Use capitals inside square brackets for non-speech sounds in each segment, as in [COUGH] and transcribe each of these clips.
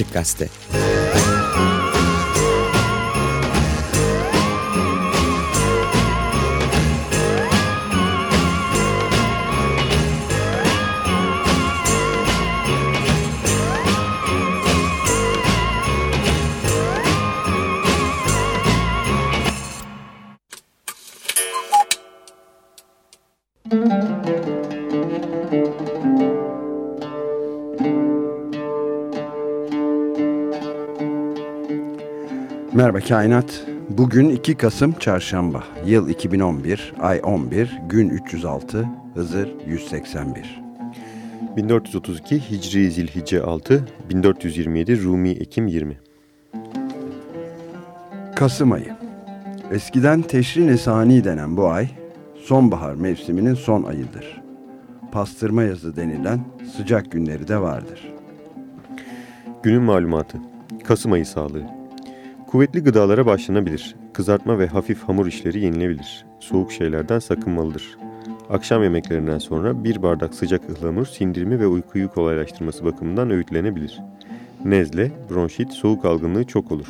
Açık Gazete. Merhaba Kainat. Bugün 2 Kasım Çarşamba. Yıl 2011, ay 11, gün 306, Hızır 181. 1432 Hicri Zilhice 6, 1427 Rumi Ekim 20. Kasım ayı. Eskiden Teşrin Esani denen bu ay, sonbahar mevsiminin son ayıdır. Pastırma yazı denilen sıcak günleri de vardır. Günün malumatı. Kasım ayı sağlığı. Kuvvetli gıdalara başlanabilir. Kızartma ve hafif hamur işleri yenilebilir. Soğuk şeylerden sakınmalıdır. Akşam yemeklerinden sonra bir bardak sıcak ıhlamur sindirimi ve uykuyu kolaylaştırması bakımından öğütlenebilir. Nezle, bronşit, soğuk algınlığı çok olur.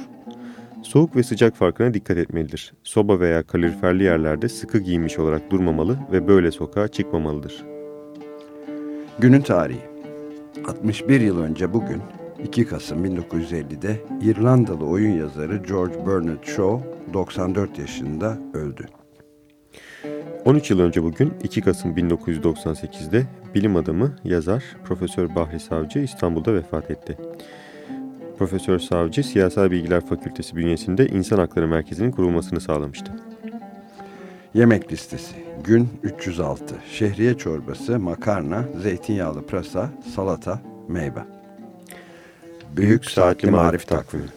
Soğuk ve sıcak farkına dikkat etmelidir. Soba veya kaloriferli yerlerde sıkı giyinmiş olarak durmamalı ve böyle sokağa çıkmamalıdır. Günün tarihi 61 yıl önce bugün 2 Kasım 1950'de İrlandalı oyun yazarı George Bernard Shaw 94 yaşında öldü. 13 yıl önce bugün 2 Kasım 1998'de bilim adamı, yazar Profesör Bahri Savcı İstanbul'da vefat etti. Profesör Savcı Siyasal Bilgiler Fakültesi bünyesinde İnsan Hakları Merkezi'nin kurulmasını sağlamıştı. Yemek listesi gün 306 şehriye çorbası, makarna, zeytinyağlı pırasa, salata, meyve. Büyük Saatli Marif Takvimi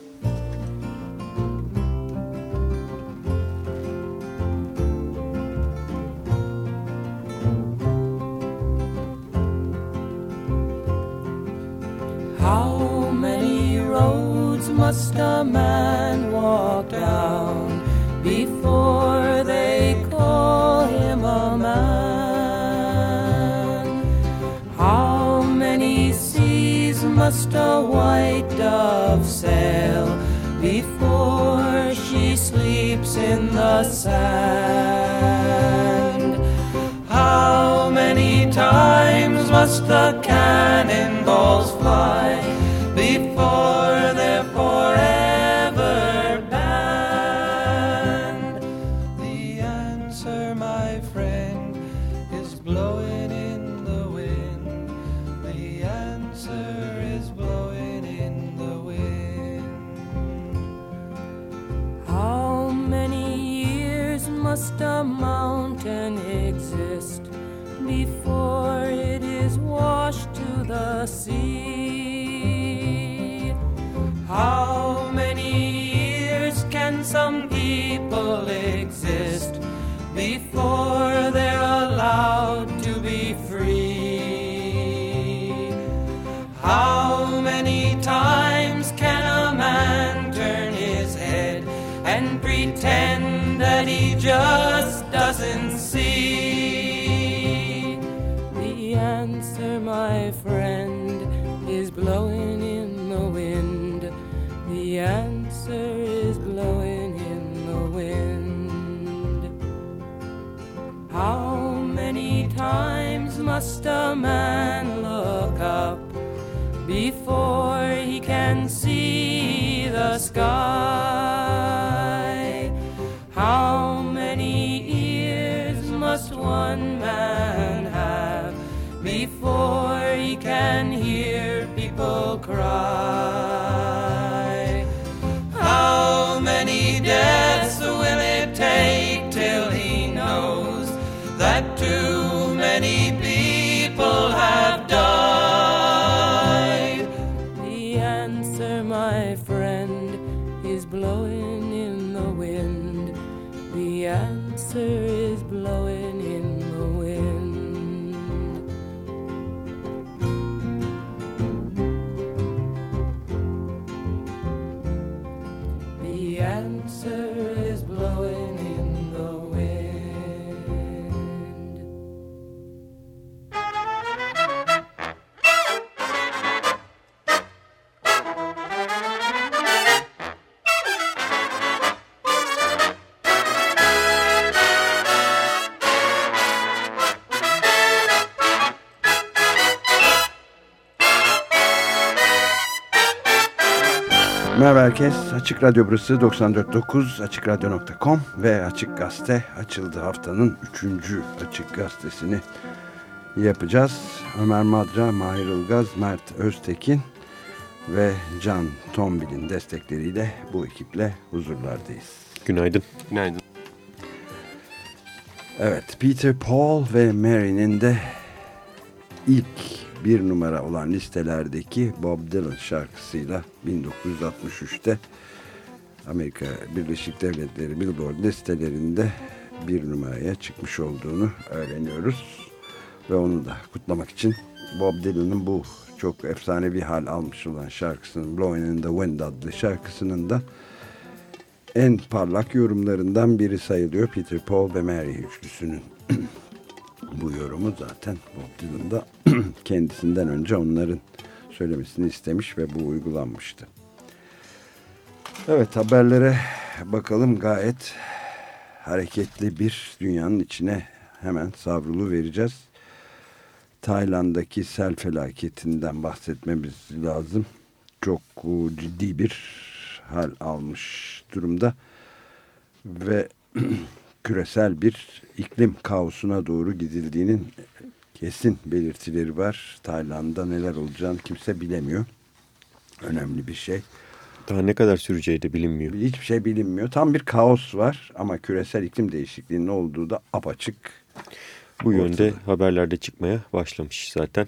How many roads must a man walk down before they call him a man? Must a white dove sail before she sleeps in the sand? How many times must the cannonballs fly a mountain exist before it is washed to the sea? Must a man look up before he can see the sky? How many ears must one man have before he can hear people cry? Açık Radyo burası 94.9 AçıkRadyo.com ve Açık Gazete açıldı haftanın 3. Açık Gazetesini yapacağız. Ömer Madra, Mahir Ilgaz, Mert Öztekin ve Can Tombil'in destekleriyle bu ekiple huzurlardayız. Günaydın. Günaydın. Evet, Peter, Paul ve Mary'nin de ilk bir numara olan listelerdeki Bob Dylan şarkısıyla 1963'te Amerika Birleşik Devletleri Billboard listelerinde bir numaraya çıkmış olduğunu öğreniyoruz. Ve onu da kutlamak için Bob Dylan'ın bu çok efsane bir hal almış olan şarkısının Blowing in the Wind adlı şarkısının da en parlak yorumlarından biri sayılıyor Peter, Paul ve Mary üçlüsünün. [CLEARS THROAT] bu yorumu zaten Bob Dylan da [CLEARS THROAT] kendisinden önce onların söylemesini istemiş ve bu uygulanmıştı. Evet haberlere bakalım gayet hareketli bir dünyanın içine hemen savrulu vereceğiz. Tayland'daki sel felaketinden bahsetmemiz lazım. Çok ciddi bir hal almış durumda ve [CLEARS THROAT] küresel bir iklim kaosuna doğru gidildiğinin kesin belirtileri var. Tayland'da neler olacağını kimse bilemiyor. Önemli bir şey. Daha ne kadar süreceği de bilinmiyor. Hiçbir şey bilinmiyor. Tam bir kaos var ama küresel iklim değişikliğinin olduğu da apaçık. Bu ortada. yönde haberlerde çıkmaya başlamış zaten.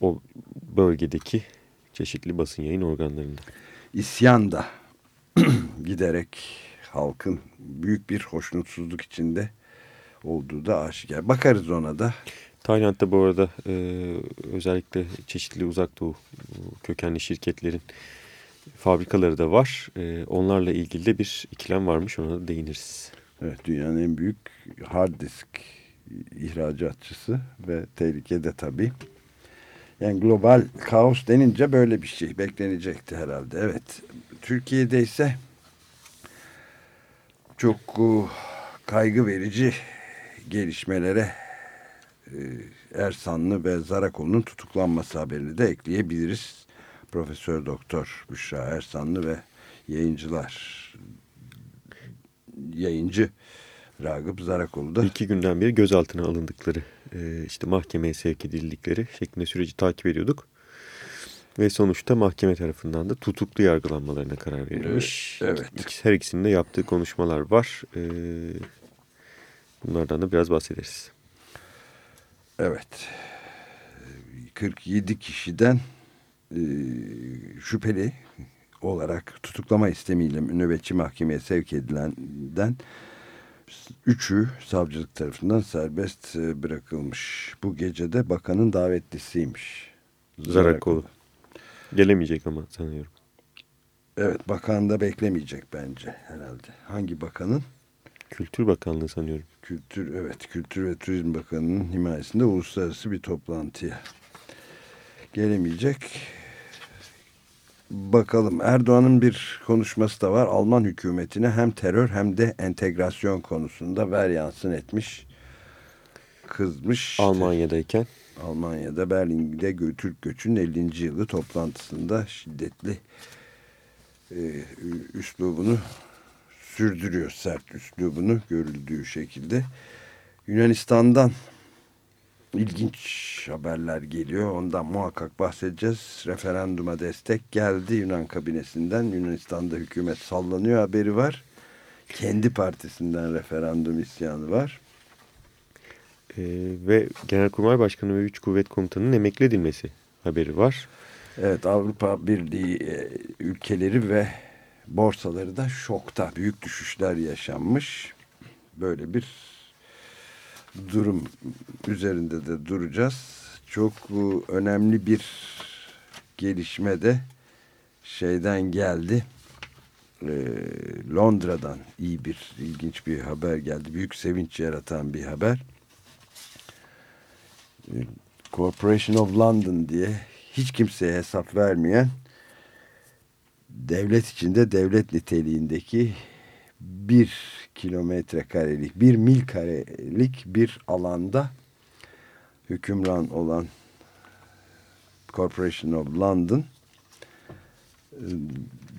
O bölgedeki çeşitli basın yayın organlarında. İsyan da [CLEARS THROAT] giderek halkın büyük bir hoşnutsuzluk içinde olduğu da aşikar. Bakarız ona da. Tayland'da bu arada e, özellikle çeşitli uzak doğu kökenli şirketlerin fabrikaları da var. E, onlarla ilgili de bir ikilem varmış ona da değiniriz. Evet dünyanın en büyük hard disk ihracatçısı ve tehlikede tabii. Yani global kaos denince böyle bir şey beklenecekti herhalde. Evet. Türkiye'de ise çok e, kaygı verici gelişmelere e, Ersanlı ve Zarakoğlu'nun tutuklanması haberini de ekleyebiliriz. Profesör Doktor Büşra Ersanlı ve yayıncılar yayıncı Ragıp Zarakoğlu da iki günden beri gözaltına alındıkları e, işte mahkemeye sevk edildikleri şeklinde süreci takip ediyorduk. Ve sonuçta mahkeme tarafından da tutuklu yargılanmalarına karar verilmiş. Evet. Her ikisinin de yaptığı konuşmalar var. Ee, bunlardan da biraz bahsederiz. Evet. 47 kişiden e, şüpheli olarak tutuklama istemiyle nöbetçi mahkemeye sevk edilenden üçü savcılık tarafından serbest e, bırakılmış. Bu gecede bakanın davetlisiymiş. Zarakoğlu. Gelemeyecek ama sanıyorum. Evet bakan da beklemeyecek bence herhalde. Hangi bakanın? Kültür Bakanlığı sanıyorum. Kültür evet Kültür ve Turizm Bakanı'nın himayesinde uluslararası bir toplantıya gelemeyecek. Bakalım Erdoğan'ın bir konuşması da var. Alman hükümetine hem terör hem de entegrasyon konusunda ver yansın etmiş. Kızmış. Almanya'dayken. Almanya'da Berlin'de Türk göçünün 50. yılı toplantısında şiddetli e, üslubunu sürdürüyor. Sert üslubunu görüldüğü şekilde. Yunanistan'dan ilginç haberler geliyor. Ondan muhakkak bahsedeceğiz. Referanduma destek geldi Yunan kabinesinden. Yunanistan'da hükümet sallanıyor haberi var. Kendi partisinden referandum isyanı var. Ee, ve Genelkurmay Başkanı ve Üç Kuvvet Komutanı'nın emekli edilmesi haberi var. Evet Avrupa Birliği e, ülkeleri ve borsaları da şokta. Büyük düşüşler yaşanmış. Böyle bir durum üzerinde de duracağız. Çok e, önemli bir gelişme de şeyden geldi. E, Londra'dan iyi bir ilginç bir haber geldi. Büyük sevinç yaratan bir haber. Corporation of London diye hiç kimseye hesap vermeyen devlet içinde devlet niteliğindeki bir kilometre karelik, bir mil karelik bir alanda hükümran olan Corporation of London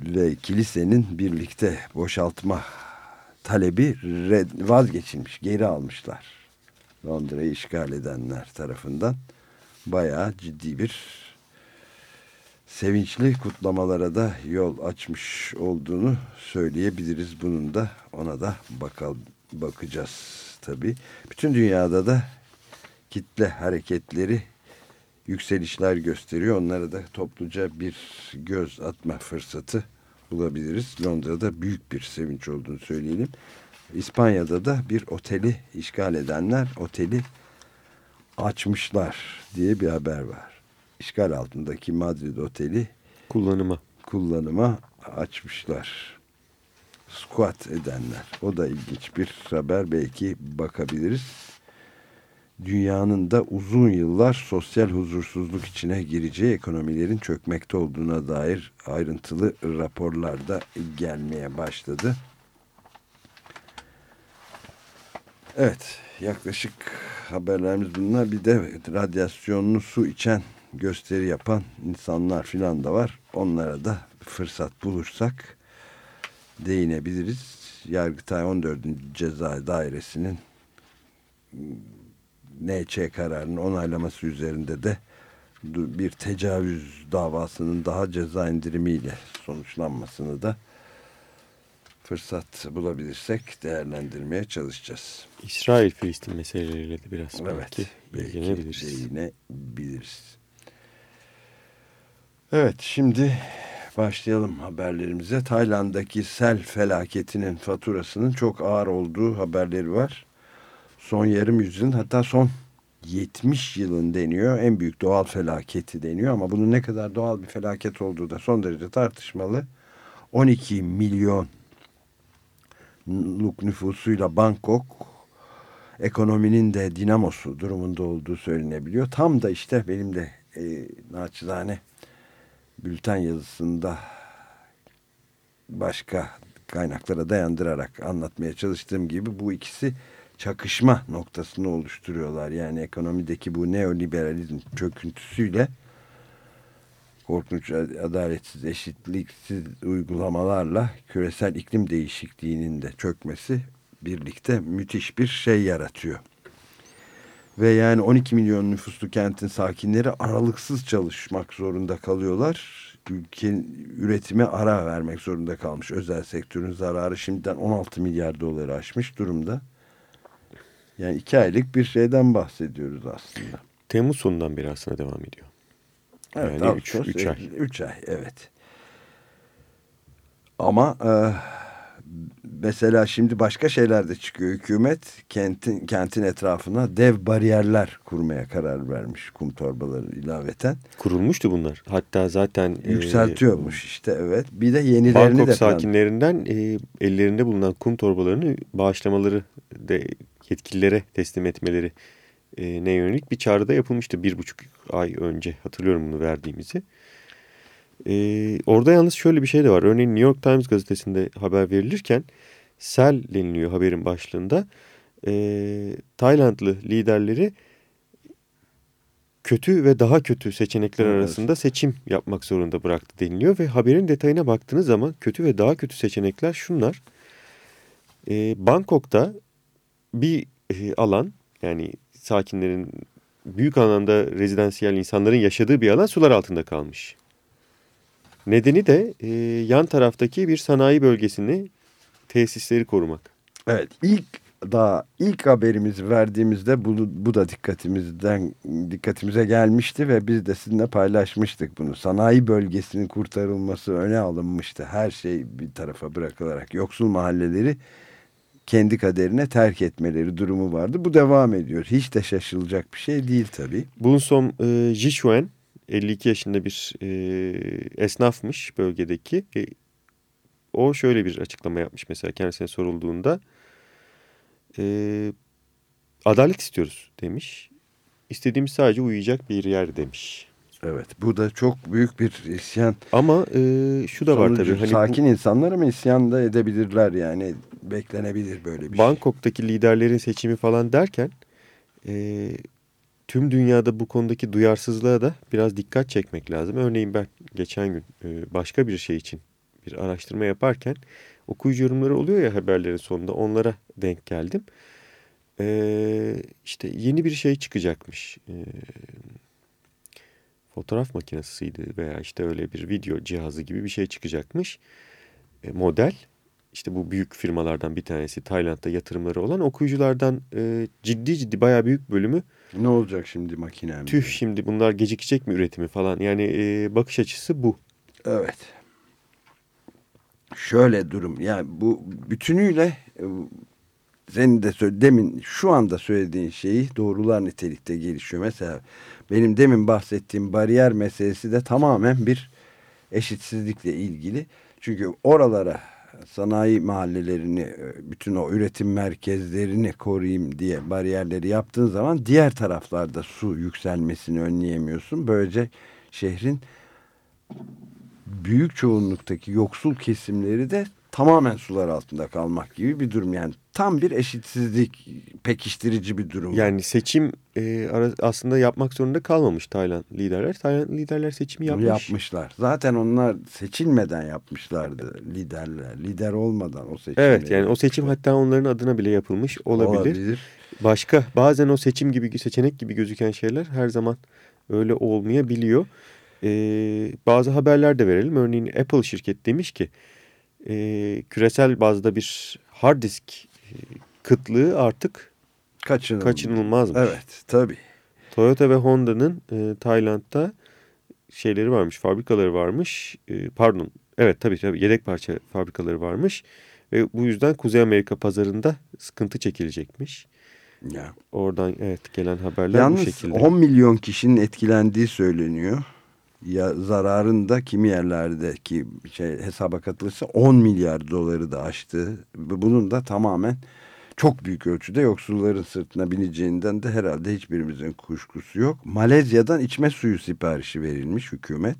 ve kilisenin birlikte boşaltma talebi vazgeçilmiş, geri almışlar. Londra'yı işgal edenler tarafından bayağı ciddi bir sevinçli kutlamalara da yol açmış olduğunu söyleyebiliriz. Bunun da ona da bakal, bakacağız tabi. Bütün dünyada da kitle hareketleri yükselişler gösteriyor. Onlara da topluca bir göz atma fırsatı bulabiliriz. Londra'da büyük bir sevinç olduğunu söyleyelim. İspanya'da da bir oteli işgal edenler oteli açmışlar diye bir haber var. İşgal altındaki Madrid oteli kullanıma kullanıma açmışlar. Squat edenler. O da ilginç bir haber. Belki bakabiliriz. Dünyanın da uzun yıllar sosyal huzursuzluk içine gireceği ekonomilerin çökmekte olduğuna dair ayrıntılı raporlar da gelmeye başladı. Evet, yaklaşık haberlerimiz bunlar. Bir de radyasyonlu su içen gösteri yapan insanlar filan da var. Onlara da fırsat bulursak değinebiliriz. Yargıtay 14. Ceza Dairesi'nin NÇ kararını onaylaması üzerinde de bir tecavüz davasının daha ceza indirimiyle sonuçlanmasını da fırsat bulabilirsek değerlendirmeye çalışacağız. İsrail-Filistin meseleleriyle de biraz evet, belki, belki ilgilenebiliriz. değinebiliriz. Evet şimdi başlayalım haberlerimize. Tayland'daki sel felaketinin faturasının çok ağır olduğu haberleri var. Son yarım yüzyılın hatta son 70 yılın deniyor. En büyük doğal felaketi deniyor ama bunun ne kadar doğal bir felaket olduğu da son derece tartışmalı. 12 milyon nüfusuyla Bangkok ekonominin de dinamosu durumunda olduğu söylenebiliyor. Tam da işte benim de e, naçizane bülten yazısında başka kaynaklara dayandırarak anlatmaya çalıştığım gibi bu ikisi çakışma noktasını oluşturuyorlar. Yani ekonomideki bu neoliberalizm çöküntüsüyle korkunç adaletsiz, eşitliksiz uygulamalarla küresel iklim değişikliğinin de çökmesi birlikte müthiş bir şey yaratıyor. Ve yani 12 milyon nüfuslu kentin sakinleri aralıksız çalışmak zorunda kalıyorlar. Ülkenin üretime ara vermek zorunda kalmış. Özel sektörün zararı şimdiden 16 milyar doları aşmış durumda. Yani iki aylık bir şeyden bahsediyoruz aslında. Temmuz sonundan beri aslında devam ediyor. Evet, yani 3 ay. 3 ay evet. Ama e, mesela şimdi başka şeyler de çıkıyor. Hükümet kentin, kentin etrafına dev bariyerler kurmaya karar vermiş kum torbaları ilaveten. Kurulmuştu bunlar. Hatta zaten... Yükseltiyormuş e, işte evet. Bir de yenilerini Bangkok de... Bangkok sakinlerinden e, ellerinde bulunan kum torbalarını bağışlamaları de yetkililere teslim etmeleri e, ne yönelik bir çağrıda yapılmıştı bir buçuk ay önce hatırlıyorum bunu verdiğimizi. E, orada yalnız şöyle bir şey de var. Örneğin New York Times gazetesinde haber verilirken sel deniliyor haberin başlığında. E, Taylandlı liderleri kötü ve daha kötü seçenekler evet. arasında seçim yapmak zorunda bıraktı deniliyor. Ve haberin detayına baktığınız zaman kötü ve daha kötü seçenekler şunlar. E, Bangkok'ta bir e, alan yani sakinlerin büyük anlamda rezidansiyel insanların yaşadığı bir alan sular altında kalmış. Nedeni de e, yan taraftaki bir sanayi bölgesini tesisleri korumak. Evet ilk daha ilk haberimizi verdiğimizde bu, bu da dikkatimizden dikkatimize gelmişti ve biz de sizinle paylaşmıştık bunu. Sanayi bölgesinin kurtarılması öne alınmıştı. Her şey bir tarafa bırakılarak yoksul mahalleleri kendi kaderine terk etmeleri durumu vardı. Bu devam ediyor. Hiç de şaşılacak bir şey değil tabii. Bunsom e, Jishuen 52 yaşında bir e, esnafmış bölgedeki. E, o şöyle bir açıklama yapmış mesela kendisine sorulduğunda. E, adalet istiyoruz demiş. İstediğimiz sadece uyuyacak bir yer demiş. Evet bu da çok büyük bir isyan. Ama e, şu da var tabii. Hani sakin bu, insanlar ama isyan da edebilirler yani beklenebilir böyle bir Bangkok'taki şey. liderlerin seçimi falan derken e, tüm dünyada bu konudaki duyarsızlığa da biraz dikkat çekmek lazım. Örneğin ben geçen gün e, başka bir şey için bir araştırma yaparken okuyucu yorumları oluyor ya haberlerin sonunda onlara denk geldim. Ee, işte yeni bir şey çıkacakmış. Ee, fotoğraf makinesiydi veya işte öyle bir video cihazı gibi bir şey çıkacakmış. E, model işte bu büyük firmalardan bir tanesi Tayland'da yatırımları olan okuyuculardan e, ciddi ciddi bayağı büyük bölümü ne olacak şimdi makinem? Tüh şimdi bunlar gecikecek mi üretimi falan yani e, bakış açısı bu. Evet. Şöyle durum yani bu bütünüyle e, senin de demin şu anda söylediğin şeyi doğrular nitelikte gelişiyor. Mesela benim demin bahsettiğim bariyer meselesi de tamamen bir eşitsizlikle ilgili. Çünkü oralara sanayi mahallelerini, bütün o üretim merkezlerini koruyayım diye bariyerleri yaptığın zaman diğer taraflarda su yükselmesini önleyemiyorsun. Böylece şehrin büyük çoğunluktaki yoksul kesimleri de tamamen sular altında kalmak gibi bir durum. Yani tam bir eşitsizlik pekiştirici bir durum. Yani seçim e, aslında yapmak zorunda kalmamış Tayland liderler. Tayland liderler seçimi yapmış. Yapmışlar. Zaten onlar seçilmeden yapmışlardı liderler. Lider olmadan o seçim. Evet yani o seçim hatta onların adına bile yapılmış olabilir. olabilir. Başka bazen o seçim gibi seçenek gibi gözüken şeyler her zaman öyle olmayabiliyor. Ee, bazı haberler de verelim. Örneğin Apple şirket demiş ki e, küresel bazda bir hard disk kıtlığı artık Kaçınılmaz. kaçınılmazmış. Evet tabii. Toyota ve Honda'nın e, Tayland'da şeyleri varmış, fabrikaları varmış. E, pardon, evet tabii tabii yedek parça fabrikaları varmış. Ve bu yüzden Kuzey Amerika pazarında sıkıntı çekilecekmiş. Ya. Oradan evet gelen haberler Yalnız bu şekilde. 10 milyon kişinin etkilendiği söyleniyor ya zararın da kimi yerlerdeki şey hesaba katılırsa 10 milyar doları da aştı. Bunun da tamamen çok büyük ölçüde yoksulların sırtına bineceğinden de herhalde hiçbirimizin kuşkusu yok. Malezya'dan içme suyu siparişi verilmiş hükümet.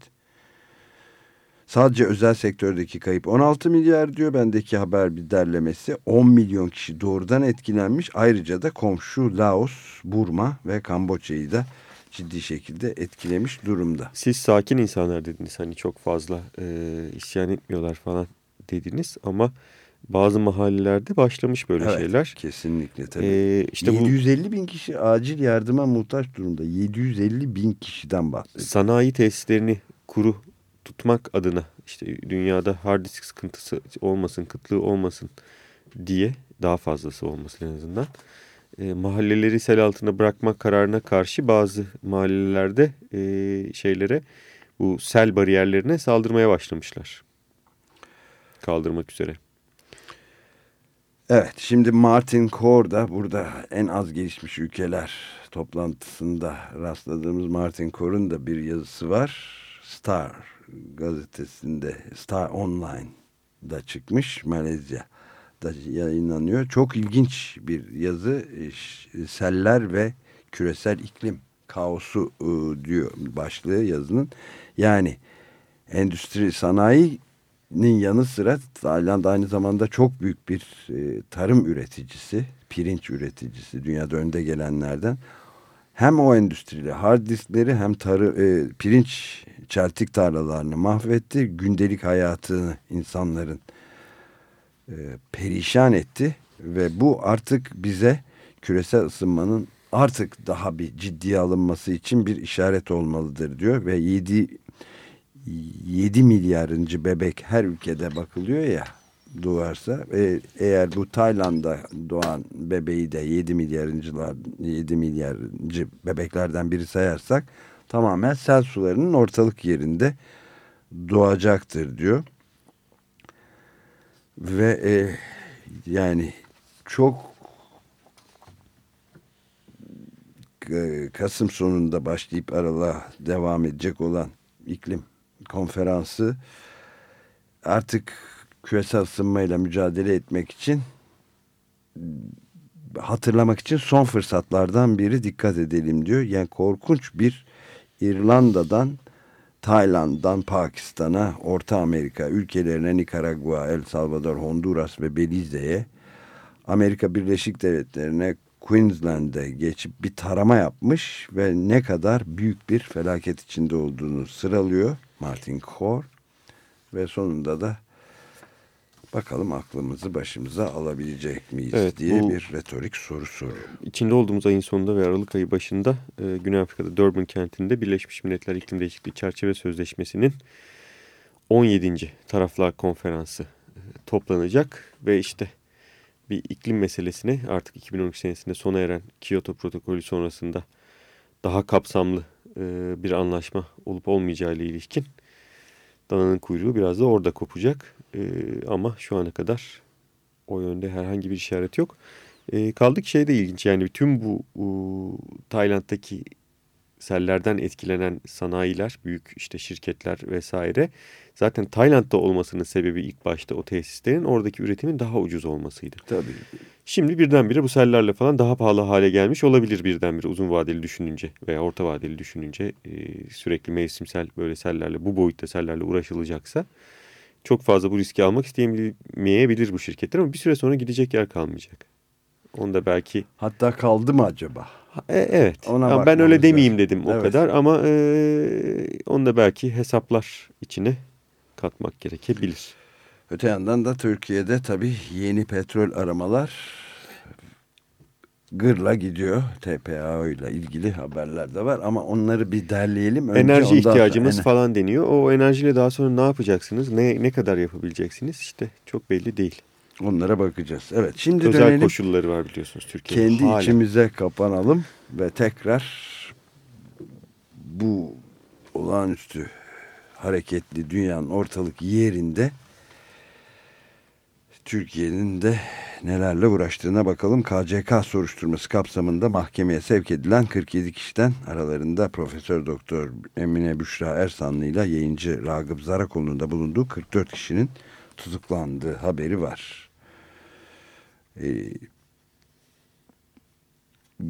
Sadece özel sektördeki kayıp 16 milyar diyor. Bendeki haber bir derlemesi 10 milyon kişi doğrudan etkilenmiş. Ayrıca da komşu Laos, Burma ve Kamboçya'yı da ciddi şekilde etkilemiş durumda. Siz sakin insanlar dediniz hani çok fazla e, isyan etmiyorlar falan dediniz ama bazı mahallelerde başlamış böyle evet, şeyler. Kesinlikle tabii. Ee, işte 750 bu, bin kişi acil yardıma muhtaç durumda. 750 bin kişiden bahsediyor. Sanayi tesislerini kuru tutmak adına işte dünyada hard disk sıkıntısı olmasın, kıtlığı olmasın diye daha fazlası olmasın en azından e, mahalleleri sel altında bırakma kararına karşı bazı mahallelerde e, şeylere bu sel bariyerlerine saldırmaya başlamışlar. Kaldırmak üzere. Evet şimdi Martin Kor da burada en az gelişmiş ülkeler toplantısında rastladığımız Martin Kor'un da bir yazısı var. Star gazetesinde Star Online'da çıkmış Malezya da yayınlanıyor. Çok ilginç bir yazı. Seller ve küresel iklim kaosu ıı, diyor başlığı yazının. Yani endüstri sanayinin yanı sıra Tayland aynı zamanda çok büyük bir e, tarım üreticisi, pirinç üreticisi dünyada önde gelenlerden. Hem o endüstriyle hard diskleri hem tarı, e, pirinç çeltik tarlalarını mahvetti. Gündelik hayatını insanların e, perişan etti ve bu artık bize küresel ısınmanın artık daha bir ciddiye alınması için bir işaret olmalıdır diyor ve 7 7 milyarıncı bebek her ülkede bakılıyor ya doğarsa ve eğer bu Tayland'da doğan bebeği de 7 milyarıncılar 7 milyarıncı bebeklerden biri sayarsak tamamen sel sularının ortalık yerinde doğacaktır diyor ve e, yani çok e, Kasım sonunda başlayıp aralığa devam edecek olan iklim konferansı artık küresel ısınmayla mücadele etmek için hatırlamak için son fırsatlardan biri dikkat edelim diyor. Yani korkunç bir İrlanda'dan Tayland'dan Pakistan'a, Orta Amerika ülkelerine Nikaragua, El Salvador, Honduras ve Belize'ye, Amerika Birleşik Devletleri'ne Queensland'e geçip bir tarama yapmış ve ne kadar büyük bir felaket içinde olduğunu sıralıyor Martin Kor ve sonunda da Bakalım aklımızı başımıza alabilecek miyiz evet, diye bir retorik soru soruyor. İçinde olduğumuz ayın sonunda ve Aralık ayı başında e, Güney Afrika'da Durban kentinde Birleşmiş Milletler İklim Değişikliği Çerçeve Sözleşmesi'nin 17. Taraflar Konferansı e, toplanacak ve işte bir iklim meselesine artık 2012 senesinde sona eren Kyoto protokolü sonrasında daha kapsamlı e, bir anlaşma olup olmayacağı ile ilişkin dananın kuyruğu biraz da orada kopacak. E, ama şu ana kadar o yönde herhangi bir işaret yok. E, kaldı ki şey de ilginç yani tüm bu u, Tayland'daki sellerden etkilenen sanayiler, büyük işte şirketler vesaire zaten Tayland'da olmasının sebebi ilk başta o tesislerin oradaki üretimin daha ucuz olmasıydı. Tabii. Şimdi birdenbire bu sellerle falan daha pahalı hale gelmiş olabilir birdenbire uzun vadeli düşününce veya orta vadeli düşününce e, sürekli mevsimsel böyle sellerle bu boyutta sellerle uğraşılacaksa çok fazla bu riski almak istemeyebilir bu şirketler ama bir süre sonra gidecek yer kalmayacak. Onda belki... Hatta kaldı mı acaba? E, evet. Ona ben öyle demeyeyim dedim evet. o kadar ama e, onu da belki hesaplar içine katmak gerekebilir. Öte yandan da Türkiye'de tabii yeni petrol aramalar gırla gidiyor. TPAO ile ilgili haberler de var ama onları bir derleyelim. Önce Enerji ihtiyacımız sonra, falan deniyor. O enerjiyle daha sonra ne yapacaksınız? Ne ne kadar yapabileceksiniz? İşte çok belli değil. Onlara bakacağız. Evet şimdi Özel dönelim. koşulları var biliyorsunuz Türkiye'de. Kendi Hala. içimize kapanalım ve tekrar bu olağanüstü hareketli dünyanın ortalık yerinde Türkiye'nin de nelerle uğraştığına bakalım. KCK soruşturması kapsamında mahkemeye sevk edilen 47 kişiden aralarında Profesör Doktor Emine Büşra Ersanlı ile yayıncı Ragıp Zarakoğlu'nun da bulunduğu 44 kişinin tutuklandığı haberi var. Ee,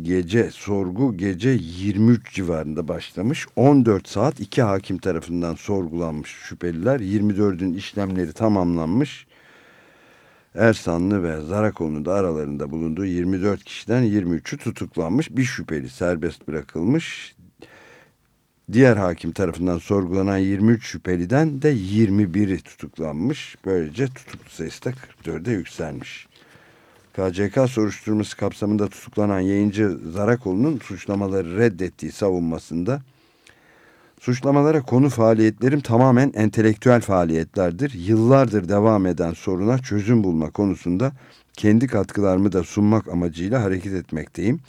gece sorgu gece 23 civarında başlamış. 14 saat iki hakim tarafından sorgulanmış şüpheliler. 24'ün işlemleri tamamlanmış. Ersanlı ve Zarakoğlu'nun da aralarında bulunduğu 24 kişiden 23'ü tutuklanmış. Bir şüpheli serbest bırakılmış. Diğer hakim tarafından sorgulanan 23 şüpheliden de 21'i tutuklanmış. Böylece tutuklu sayısı da 44'e yükselmiş. KCK soruşturması kapsamında tutuklanan yayıncı Zarakoğlu'nun suçlamaları reddettiği savunmasında suçlamalara konu faaliyetlerim tamamen entelektüel faaliyetlerdir. Yıllardır devam eden soruna çözüm bulma konusunda kendi katkılarımı da sunmak amacıyla hareket etmekteyim.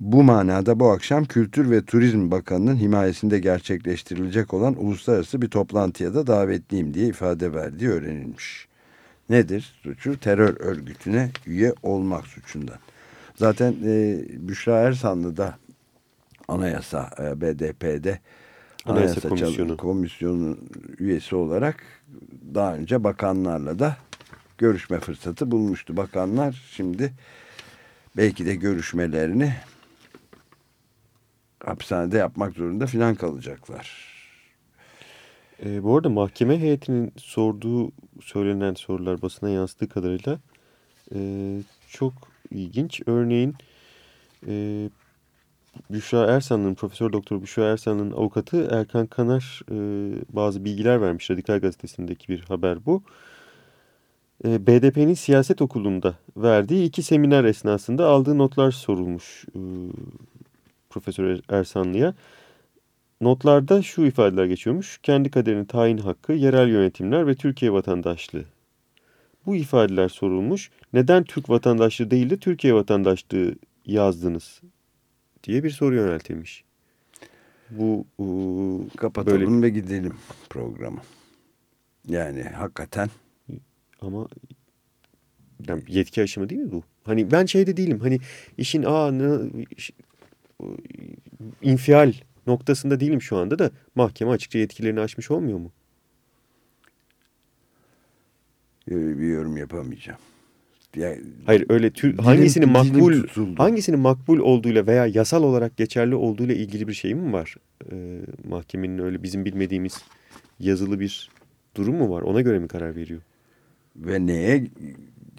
Bu manada bu akşam Kültür ve Turizm Bakanı'nın himayesinde gerçekleştirilecek olan uluslararası bir toplantıya da davetliyim diye ifade verdiği öğrenilmiş. Nedir suçu? Terör örgütüne üye olmak suçundan. Zaten e, Büşra Ersanlı da anayasa e, BDP'de Anayasa, anayasa Komisyonu. Komisyonu üyesi olarak daha önce bakanlarla da görüşme fırsatı bulmuştu. Bakanlar şimdi belki de görüşmelerini hapishanede yapmak zorunda filan kalacaklar. E, bu arada mahkeme heyetinin sorduğu söylenen sorular basına yansıdığı kadarıyla e, çok ilginç. Örneğin e, Büşra Ersan'ın, Profesör Doktor Büşra Ersan'ın avukatı Erkan Kanar e, bazı bilgiler vermiş. Radikal Gazetesi'ndeki bir haber bu. E, BDP'nin siyaset okulunda verdiği iki seminer esnasında aldığı notlar sorulmuş e, Profesör Ersanlı'ya. Notlarda şu ifadeler geçiyormuş. Kendi kaderini tayin hakkı, yerel yönetimler ve Türkiye vatandaşlığı. Bu ifadeler sorulmuş. Neden Türk vatandaşlığı değil de Türkiye vatandaşlığı yazdınız diye bir soru yöneltilmiş. Bu ıı, kapatalım böyle... ve gidelim programı. Yani hakikaten ama yani yetki aşımı değil mi bu? Hani ben şeyde değilim. Hani işin aa ne, infial noktasında değilim şu anda da mahkeme açıkça yetkilerini aşmış olmuyor mu? Ee, bir yorum yapamayacağım. Yani, Hayır öyle tür, hangisinin makbul hangisinin makbul olduğuyla veya yasal olarak geçerli olduğuyla ilgili bir şey mi var? Ee, mahkemenin öyle bizim bilmediğimiz yazılı bir durum mu var? Ona göre mi karar veriyor? Ve neye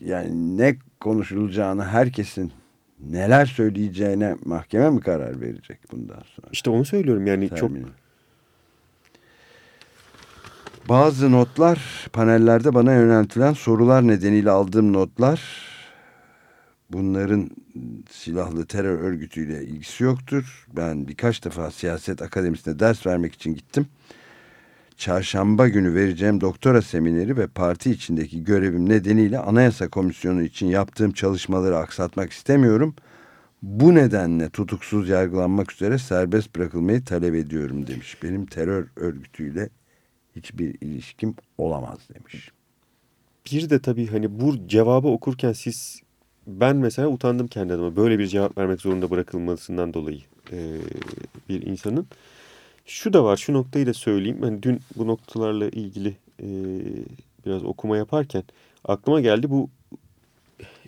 yani ne konuşulacağını herkesin neler söyleyeceğine mahkeme mi karar verecek bundan sonra? İşte onu söylüyorum yani Termini. çok Bazı notlar panellerde bana yöneltilen sorular nedeniyle aldığım notlar bunların silahlı terör örgütüyle ilgisi yoktur. Ben birkaç defa siyaset akademisine ders vermek için gittim. Çarşamba günü vereceğim doktora semineri ve parti içindeki görevim nedeniyle Anayasa Komisyonu için yaptığım çalışmaları aksatmak istemiyorum. Bu nedenle tutuksuz yargılanmak üzere serbest bırakılmayı talep ediyorum demiş. Benim terör örgütüyle hiçbir ilişkim olamaz demiş. Bir de tabii hani bu cevabı okurken siz ben mesela utandım kendi adıma böyle bir cevap vermek zorunda bırakılmasından dolayı e, bir insanın. Şu da var şu noktayı da söyleyeyim. Ben dün bu noktalarla ilgili e, biraz okuma yaparken aklıma geldi bu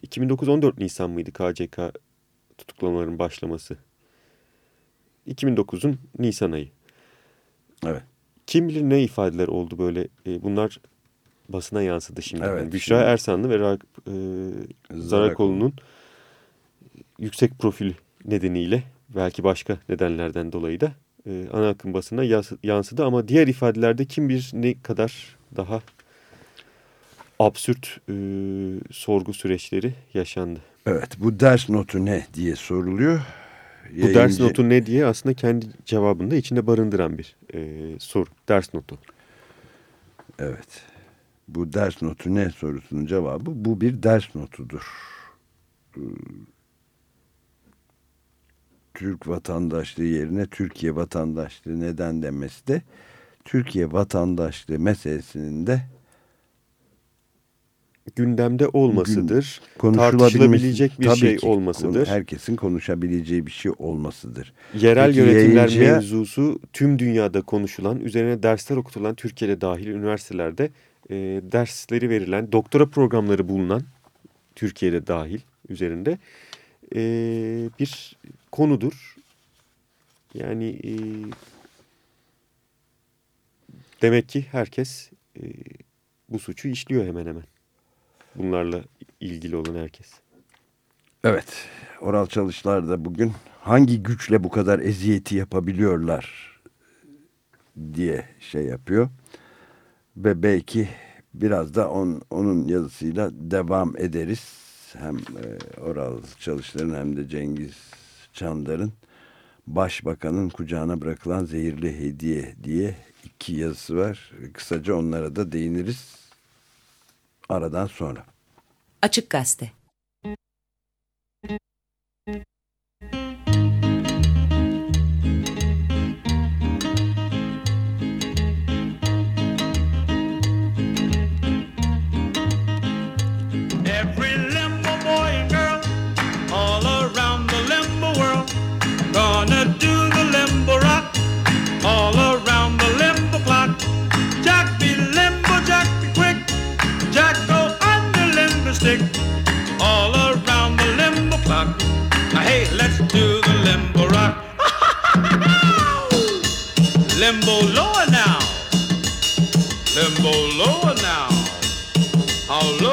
2009-14 Nisan mıydı KCK tutuklamaların başlaması? 2009'un Nisan ayı. Evet. Kim bilir ne ifadeler oldu böyle. E, bunlar basına yansıdı şimdi. Evet, yani Büşra şimdi. Ersanlı ve Rak, e, Zarakoğlu'nun yüksek profil nedeniyle belki başka nedenlerden dolayı da e, ana akım basına yansıdı. Ama diğer ifadelerde kim bilir ne kadar daha absürt e, sorgu süreçleri yaşandı. Evet bu ders notu ne diye soruluyor. Bu ders notu ne diye aslında kendi cevabını da içinde barındıran bir e, soru. Ders notu. Evet. Bu ders notu ne sorusunun cevabı bu bir ders notudur. Ee, Türk vatandaşlığı yerine Türkiye vatandaşlığı neden demesi de Türkiye vatandaşlığı meselesinin de Gündemde olmasıdır. konuşulabilmesi- tartışılabilecek bir Tabii şey ki, olmasıdır. herkesin konuşabileceği bir şey olmasıdır. Yerel Peki yönetimler yayıncıya- mevzusu tüm dünyada konuşulan, üzerine dersler okutulan Türkiye'de dahil üniversitelerde e, dersleri verilen, doktora programları bulunan Türkiye'de dahil üzerinde e, bir konudur. Yani e, demek ki herkes e, bu suçu işliyor hemen hemen. Bunlarla ilgili olan herkes. Evet, Oral Çalışlar da bugün hangi güçle bu kadar eziyeti yapabiliyorlar diye şey yapıyor. Ve belki biraz da on, onun yazısıyla devam ederiz. Hem e, Oral Çalışlar'ın hem de Cengiz Çandar'ın Başbakanın kucağına bırakılan zehirli hediye diye iki yazısı var. Kısaca onlara da değiniriz aradan sonra. Açık Gazete stick all around the limbo clock. Hey, let's do the limbo rock. [LAUGHS] limbo lower now, limbo lower now. How low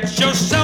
Get yourself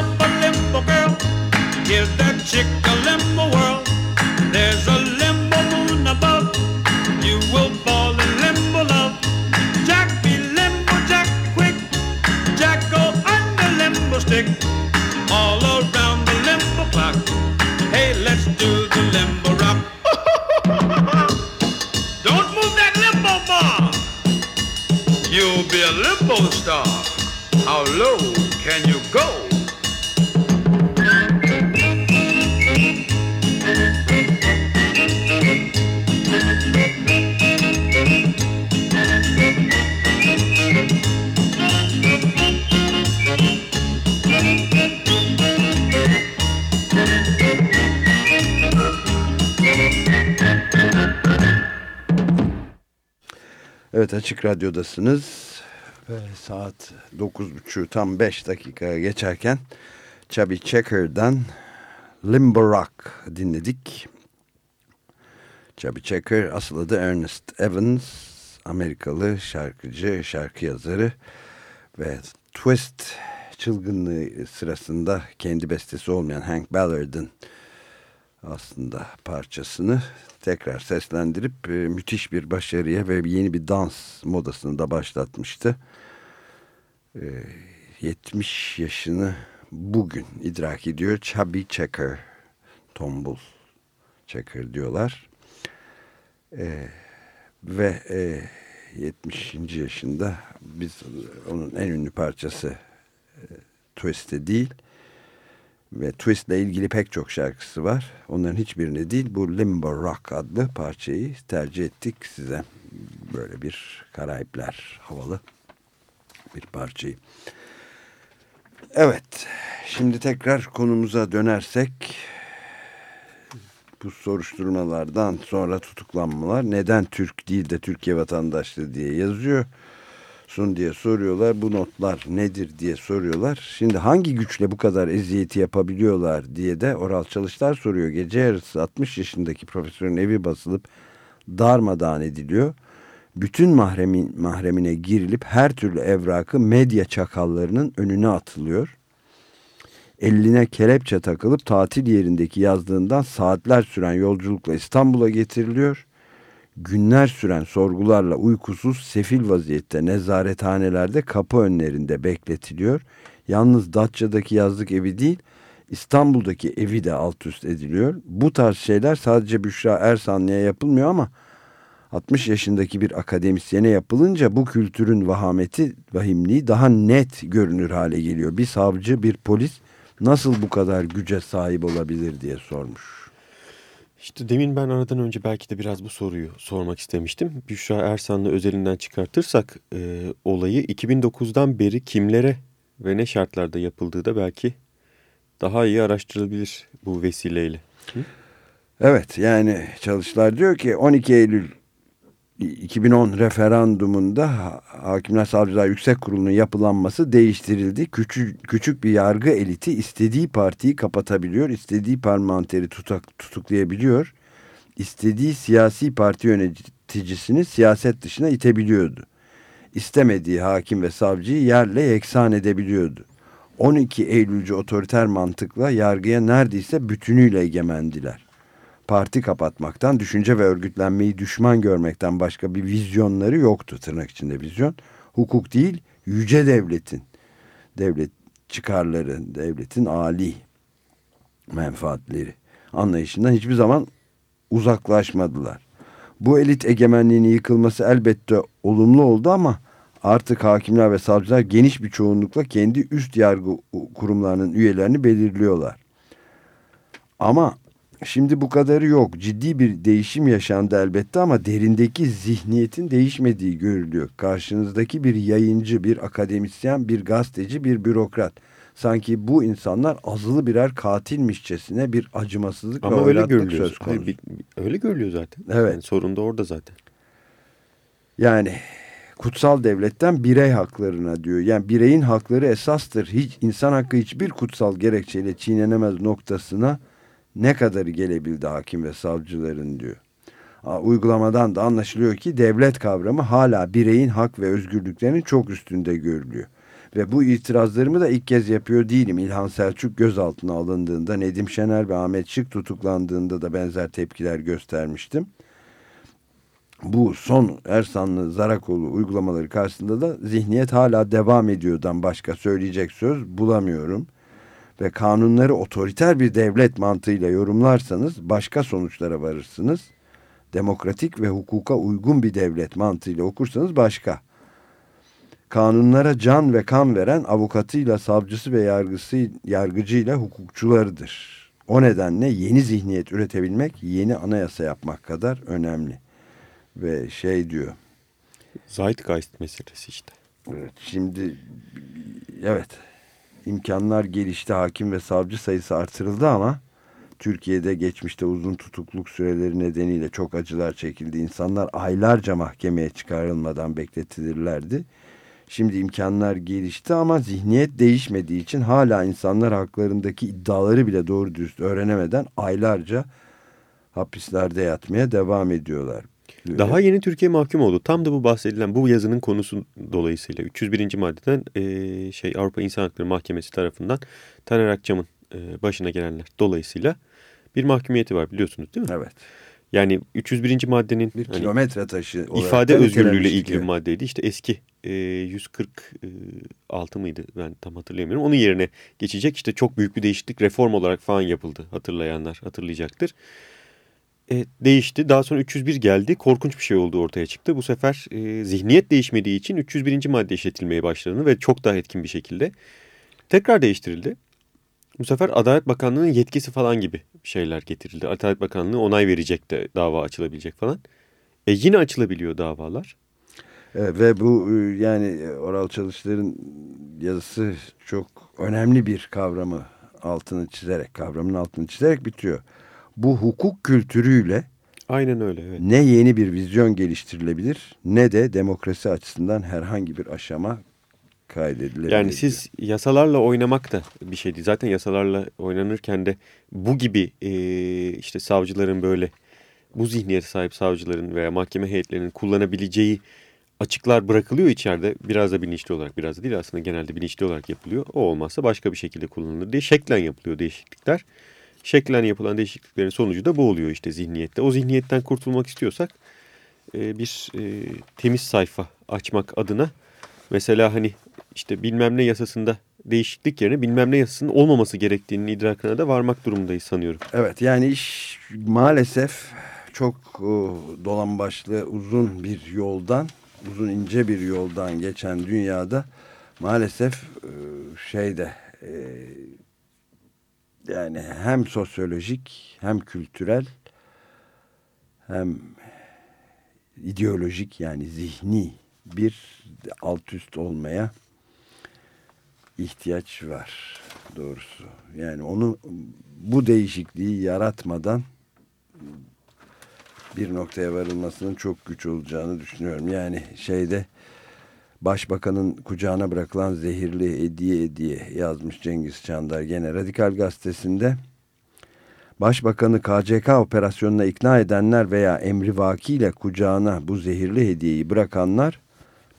Açık Radyo'dasınız ve saat 9.30 tam 5 dakikaya geçerken Chubby Checker'dan Limbo Rock dinledik. Chubby Checker asıl adı Ernest Evans, Amerikalı şarkıcı, şarkı yazarı ve Twist çılgınlığı sırasında kendi bestesi olmayan Hank Ballard'ın aslında parçasını tekrar seslendirip e, müthiş bir başarıya ve yeni bir dans modasını da başlatmıştı. E, 70 yaşını bugün idrak ediyor. Chubby Checker, tombul checker diyorlar. E, ve e, 70. yaşında biz onun en ünlü parçası e, Twist'te değil ve Twist'le ilgili pek çok şarkısı var. Onların hiçbirini değil bu Limbo Rock adlı parçayı tercih ettik size. Böyle bir Karayipler havalı bir parçayı. Evet şimdi tekrar konumuza dönersek bu soruşturmalardan sonra tutuklanmalar neden Türk değil de Türkiye vatandaşlığı diye yazıyor sun diye soruyorlar. Bu notlar nedir diye soruyorlar. Şimdi hangi güçle bu kadar eziyeti yapabiliyorlar diye de Oral Çalışlar soruyor. Gece yarısı 60 yaşındaki profesörün evi basılıp darmadağın ediliyor. Bütün mahremin, mahremine girilip her türlü evrakı medya çakallarının önüne atılıyor. Eline kelepçe takılıp tatil yerindeki yazdığından saatler süren yolculukla İstanbul'a getiriliyor günler süren sorgularla uykusuz sefil vaziyette nezarethanelerde kapı önlerinde bekletiliyor. Yalnız Datça'daki yazlık evi değil İstanbul'daki evi de alt üst ediliyor. Bu tarz şeyler sadece Büşra Ersanlı'ya yapılmıyor ama 60 yaşındaki bir akademisyene yapılınca bu kültürün vahameti, vahimliği daha net görünür hale geliyor. Bir savcı, bir polis nasıl bu kadar güce sahip olabilir diye sormuş. İşte demin ben aradan önce belki de biraz bu soruyu sormak istemiştim. Büşra Ersan'la özelinden çıkartırsak e, olayı 2009'dan beri kimlere ve ne şartlarda yapıldığı da belki daha iyi araştırılabilir bu vesileyle. Hı? Evet yani çalışlar diyor ki 12 Eylül 2010 referandumunda Hakimler Savcılar Yüksek Kurulu'nun yapılanması değiştirildi. Küçük, küçük bir yargı eliti istediği partiyi kapatabiliyor, istediği parlamenteri tutak, tutuklayabiliyor, istediği siyasi parti yöneticisini siyaset dışına itebiliyordu. İstemediği hakim ve savcıyı yerle yeksan edebiliyordu. 12 Eylülcü otoriter mantıkla yargıya neredeyse bütünüyle egemendiler parti kapatmaktan, düşünce ve örgütlenmeyi düşman görmekten başka bir vizyonları yoktu tırnak içinde vizyon. Hukuk değil, yüce devletin, devlet çıkarları, devletin ali menfaatleri anlayışından hiçbir zaman uzaklaşmadılar. Bu elit egemenliğinin yıkılması elbette olumlu oldu ama artık hakimler ve savcılar geniş bir çoğunlukla kendi üst yargı kurumlarının üyelerini belirliyorlar. Ama Şimdi bu kadarı yok. Ciddi bir değişim yaşandı elbette ama derindeki zihniyetin değişmediği görülüyor. Karşınızdaki bir yayıncı, bir akademisyen, bir gazeteci, bir bürokrat. Sanki bu insanlar azılı birer katilmişçesine bir acımasızlık ama ve öyle görülüyor. söz konusu. Hayır, öyle görülüyor zaten. Evet. Yani sorun da orada zaten. Yani kutsal devletten birey haklarına diyor. Yani bireyin hakları esastır. Hiç insan hakkı hiçbir kutsal gerekçeyle çiğnenemez noktasına ne kadarı gelebildi hakim ve savcıların diyor. Uygulamadan da anlaşılıyor ki devlet kavramı hala bireyin hak ve özgürlüklerinin çok üstünde görülüyor. Ve bu itirazlarımı da ilk kez yapıyor değilim. İlhan Selçuk gözaltına alındığında, Nedim Şener ve Ahmet Şık tutuklandığında da benzer tepkiler göstermiştim. Bu son Ersanlı Zarakoğlu uygulamaları karşısında da zihniyet hala devam ediyordan başka söyleyecek söz bulamıyorum ve kanunları otoriter bir devlet mantığıyla yorumlarsanız başka sonuçlara varırsınız. Demokratik ve hukuka uygun bir devlet mantığıyla okursanız başka. Kanunlara can ve kan veren avukatıyla, savcısı ve yargısı, yargıcıyla hukukçularıdır. O nedenle yeni zihniyet üretebilmek, yeni anayasa yapmak kadar önemli. Ve şey diyor. Zeitgeist meselesi işte. Evet, şimdi evet imkanlar gelişti, hakim ve savcı sayısı artırıldı ama Türkiye'de geçmişte uzun tutukluk süreleri nedeniyle çok acılar çekildi. İnsanlar aylarca mahkemeye çıkarılmadan bekletilirlerdi. Şimdi imkanlar gelişti ama zihniyet değişmediği için hala insanlar haklarındaki iddiaları bile doğru dürüst öğrenemeden aylarca hapislerde yatmaya devam ediyorlar. Daha yeni Türkiye mahkum oldu. Tam da bu bahsedilen bu yazının konusu dolayısıyla 301. maddeden e, şey Avrupa İnsan Hakları Mahkemesi tarafından Taner Akçam'ın e, başına gelenler dolayısıyla bir mahkumiyeti var biliyorsunuz değil mi? Evet. Yani 301. maddenin bir hani, kilometre taşı ifade özgürlüğüyle ilgili bir maddeydi. İşte eski e, 146 mıydı ben tam hatırlayamıyorum. Onun yerine geçecek işte çok büyük bir değişiklik reform olarak falan yapıldı hatırlayanlar hatırlayacaktır. E, değişti. Daha sonra 301 geldi. Korkunç bir şey oldu ortaya çıktı. Bu sefer e, zihniyet değişmediği için 301. madde işletilmeye başladığını ve çok daha etkin bir şekilde tekrar değiştirildi. Bu sefer Adalet Bakanlığı'nın yetkisi falan gibi şeyler getirildi. Adalet Bakanlığı onay verecek de dava açılabilecek falan. E yine açılabiliyor davalar. E, ve bu e, yani Oral Çalışlar'ın yazısı çok önemli bir kavramı altını çizerek, kavramın altını çizerek bitiyor. Bu hukuk kültürüyle Aynen öyle. Evet. Ne yeni bir vizyon geliştirilebilir ne de demokrasi açısından herhangi bir aşama kaydedilebilir. Yani siz yasalarla oynamak da bir şeydi. Zaten yasalarla oynanırken de bu gibi e, işte savcıların böyle bu zihniyete sahip savcıların veya mahkeme heyetlerinin kullanabileceği açıklar bırakılıyor içeride. Biraz da bilinçli olarak biraz da değil aslında genelde bilinçli olarak yapılıyor. O olmazsa başka bir şekilde kullanılır diye şeklen yapılıyor değişiklikler. Şeklen yapılan değişikliklerin sonucu da bu oluyor işte zihniyette. O zihniyetten kurtulmak istiyorsak e, bir e, temiz sayfa açmak adına mesela hani işte bilmem ne yasasında değişiklik yerine bilmem ne yasasının olmaması gerektiğinin idrakına da varmak durumundayız sanıyorum. Evet yani iş maalesef çok o, dolan başlı uzun bir yoldan uzun ince bir yoldan geçen dünyada maalesef e, şeyde e, yani hem sosyolojik hem kültürel hem ideolojik yani zihni bir alt üst olmaya ihtiyaç var doğrusu. Yani onu bu değişikliği yaratmadan bir noktaya varılmasının çok güç olacağını düşünüyorum. Yani şeyde Başbakanın kucağına bırakılan zehirli hediye diye yazmış Cengiz Çandar gene Radikal Gazetesi'nde. Başbakanı KCK operasyonuna ikna edenler veya emrivakiyle kucağına bu zehirli hediyeyi bırakanlar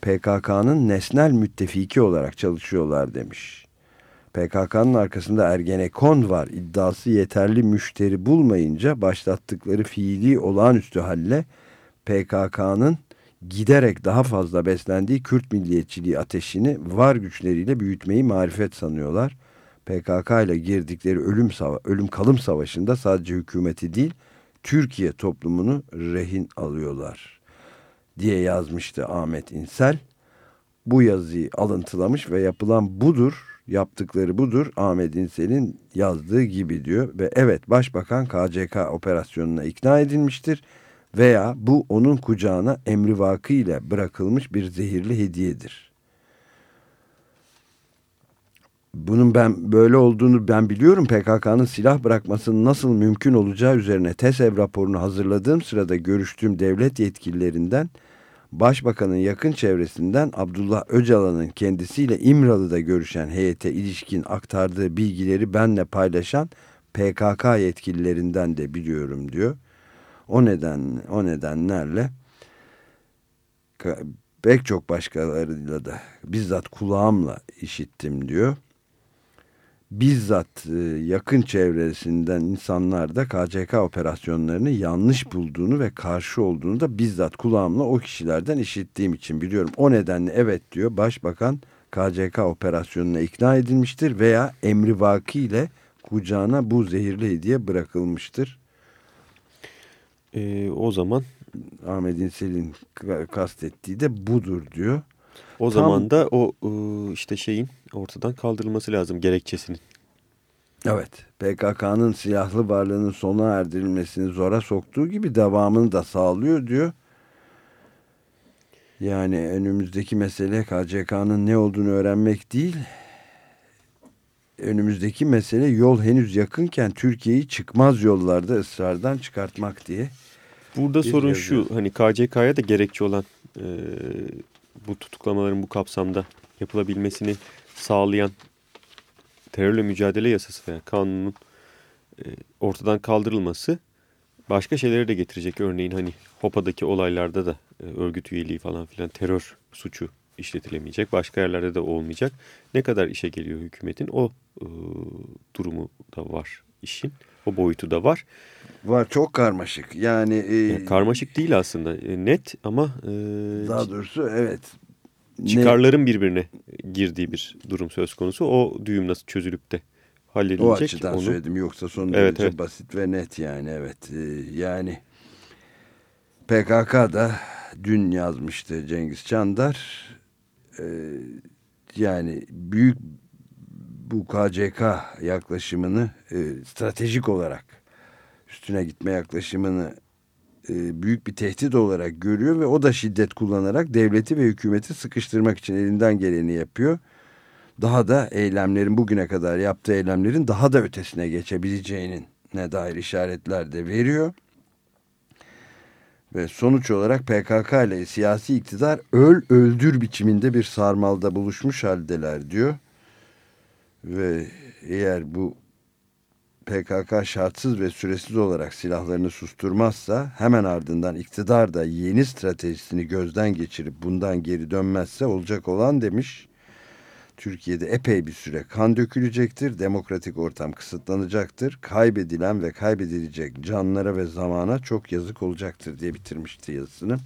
PKK'nın nesnel müttefiki olarak çalışıyorlar demiş. PKK'nın arkasında Ergenekon var iddiası yeterli müşteri bulmayınca başlattıkları fiili olağanüstü halle PKK'nın giderek daha fazla beslendiği Kürt milliyetçiliği ateşini var güçleriyle büyütmeyi marifet sanıyorlar. PKK ile girdikleri ölüm, ölüm kalım savaşında sadece hükümeti değil Türkiye toplumunu rehin alıyorlar diye yazmıştı Ahmet İnsel. Bu yazıyı alıntılamış ve yapılan budur, yaptıkları budur Ahmet İnsel'in yazdığı gibi diyor. Ve evet Başbakan KCK operasyonuna ikna edilmiştir veya bu onun kucağına emrivakı ile bırakılmış bir zehirli hediyedir. Bunun ben böyle olduğunu ben biliyorum. PKK'nın silah bırakmasının nasıl mümkün olacağı üzerine TESEV raporunu hazırladığım sırada görüştüğüm devlet yetkililerinden Başbakanın yakın çevresinden Abdullah Öcalan'ın kendisiyle İmralı'da görüşen heyete ilişkin aktardığı bilgileri benle paylaşan PKK yetkililerinden de biliyorum diyor. O neden o nedenlerle pek çok başkalarıyla da bizzat kulağımla işittim diyor. Bizzat e, yakın çevresinden insanlar da KCK operasyonlarını yanlış bulduğunu ve karşı olduğunu da bizzat kulağımla o kişilerden işittiğim için biliyorum. O nedenle evet diyor başbakan KCK operasyonuna ikna edilmiştir veya emri vaki ile kucağına bu zehirli hediye bırakılmıştır e, o zaman Ahmet İnsel'in kastettiği de budur diyor. O Tam, zaman da o işte şeyin ortadan kaldırılması lazım gerekçesinin. Evet PKK'nın silahlı varlığının sona erdirilmesini zora soktuğu gibi devamını da sağlıyor diyor. Yani önümüzdeki mesele KCK'nın ne olduğunu öğrenmek değil önümüzdeki mesele yol henüz yakınken Türkiye'yi çıkmaz yollarda ısrardan çıkartmak diye. Burada Bir sorun yazı. şu hani KCK'ya da gerekçe olan e, bu tutuklamaların bu kapsamda yapılabilmesini sağlayan terörle mücadele yasası veya kanunun e, ortadan kaldırılması başka şeyleri de getirecek. Örneğin hani HOPA'daki olaylarda da e, örgüt üyeliği falan filan terör suçu işletilemeyecek. Başka yerlerde de olmayacak. Ne kadar işe geliyor hükümetin o e, durumu da var işin. O boyutu da var. Var çok karmaşık. Yani, e, karmaşık değil aslında. E, net ama e, daha doğrusu evet. Ne- çıkarların birbirine girdiği bir durum söz konusu. O düğüm nasıl çözülüp de halledilecek? O açıdan onu... söyledim yoksa son derece evet. basit ve net yani evet. Ee, yani PKK da dün yazmıştı Cengiz Çandar. Ee, yani büyük bu KCK yaklaşımını e, stratejik olarak üstüne gitme yaklaşımını e, büyük bir tehdit olarak görüyor ve o da şiddet kullanarak devleti ve hükümeti sıkıştırmak için elinden geleni yapıyor daha da eylemlerin bugüne kadar yaptığı eylemlerin daha da ötesine geçebileceğinin ne dair işaretler de veriyor. Ve sonuç olarak PKK ile siyasi iktidar öl öldür biçiminde bir sarmalda buluşmuş haldeler diyor. Ve eğer bu PKK şartsız ve süresiz olarak silahlarını susturmazsa hemen ardından iktidar da yeni stratejisini gözden geçirip bundan geri dönmezse olacak olan demiş. Türkiye'de epey bir süre kan dökülecektir, demokratik ortam kısıtlanacaktır, kaybedilen ve kaybedilecek canlara ve zamana çok yazık olacaktır diye bitirmişti yazısını.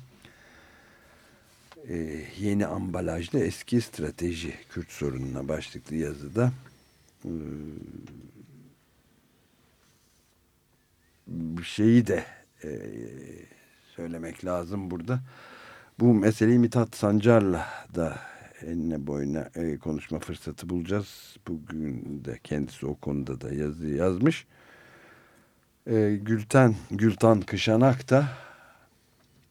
Ee, yeni ambalajlı eski strateji Kürt sorununa başlıklı yazıda. Ee, şeyi de e, söylemek lazım burada. Bu meseleyi Mithat Sancar'la da eline boyuna e, konuşma fırsatı bulacağız. Bugün de kendisi o konuda da yazı yazmış. E, Gülten, Gültan Kışanak da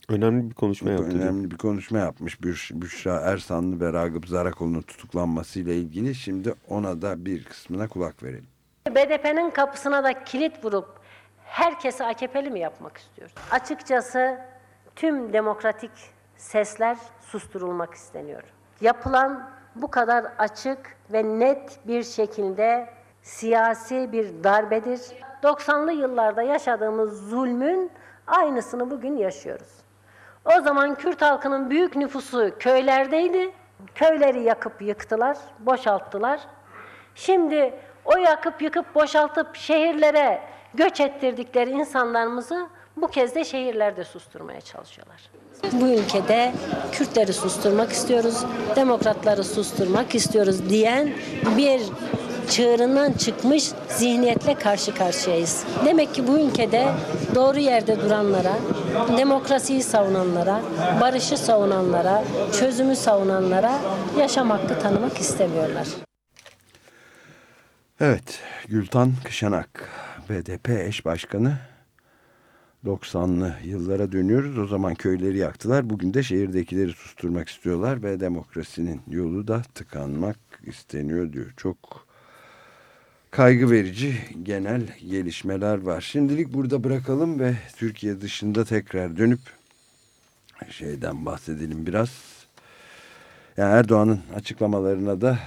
Önemli bir konuşma yaptı. önemli bir konuşma yapmış. Büş- Büşra Ersanlı ve Ragıp Zarakoğlu'nun tutuklanmasıyla ilgili. Şimdi ona da bir kısmına kulak verelim. BDP'nin kapısına da kilit vurup herkesi AKP'li mi yapmak istiyoruz? Açıkçası tüm demokratik sesler susturulmak isteniyor. Yapılan bu kadar açık ve net bir şekilde siyasi bir darbedir. 90'lı yıllarda yaşadığımız zulmün aynısını bugün yaşıyoruz. O zaman Kürt halkının büyük nüfusu köylerdeydi. Köyleri yakıp yıktılar, boşalttılar. Şimdi o yakıp yıkıp boşaltıp şehirlere göç ettirdikleri insanlarımızı bu kez de şehirlerde susturmaya çalışıyorlar. Bu ülkede Kürtleri susturmak istiyoruz, demokratları susturmak istiyoruz diyen bir çığırından çıkmış zihniyetle karşı karşıyayız. Demek ki bu ülkede doğru yerde duranlara, demokrasiyi savunanlara, barışı savunanlara, çözümü savunanlara yaşam hakkı tanımak istemiyorlar. Evet, Gültan Kışanak, BDP eş başkanı. 90'lı yıllara dönüyoruz. O zaman köyleri yaktılar. Bugün de şehirdekileri susturmak istiyorlar ve demokrasinin yolu da tıkanmak isteniyor diyor. Çok kaygı verici genel gelişmeler var. Şimdilik burada bırakalım ve Türkiye dışında tekrar dönüp şeyden bahsedelim biraz. Yani Erdoğan'ın açıklamalarına da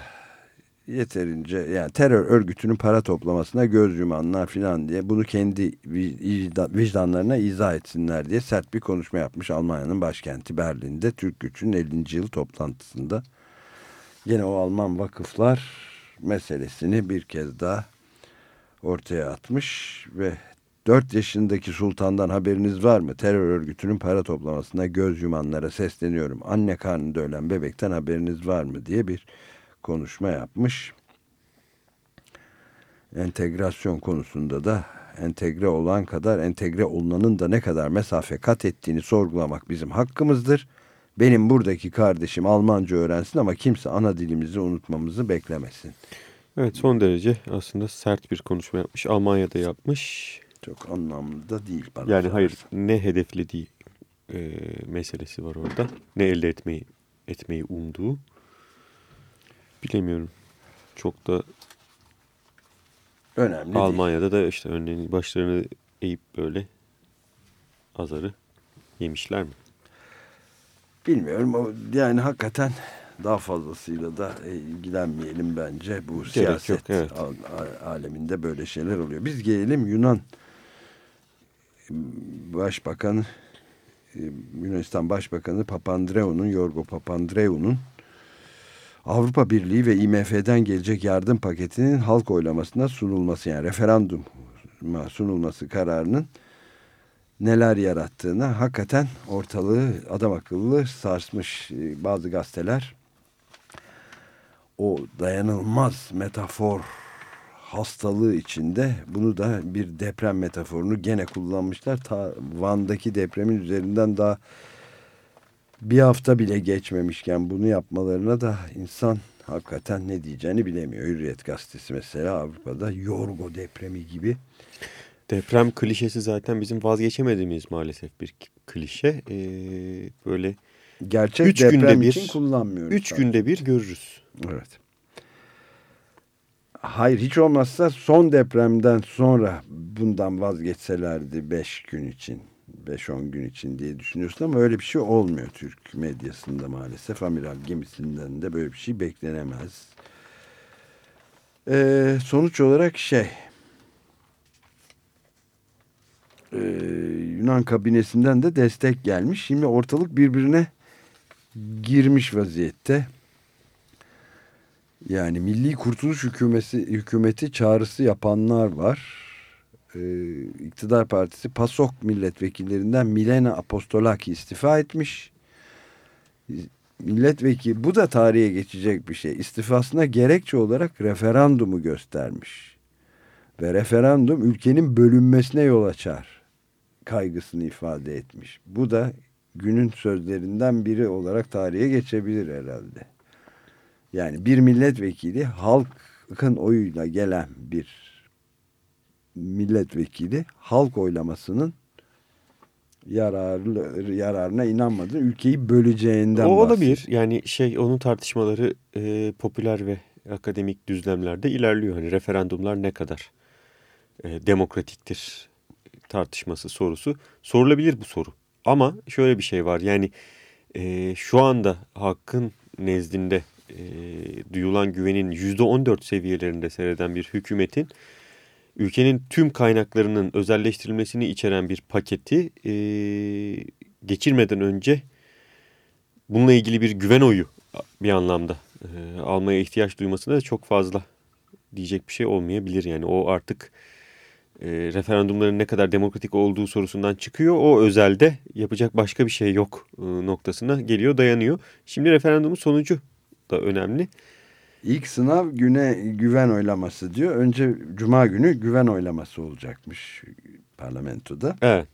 yeterince yani terör örgütünün para toplamasına göz yumanlar filan diye bunu kendi vicdan- vicdanlarına izah etsinler diye sert bir konuşma yapmış Almanya'nın başkenti Berlin'de Türk Güç'ün 50. yıl toplantısında. Yine o Alman vakıflar meselesini bir kez daha ortaya atmış ve 4 yaşındaki sultandan haberiniz var mı? Terör örgütünün para toplamasına göz yumanlara sesleniyorum. Anne karnında ölen bebekten haberiniz var mı diye bir konuşma yapmış. Entegrasyon konusunda da entegre olan kadar entegre olunanın da ne kadar mesafe kat ettiğini sorgulamak bizim hakkımızdır. Benim buradaki kardeşim Almanca öğrensin ama kimse ana dilimizi unutmamızı beklemesin. Evet son derece aslında sert bir konuşma yapmış. Almanya'da yapmış. Çok anlamlı da değil bana. Yani hayır sorarsan. ne hedeflediği e, meselesi var orada. Ne elde etmeyi etmeyi umduğu. Bilemiyorum. Çok da Önemli Almanya'da da işte örneğin başlarını eğip böyle azarı yemişler mi? Bilmiyorum o yani hakikaten daha fazlasıyla da e, ilgilenmeyelim bence. Bu Gerek siyaset yok, evet. al- aleminde böyle şeyler oluyor. Biz gelelim Yunan Başbakanı e, Yunanistan Başbakanı Papandreou'nun Yorgo Papandreou'nun Avrupa Birliği ve IMF'den gelecek yardım paketinin halk oylamasına sunulması yani referanduma sunulması kararının neler yarattığını hakikaten ortalığı adam akıllı sarsmış e, bazı gazeteler o dayanılmaz metafor hastalığı içinde bunu da bir deprem metaforunu gene kullanmışlar. Ta Van'daki depremin üzerinden daha bir hafta bile geçmemişken bunu yapmalarına da insan hakikaten ne diyeceğini bilemiyor. Hürriyet gazetesi mesela Avrupa'da Yorgo depremi gibi Deprem klişesi zaten bizim vazgeçemediğimiz maalesef bir klişe. Ee, böyle gerçek Üç deprem günde bir- için kullanmıyoruz. üç sadece. günde bir görürüz. Evet. Hayır hiç olmazsa son depremden sonra bundan vazgeçselerdi 5 gün için 5-10 gün için diye düşünüyorsun ama öyle bir şey olmuyor Türk medyasında maalesef. Amiral gemisinden de böyle bir şey beklenemez. Ee, sonuç olarak şey ee, Yunan kabinesinden de destek gelmiş. Şimdi ortalık birbirine girmiş vaziyette. Yani Milli Kurtuluş Hükümeti, hükümeti çağrısı yapanlar var. Ee, İktidar Partisi PASOK milletvekillerinden Milena Apostolaki istifa etmiş. Milletvekili bu da tarihe geçecek bir şey. İstifasına gerekçe olarak referandumu göstermiş. Ve referandum ülkenin bölünmesine yol açar kaygısını ifade etmiş. Bu da günün sözlerinden biri olarak tarihe geçebilir herhalde. Yani bir milletvekili halkın oyuyla gelen bir milletvekili halk oylamasının yararlı yararına inanmadı. Ülkeyi böleceğinden o bahsediyor. olabilir. Yani şey onun tartışmaları e, popüler ve akademik düzlemlerde ilerliyor. Hani referandumlar ne kadar e, demokratiktir tartışması sorusu sorulabilir bu soru. Ama şöyle bir şey var yani e, şu anda hakkın nezdinde e, duyulan güvenin %14 seviyelerinde seyreden bir hükümetin ülkenin tüm kaynaklarının özelleştirilmesini içeren bir paketi e, geçirmeden önce bununla ilgili bir güven oyu bir anlamda e, almaya ihtiyaç duymasına da çok fazla diyecek bir şey olmayabilir. Yani o artık e, referandumların ne kadar demokratik olduğu sorusundan çıkıyor. O özelde yapacak başka bir şey yok e, noktasına geliyor dayanıyor. Şimdi referandumun sonucu da önemli. İlk sınav güne güven oylaması diyor. Önce cuma günü güven oylaması olacakmış parlamentoda. Evet.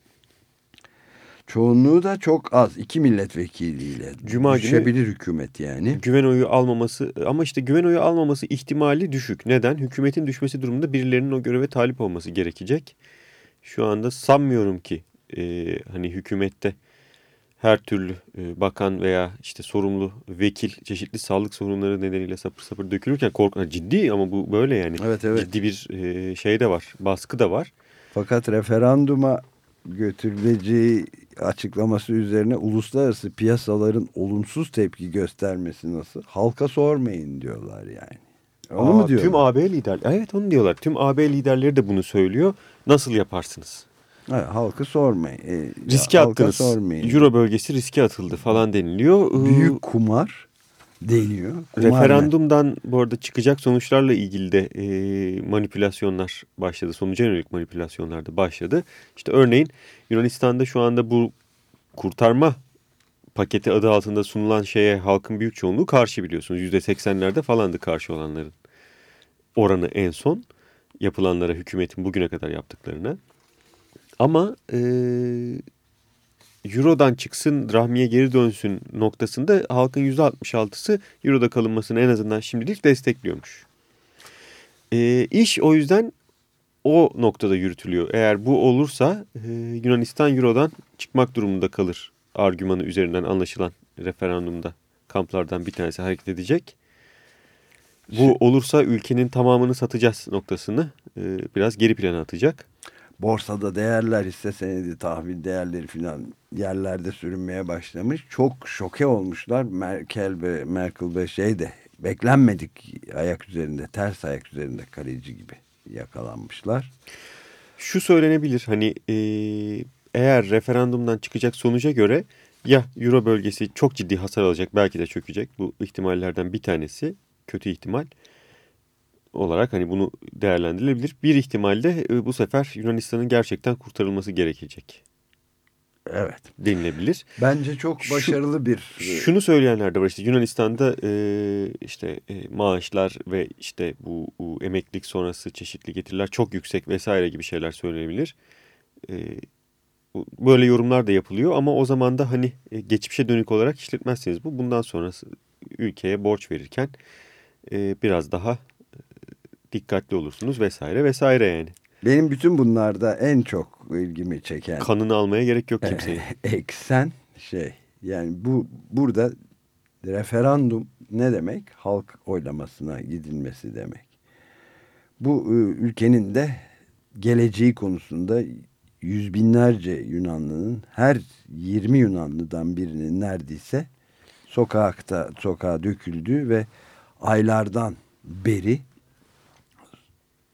Çoğunluğu da çok az. iki milletvekiliyle. Cuma günü- Düşebilir hükümet yani. Güven oyu almaması ama işte güven oyu almaması ihtimali düşük. Neden? Hükümetin düşmesi durumunda birilerinin o göreve talip olması gerekecek. Şu anda sanmıyorum ki e, hani hükümette her türlü e, bakan veya işte sorumlu vekil çeşitli sağlık sorunları nedeniyle sapır sapır dökülürken korkan ciddi ama bu böyle yani. Evet, evet. Ciddi bir e, şey de var, baskı da var. Fakat referanduma götürüleceği açıklaması üzerine uluslararası piyasaların olumsuz tepki göstermesi nasıl? Halka sormayın diyorlar yani. Onu Aa, mu diyorlar? Tüm AB lider, evet onu diyorlar. Tüm AB liderleri de bunu söylüyor. Nasıl yaparsınız? Ha, halkı sormayın. E, Riske halka attınız. sormayın. Euro bölgesi riske atıldı falan deniliyor. Büyük kumar deniyor. Kumar ne? Referandumdan bu arada çıkacak sonuçlarla ilgili de e, manipülasyonlar başladı. Sonuca yönelik manipülasyonlar da başladı. İşte örneğin Yunanistan'da şu anda bu kurtarma paketi adı altında sunulan şeye halkın büyük çoğunluğu karşı biliyorsunuz. %80'lerde falandı karşı olanların oranı en son yapılanlara hükümetin bugüne kadar yaptıklarına. Ama e, Euro'dan çıksın, rahmiye geri dönsün noktasında halkın %66'sı Euro'da kalınmasını en azından şimdilik destekliyormuş. E, iş o yüzden o noktada yürütülüyor. Eğer bu olursa e, Yunanistan Euro'dan çıkmak durumunda kalır argümanı üzerinden anlaşılan referandumda kamplardan bir tanesi hareket edecek. bu olursa ülkenin tamamını satacağız noktasını e, biraz geri plana atacak. Borsada değerler hisse senedi tahvil değerleri filan yerlerde sürünmeye başlamış. Çok şoke olmuşlar. Merkel ve Merkel ve şey de beklenmedik ayak üzerinde ters ayak üzerinde kaleci gibi yakalanmışlar. Şu söylenebilir hani e, eğer referandumdan çıkacak sonuca göre ya Euro bölgesi çok ciddi hasar alacak belki de çökecek bu ihtimallerden bir tanesi kötü ihtimal olarak hani bunu değerlendirilebilir. Bir ihtimalle e, bu sefer Yunanistan'ın gerçekten kurtarılması gerekecek. Evet. Denilebilir. Bence çok başarılı Şu, bir... E, şunu söyleyenler de var işte Yunanistan'da e, işte e, maaşlar ve işte bu, bu emeklilik sonrası çeşitli getiriler çok yüksek vesaire gibi şeyler söylenebilir. E, böyle yorumlar da yapılıyor ama o zaman da hani e, geçmişe dönük olarak işletmezseniz bu bundan sonrası ülkeye borç verirken e, biraz daha dikkatli olursunuz vesaire vesaire yani. Benim bütün bunlarda en çok ilgimi çeken... Kanını almaya gerek yok kimseyi. [LAUGHS] Eksen şey yani bu burada referandum ne demek? Halk oylamasına gidilmesi demek. Bu ıı, ülkenin de geleceği konusunda yüz binlerce Yunanlının her 20 Yunanlıdan birinin neredeyse sokakta sokağa döküldüğü ve aylardan beri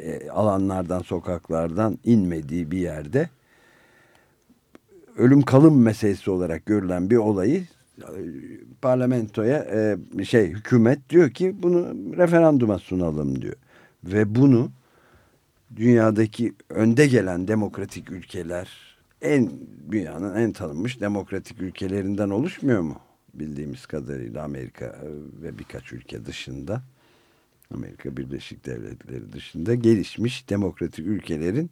e, alanlardan, sokaklardan inmediği bir yerde ölüm kalım meselesi olarak görülen bir olayı e, parlamentoya e, şey hükümet diyor ki bunu referanduma sunalım diyor. Ve bunu dünyadaki önde gelen demokratik ülkeler en dünyanın en tanınmış demokratik ülkelerinden oluşmuyor mu? Bildiğimiz kadarıyla Amerika ve birkaç ülke dışında. Amerika Birleşik Devletleri dışında gelişmiş demokratik ülkelerin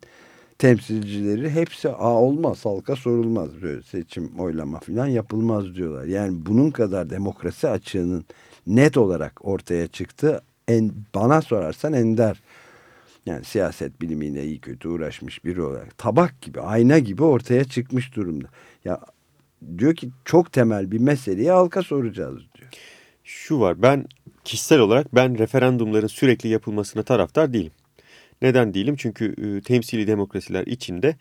temsilcileri hepsi a olmaz halka sorulmaz böyle seçim oylama falan yapılmaz diyorlar. Yani bunun kadar demokrasi açığının net olarak ortaya çıktı. En, bana sorarsan ender yani siyaset bilimiyle iyi kötü uğraşmış biri olarak tabak gibi ayna gibi ortaya çıkmış durumda. Ya diyor ki çok temel bir meseleyi halka soracağız. Şu var ben kişisel olarak ben referandumların sürekli yapılmasına taraftar değilim. Neden değilim? Çünkü e, temsili demokrasiler içinde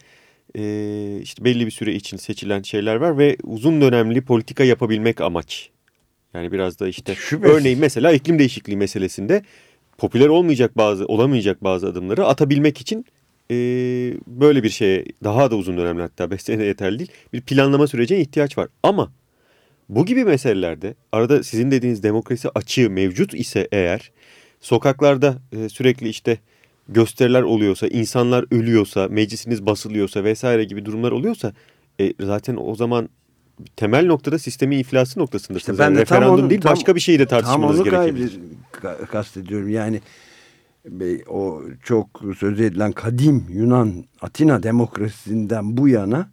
e, işte belli bir süre için seçilen şeyler var ve uzun dönemli politika yapabilmek amaç. Yani biraz da işte Şüphesiz. örneğin mesela iklim değişikliği meselesinde popüler olmayacak bazı olamayacak bazı adımları atabilmek için e, böyle bir şeye daha da uzun dönemli hatta 5 sene yeterli değil bir planlama sürecine ihtiyaç var. Ama bu gibi meselelerde arada sizin dediğiniz demokrasi açığı mevcut ise eğer sokaklarda e, sürekli işte gösteriler oluyorsa, insanlar ölüyorsa, meclisiniz basılıyorsa vesaire gibi durumlar oluyorsa e, zaten o zaman temel noktada sistemin iflası noktasındasınız. İşte ben yani referandum onu, değil tam, başka bir şeyi de tartışmanız gerekebilir. Tam onu kastediyorum yani o çok söz edilen kadim Yunan Atina demokrasisinden bu yana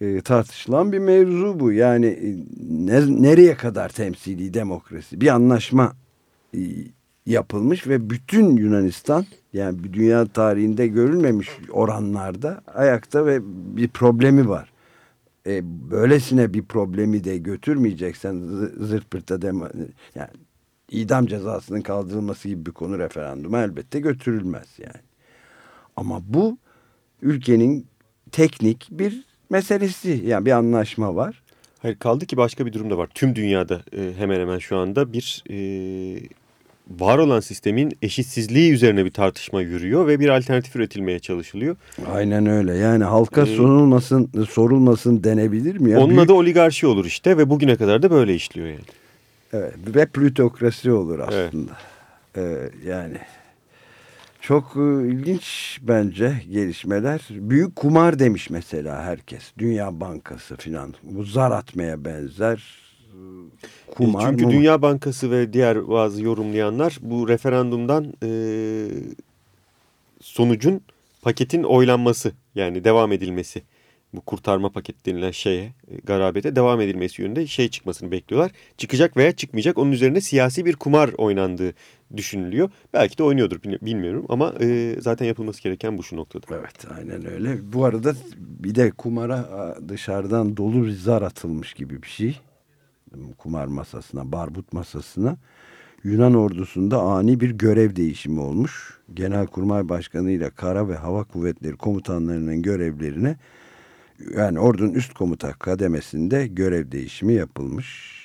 e, tartışılan bir mevzu bu. Yani e, ne, nereye kadar temsili demokrasi? Bir anlaşma e, yapılmış ve bütün Yunanistan yani dünya tarihinde görülmemiş oranlarda ayakta ve bir problemi var. E, böylesine bir problemi de götürmeyeceksen zırt pırta dema, yani idam cezasının kaldırılması gibi bir konu referanduma elbette götürülmez yani. Ama bu ülkenin teknik bir meselesi yani bir anlaşma var. Hayır kaldı ki başka bir durum da var. Tüm dünyada e, hemen hemen şu anda bir e, var olan sistemin eşitsizliği üzerine bir tartışma yürüyor ve bir alternatif üretilmeye çalışılıyor. Aynen öyle. Yani halka ee, sorulmasın, sorulmasın denebilir mi? Ya? Onun Büyük... adı oligarşi olur işte ve bugüne kadar da böyle işliyor yani. Evet ve plütokrasi olur aslında. Evet. Ee, yani çok e, ilginç bence gelişmeler. Büyük kumar demiş mesela herkes. Dünya Bankası filan. Bu zar atmaya benzer e, kumar. Çünkü mumar. Dünya Bankası ve diğer bazı yorumlayanlar bu referandumdan e, sonucun paketin oylanması yani devam edilmesi bu kurtarma paket denilen şeye, e, garabete devam edilmesi yönünde şey çıkmasını bekliyorlar. Çıkacak veya çıkmayacak onun üzerine siyasi bir kumar oynandığı düşünülüyor. Belki de oynuyordur bilmiyorum ama e, zaten yapılması gereken bu şu noktada. Evet aynen öyle. Bu arada bir de kumara dışarıdan dolu bir zar atılmış gibi bir şey. Kumar masasına, barbut masasına. Yunan ordusunda ani bir görev değişimi olmuş. Genelkurmay Başkanı ile Kara ve Hava Kuvvetleri komutanlarının görevlerine yani ordunun üst komuta kademesinde görev değişimi yapılmış.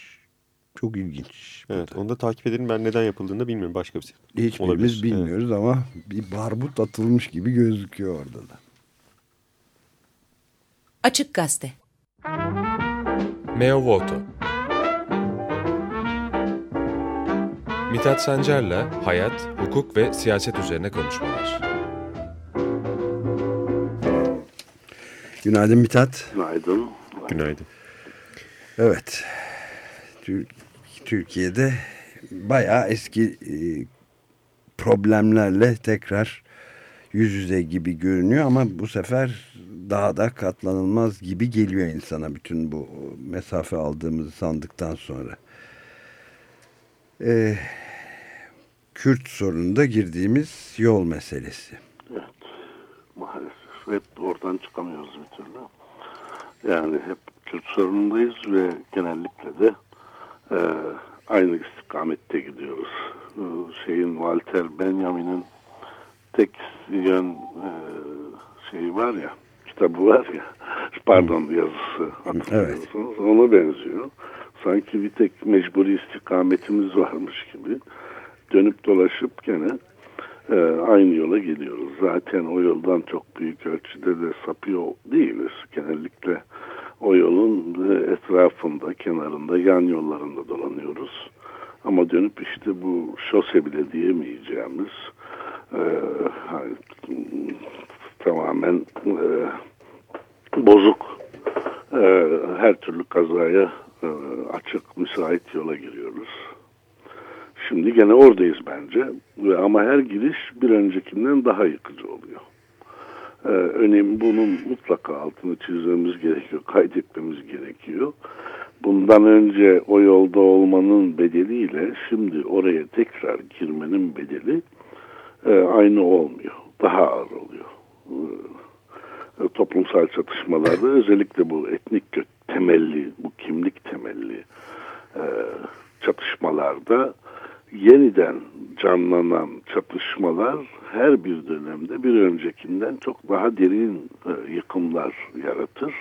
Çok ilginç. Evet onu da takip edelim. Ben neden yapıldığını da bilmiyorum. Başka bir şey. Hiçbirimiz bilmiyoruz evet. ama bir barbut atılmış gibi gözüküyor orada da. Açık Gazete Meo Voto Mithat Sancar'la hayat, hukuk ve siyaset üzerine konuşmalar. Günaydın Mithat. Günaydın. Günaydın. Evet. Türkiye'de bayağı eski e, problemlerle tekrar yüz yüze gibi görünüyor ama bu sefer daha da katlanılmaz gibi geliyor insana bütün bu mesafe aldığımızı sandıktan sonra. Ee, Kürt sorununda girdiğimiz yol meselesi. Evet. Maalesef hep oradan çıkamıyoruz bir türlü. Yani hep Kürt sorunundayız ve genellikle de e, aynı istikamette gidiyoruz. E, şeyin Walter Benjamin'in tek yön e, şeyi var ya kitabı var ya [LAUGHS] pardon yazısı hatırlıyorsunuz. Evet. Ona benziyor. Sanki bir tek mecburi istikametimiz [LAUGHS] varmış gibi dönüp dolaşıp gene e, aynı yola geliyoruz. Zaten o yoldan çok büyük ölçüde de sapıyor değiliz. Genellikle o yolun etrafında, kenarında, yan yollarında dolanıyoruz. Ama dönüp işte bu şose bile diyemeyeceğimiz e, tamamen e, bozuk e, her türlü kazaya e, açık, müsait yola giriyoruz. Şimdi gene oradayız bence. Ama her giriş bir öncekinden daha yıkıcı oluyor. Ee, önemli bunun mutlaka altını çizmemiz gerekiyor, kaydetmemiz gerekiyor. Bundan önce o yolda olmanın bedeliyle şimdi oraya tekrar girmenin bedeli e, aynı olmuyor. Daha ağır oluyor. E, toplumsal çatışmalarda özellikle bu etnik temelli, bu kimlik temelli e, çatışmalarda yeniden canlanan çatışmalar her bir dönemde bir öncekinden çok daha derin e, yıkımlar yaratır.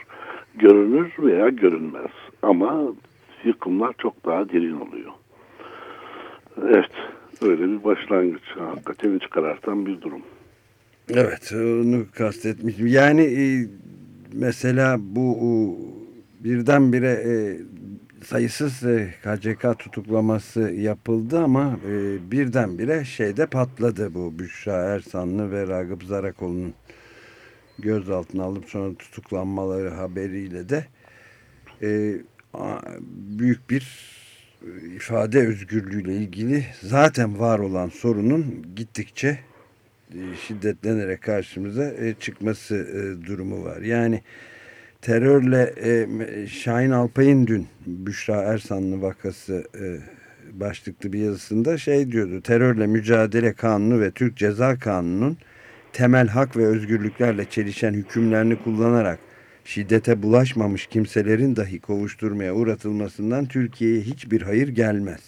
Görünür veya görünmez ama yıkımlar çok daha derin oluyor. Evet, öyle bir başlangıç. Hakikaten iç karartan bir durum. Evet, onu kastetmiştim. Yani e, mesela bu birdenbire e, sayısız e, KCK tutuklaması yapıldı ama e, birdenbire şeyde patladı bu Büşra Ersanlı ve Ragıp Zarakoğlu'nun gözaltına alıp sonra tutuklanmaları haberiyle de e, büyük bir ifade özgürlüğüyle ilgili zaten var olan sorunun gittikçe şiddetlenerek karşımıza çıkması durumu var. Yani terörle e, Şahin Alpay'ın dün Büşra Ersanlı vakası e, başlıklı bir yazısında şey diyordu. Terörle mücadele kanunu ve Türk Ceza Kanunu'nun temel hak ve özgürlüklerle çelişen hükümlerini kullanarak şiddete bulaşmamış kimselerin dahi kovuşturmaya uğratılmasından Türkiye'ye hiçbir hayır gelmez.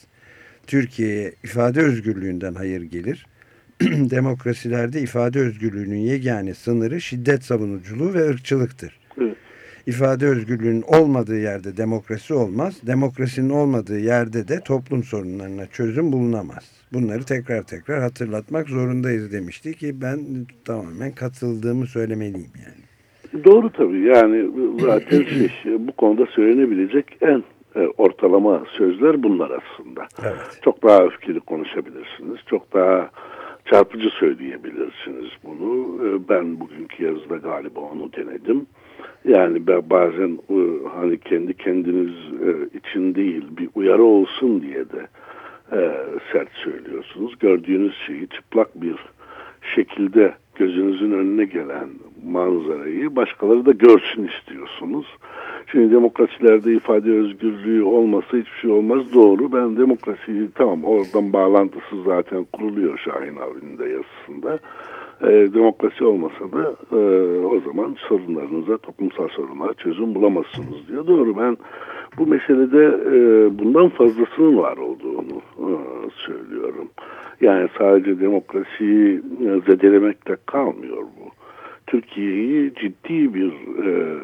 Türkiye'ye ifade özgürlüğünden hayır gelir. [CLEARS THROAT] Demokrasilerde ifade özgürlüğünün yegane sınırı şiddet savunuculuğu ve ırkçılıktır. Evet ifade özgürlüğünün olmadığı yerde demokrasi olmaz. Demokrasinin olmadığı yerde de toplum sorunlarına çözüm bulunamaz. Bunları tekrar tekrar hatırlatmak zorundayız demişti ki ben tamamen katıldığımı söylemeliyim yani. Doğru tabii yani zaten [CLEARS THROAT] şey, bu konuda söylenebilecek en e, ortalama sözler bunlar aslında. Evet. Çok daha öfkeli konuşabilirsiniz. Çok daha çarpıcı söyleyebilirsiniz bunu. E, ben bugünkü yazıda galiba onu denedim. Yani bazen e, hani kendi kendiniz e, için değil bir uyarı olsun diye de e, sert söylüyorsunuz. Gördüğünüz şeyi çıplak bir şekilde gözünüzün önüne gelen manzarayı başkaları da görsün istiyorsunuz. Şimdi demokrasilerde ifade özgürlüğü olmasa hiçbir şey olmaz. Doğru. Ben demokrasiyi tamam oradan bağlantısı zaten kuruluyor Şahin abinin de yazısında. E, demokrasi olmasa da e, o zaman sorunlarınıza, toplumsal sorunlara çözüm bulamazsınız diyor. Doğru ben bu meselede e, bundan fazlasının var olduğunu e, söylüyorum. Yani sadece demokrasiyi e, zedelemekte kalmıyor bu. Türkiye'yi ciddi bir e,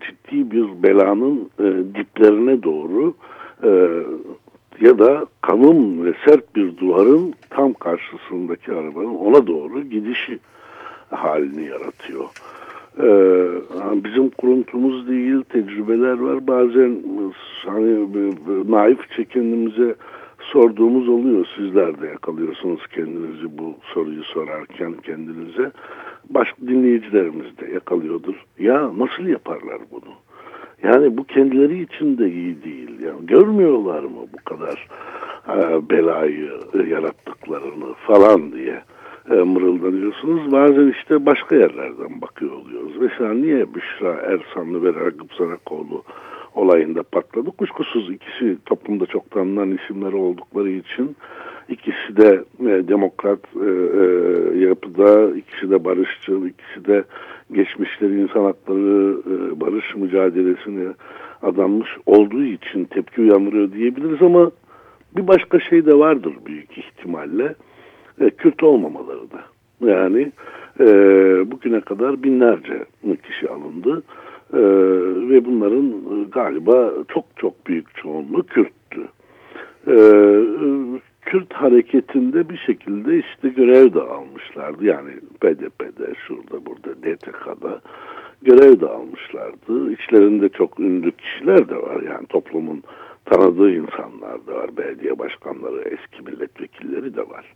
ciddi bir belanın e, diplerine doğru e, ya da kalın ve sert bir duvarın tam karşısındaki arabanın ona doğru gidişi halini yaratıyor. Ee, bizim kuruntumuz değil, tecrübeler var. Bazen hani naifçe kendimize sorduğumuz oluyor. Sizler de yakalıyorsunuz kendinizi bu soruyu sorarken kendinize. Başka dinleyicilerimiz de yakalıyordur. Ya nasıl yaparlar bunu? Yani bu kendileri için de iyi değil. Yani görmüyorlar mı bu kadar e, belayı yarattıklarını falan diye e, mırıldanıyorsunuz. Bazen işte başka yerlerden bakıyor oluyoruz. Mesela niye Büşra Ersanlı ve Ragıp Sarakoğlu olayında patladı? Kuşkusuz ikisi toplumda çok tanınan isimler oldukları için ikisi de e, demokrat e, e, yapıda, ikisi de barışçıl, ikisi de geçmişleri insan hakları e, barış mücadelesine adanmış olduğu için tepki uyandırıyor diyebiliriz ama bir başka şey de vardır büyük ihtimalle. E, Kürt olmamaları da. Yani e, bugüne kadar binlerce kişi alındı e, ve bunların galiba çok çok büyük çoğunluğu Kürttü. Kürt hareketinde bir şekilde işte görev de almışlardı. Yani BDP'de, şurada, burada, DTK'da görev de almışlardı. İçlerinde çok ünlü kişiler de var. Yani toplumun tanıdığı insanlar da var. Belediye başkanları, eski milletvekilleri de var.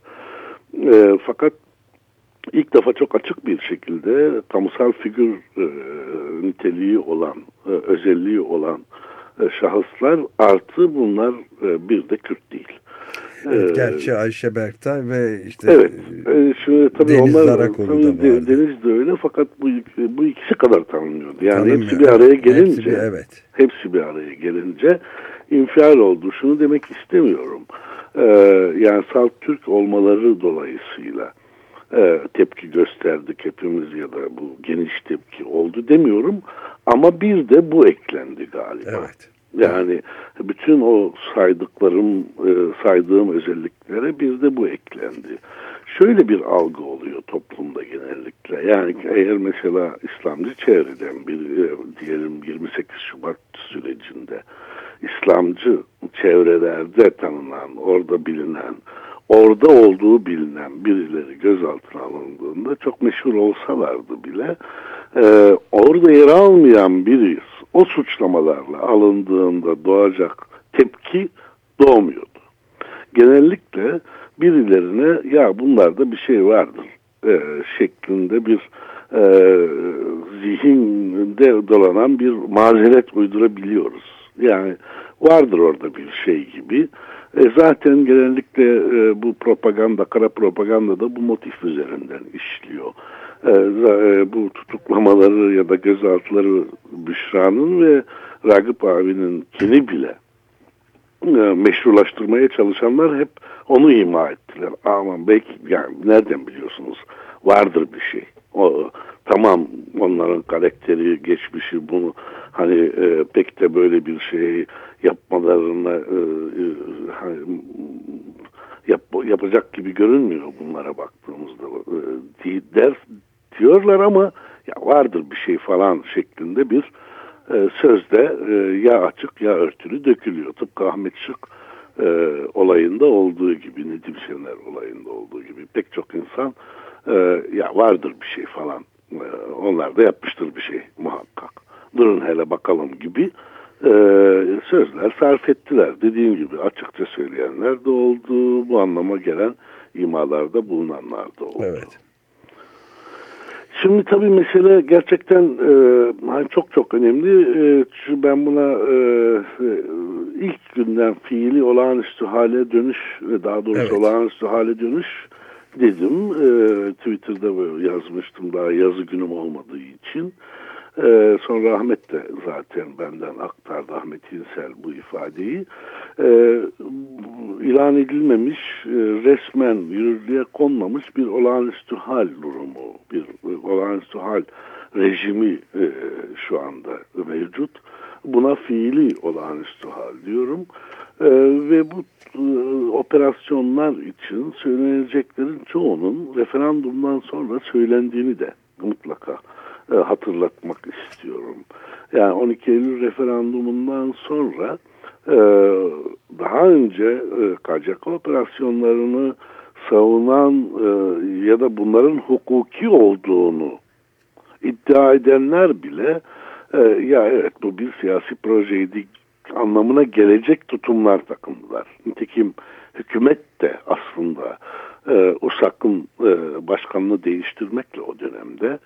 E, fakat ilk defa çok açık bir şekilde kamusal figür e, niteliği olan, e, özelliği olan e, şahıslar artı bunlar e, bir de Kürt değil. Evet, ee, gerçi Ayşe Berktay ve işte evet, e, şimdi, tabii Deniz onlar, Zarakoğlu tabii da vardı. Deniz de öyle fakat bu, bu ikisi kadar tanınıyordu. Yani hepsi bir araya gelince hepsi bir, evet. hepsi bir araya gelince infial oldu. Şunu demek istemiyorum. Ee, yani salt Türk olmaları dolayısıyla e, tepki gösterdik hepimiz ya da bu geniş tepki oldu demiyorum. Ama bir de bu eklendi galiba. Evet. Yani bütün o saydıklarım, e, saydığım özelliklere bir de bu eklendi. Şöyle bir algı oluyor toplumda genellikle. Yani eğer mesela İslamcı çevreden bir e, diyelim 28 Şubat sürecinde İslamcı çevrelerde tanınan, orada bilinen, orada olduğu bilinen birileri gözaltına alındığında çok meşhur olsalardı bile e, orada yer almayan biri o suçlamalarla alındığında doğacak tepki doğmuyordu. Genellikle birilerine ya bunlarda bir şey vardır e, şeklinde bir e, zihinde dolanan bir mazeret uydurabiliyoruz. Yani vardır orada bir şey gibi. E, zaten genellikle e, bu propaganda, kara propaganda da bu motif üzerinden işliyor. E, e, bu tutuklamaları ya da gözaltıları Büşra'nın ve Ragıp abinin kini bile e, meşrulaştırmaya çalışanlar hep onu ima ettiler. Aman belki yani nereden biliyorsunuz vardır bir şey. O, tamam onların karakteri, geçmişi bunu hani e, pek de böyle bir şey yapmalarına e, e, hani, yap, yapacak gibi görünmüyor bunlara baktığımızda e, der diyorlar ama ya vardır bir şey falan şeklinde bir e, sözde e, ya açık ya örtülü dökülüyor. Tıpkı Ahmet Şık e, olayında olduğu gibi, Nedim Şener olayında olduğu gibi pek çok insan e, ya vardır bir şey falan. E, onlar da yapmıştır bir şey muhakkak. Durun hele bakalım gibi e, sözler sarf ettiler. Dediğim gibi açıkça söyleyenler de oldu. Bu anlama gelen imalarda bulunanlar da oldu. Evet. Şimdi tabii mesele gerçekten e, çok çok önemli. E, çünkü ben buna e, e, ilk günden fiili olağanüstü hale dönüş ve daha doğrusu evet. olağanüstü hale dönüş dedim. E, Twitter'da yazmıştım daha yazı günüm olmadığı için. Ee, sonra Ahmet de zaten benden aktardı Ahmet İnsel bu ifadeyi. Ee, ilan edilmemiş, e, resmen yürürlüğe konmamış bir olağanüstü hal durumu, bir olağanüstü hal rejimi e, şu anda mevcut. Buna fiili olağanüstü hal diyorum. E, ve bu e, operasyonlar için söyleneceklerin çoğunun referandumdan sonra söylendiğini de mutlaka e, hatırlatmak istiyorum. Yani 12 Eylül referandumundan sonra e, daha önce e, KCK operasyonlarını savunan e, ya da bunların hukuki olduğunu iddia edenler bile e, ya evet bu bir siyasi projeydi anlamına gelecek tutumlar takındılar. Nitekim hükümet de aslında e, USAK'ın e, başkanını değiştirmekle o dönemde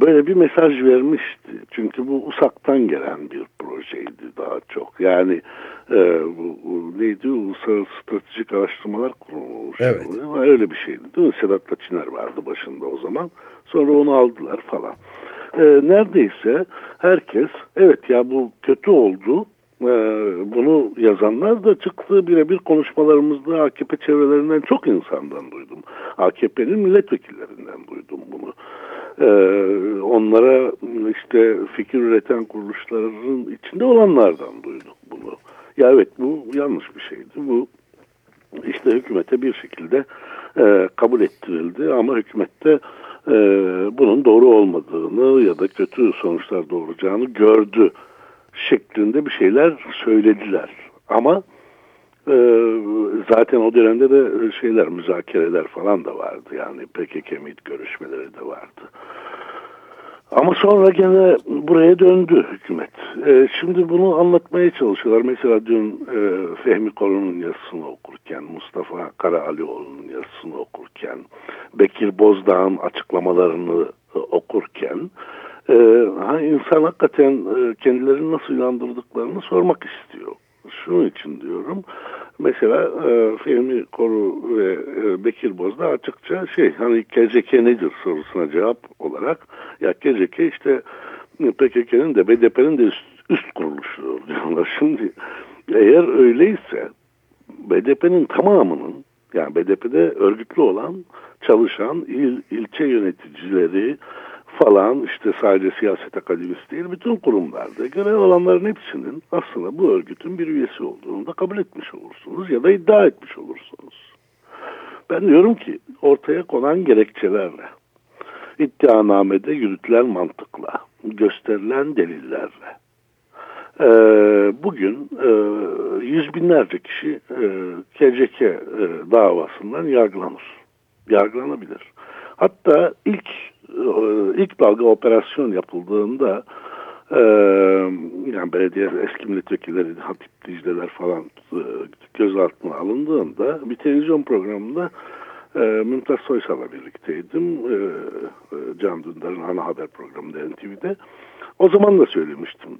böyle bir mesaj vermişti. Çünkü bu USAK'tan gelen bir projeydi daha çok. Yani e, bu, bu neydi? Uluslararası Stratejik Araştırmalar Kurumu. Evet. Öyle bir şeydi değil mi? Sedat Laçiner vardı başında o zaman. Sonra onu aldılar falan. E, neredeyse herkes evet ya bu kötü oldu e, bunu yazanlar da çıktı birebir konuşmalarımızda AKP çevrelerinden çok insandan duydum. AKP'nin milletvekillerinden duydum bunu. E, onlara işte fikir üreten kuruluşların içinde olanlardan duyduk bunu. Ya evet bu yanlış bir şeydi. Bu işte hükümete bir şekilde e, kabul ettirildi ama hükümette e, bunun doğru olmadığını ya da kötü sonuçlar doğuracağını gördü şeklinde bir şeyler söylediler. Ama e, zaten o dönemde de şeyler müzakereler falan da vardı yani PKK MİT görüşmeleri de vardı. Ama sonra gene buraya döndü hükümet. E, şimdi bunu anlatmaya çalışıyorlar. Mesela dün e, Fehmi Korun'un yazısını okurken, Mustafa Karaalioğlu'nun yazısını okurken, Bekir Bozdağ'ın açıklamalarını e, okurken, e, insan hakikaten e, kendilerini nasıl inandırdıklarını sormak istiyor. Şunun için diyorum. Mesela e, Fehmi Koru ve e, Bekir Bozdağ açıkça şey hani KCK nedir sorusuna cevap olarak ya KCK işte PKK'nın de BDP'nin de üst, üst kuruluşudur diyorlar. [LAUGHS] Şimdi eğer öyleyse BDP'nin tamamının yani BDP'de örgütlü olan çalışan il, ilçe yöneticileri falan işte sadece siyaset akademisi değil bütün kurumlarda görev alanların hepsinin aslında bu örgütün bir üyesi olduğunu da kabul etmiş olursunuz ya da iddia etmiş olursunuz. Ben diyorum ki ortaya konan gerekçelerle, iddianamede yürütülen mantıkla, gösterilen delillerle, e, bugün e, yüz binlerce kişi e, KCK e, davasından yargılanır. Yargılanabilir. Hatta ilk ilk dalga operasyon yapıldığında e, yani belediye eski milletvekilleri, hatip dicleler falan e, gözaltına alındığında bir televizyon programında e, Mümtaz Soysal'la birlikteydim. E, e, Can Dündar'ın ana haber programında NTV'de. O zaman da söylemiştim.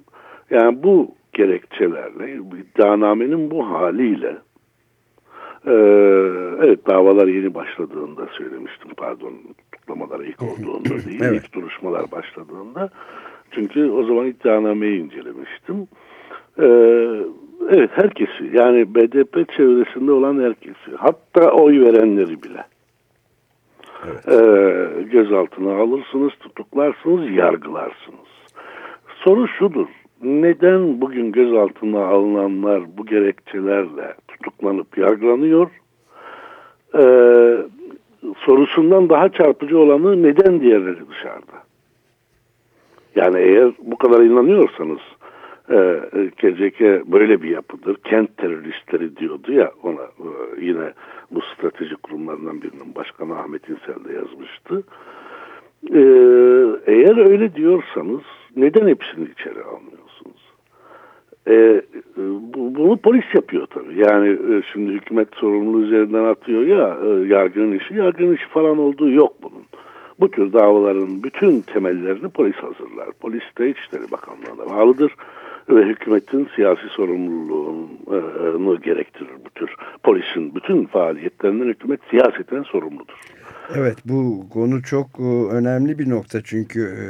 Yani bu gerekçelerle, iddianamenin bu haliyle evet davalar yeni başladığında söylemiştim pardon tutuklamalar ilk olduğunda [CLEARS THROAT] değil evet. ilk duruşmalar başladığında çünkü o zaman iddianameyi incelemiştim ee, evet herkesi yani BDP çevresinde olan herkesi hatta oy verenleri bile evet. ee, gözaltına alırsınız tutuklarsınız yargılarsınız soru şudur neden bugün gözaltına alınanlar bu gerekçelerle tutuklanıp yargılanıyor? Ee, sorusundan daha çarpıcı olanı neden diğerleri dışarıda? Yani eğer bu kadar inanıyorsanız e, KCK böyle bir yapıdır. Kent teröristleri diyordu ya ona e, yine bu strateji kurumlarından birinin başkanı Ahmet İnsel de yazmıştı. E, eğer öyle diyorsanız neden hepsini içeri almıyorsunuz? E, bu, bunu polis yapıyor tabii. Yani e, şimdi hükümet sorumluluğu üzerinden atıyor ya e, yargının işi. Yargının işi falan olduğu yok bunun. Bu tür davaların bütün temellerini polis hazırlar. Polis de İçişleri Bakanlığı'na bağlıdır ve hükümetin siyasi sorumluluğunu gerektirir bu tür polisin bütün faaliyetlerinden hükümet siyaseten sorumludur. Evet bu konu çok e, önemli bir nokta çünkü e,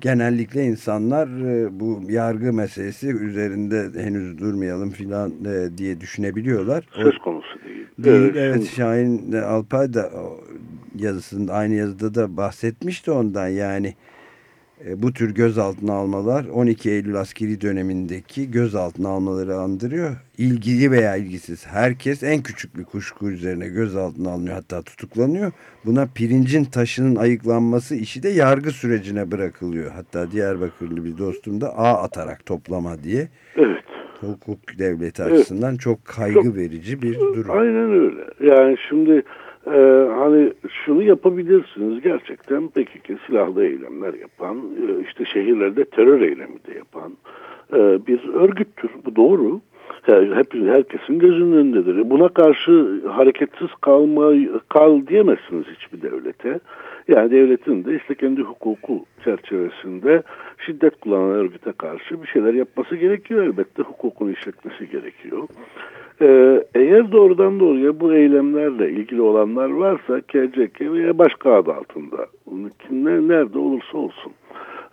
genellikle insanlar e, bu yargı meselesi üzerinde henüz durmayalım filan e, diye düşünebiliyorlar. Söz konusu değil. Değil, Evet, evet Şahin Alpay da yazısında aynı yazıda da bahsetmişti ondan yani bu tür gözaltına almalar 12 Eylül askeri dönemindeki gözaltına almaları andırıyor. İlgili veya ilgisiz herkes en küçük bir kuşku üzerine gözaltına alınıyor hatta tutuklanıyor. Buna pirincin taşının ayıklanması işi de yargı sürecine bırakılıyor. Hatta Diyarbakırlı bir dostum da ağ atarak toplama diye Evet. hukuk devleti Evet. açısından çok kaygı Çok- verici bir durum. Aynen öyle. Yani şimdi e, hani şunu yapabilirsiniz gerçekten PKK silahlı eylemler yapan, e, işte şehirlerde terör eylemi de yapan e, bir örgüttür. Bu doğru. Hep, herkesin gözünün önündedir. Buna karşı hareketsiz kalma, kal diyemezsiniz hiçbir devlete. Yani devletin de işte kendi hukuku çerçevesinde şiddet kullanan örgüte karşı bir şeyler yapması gerekiyor. Elbette hukukun işletmesi gerekiyor. Ee, eğer doğrudan doğruya bu eylemlerle ilgili olanlar varsa KCK veya başka adı altında kimler nerede olursa olsun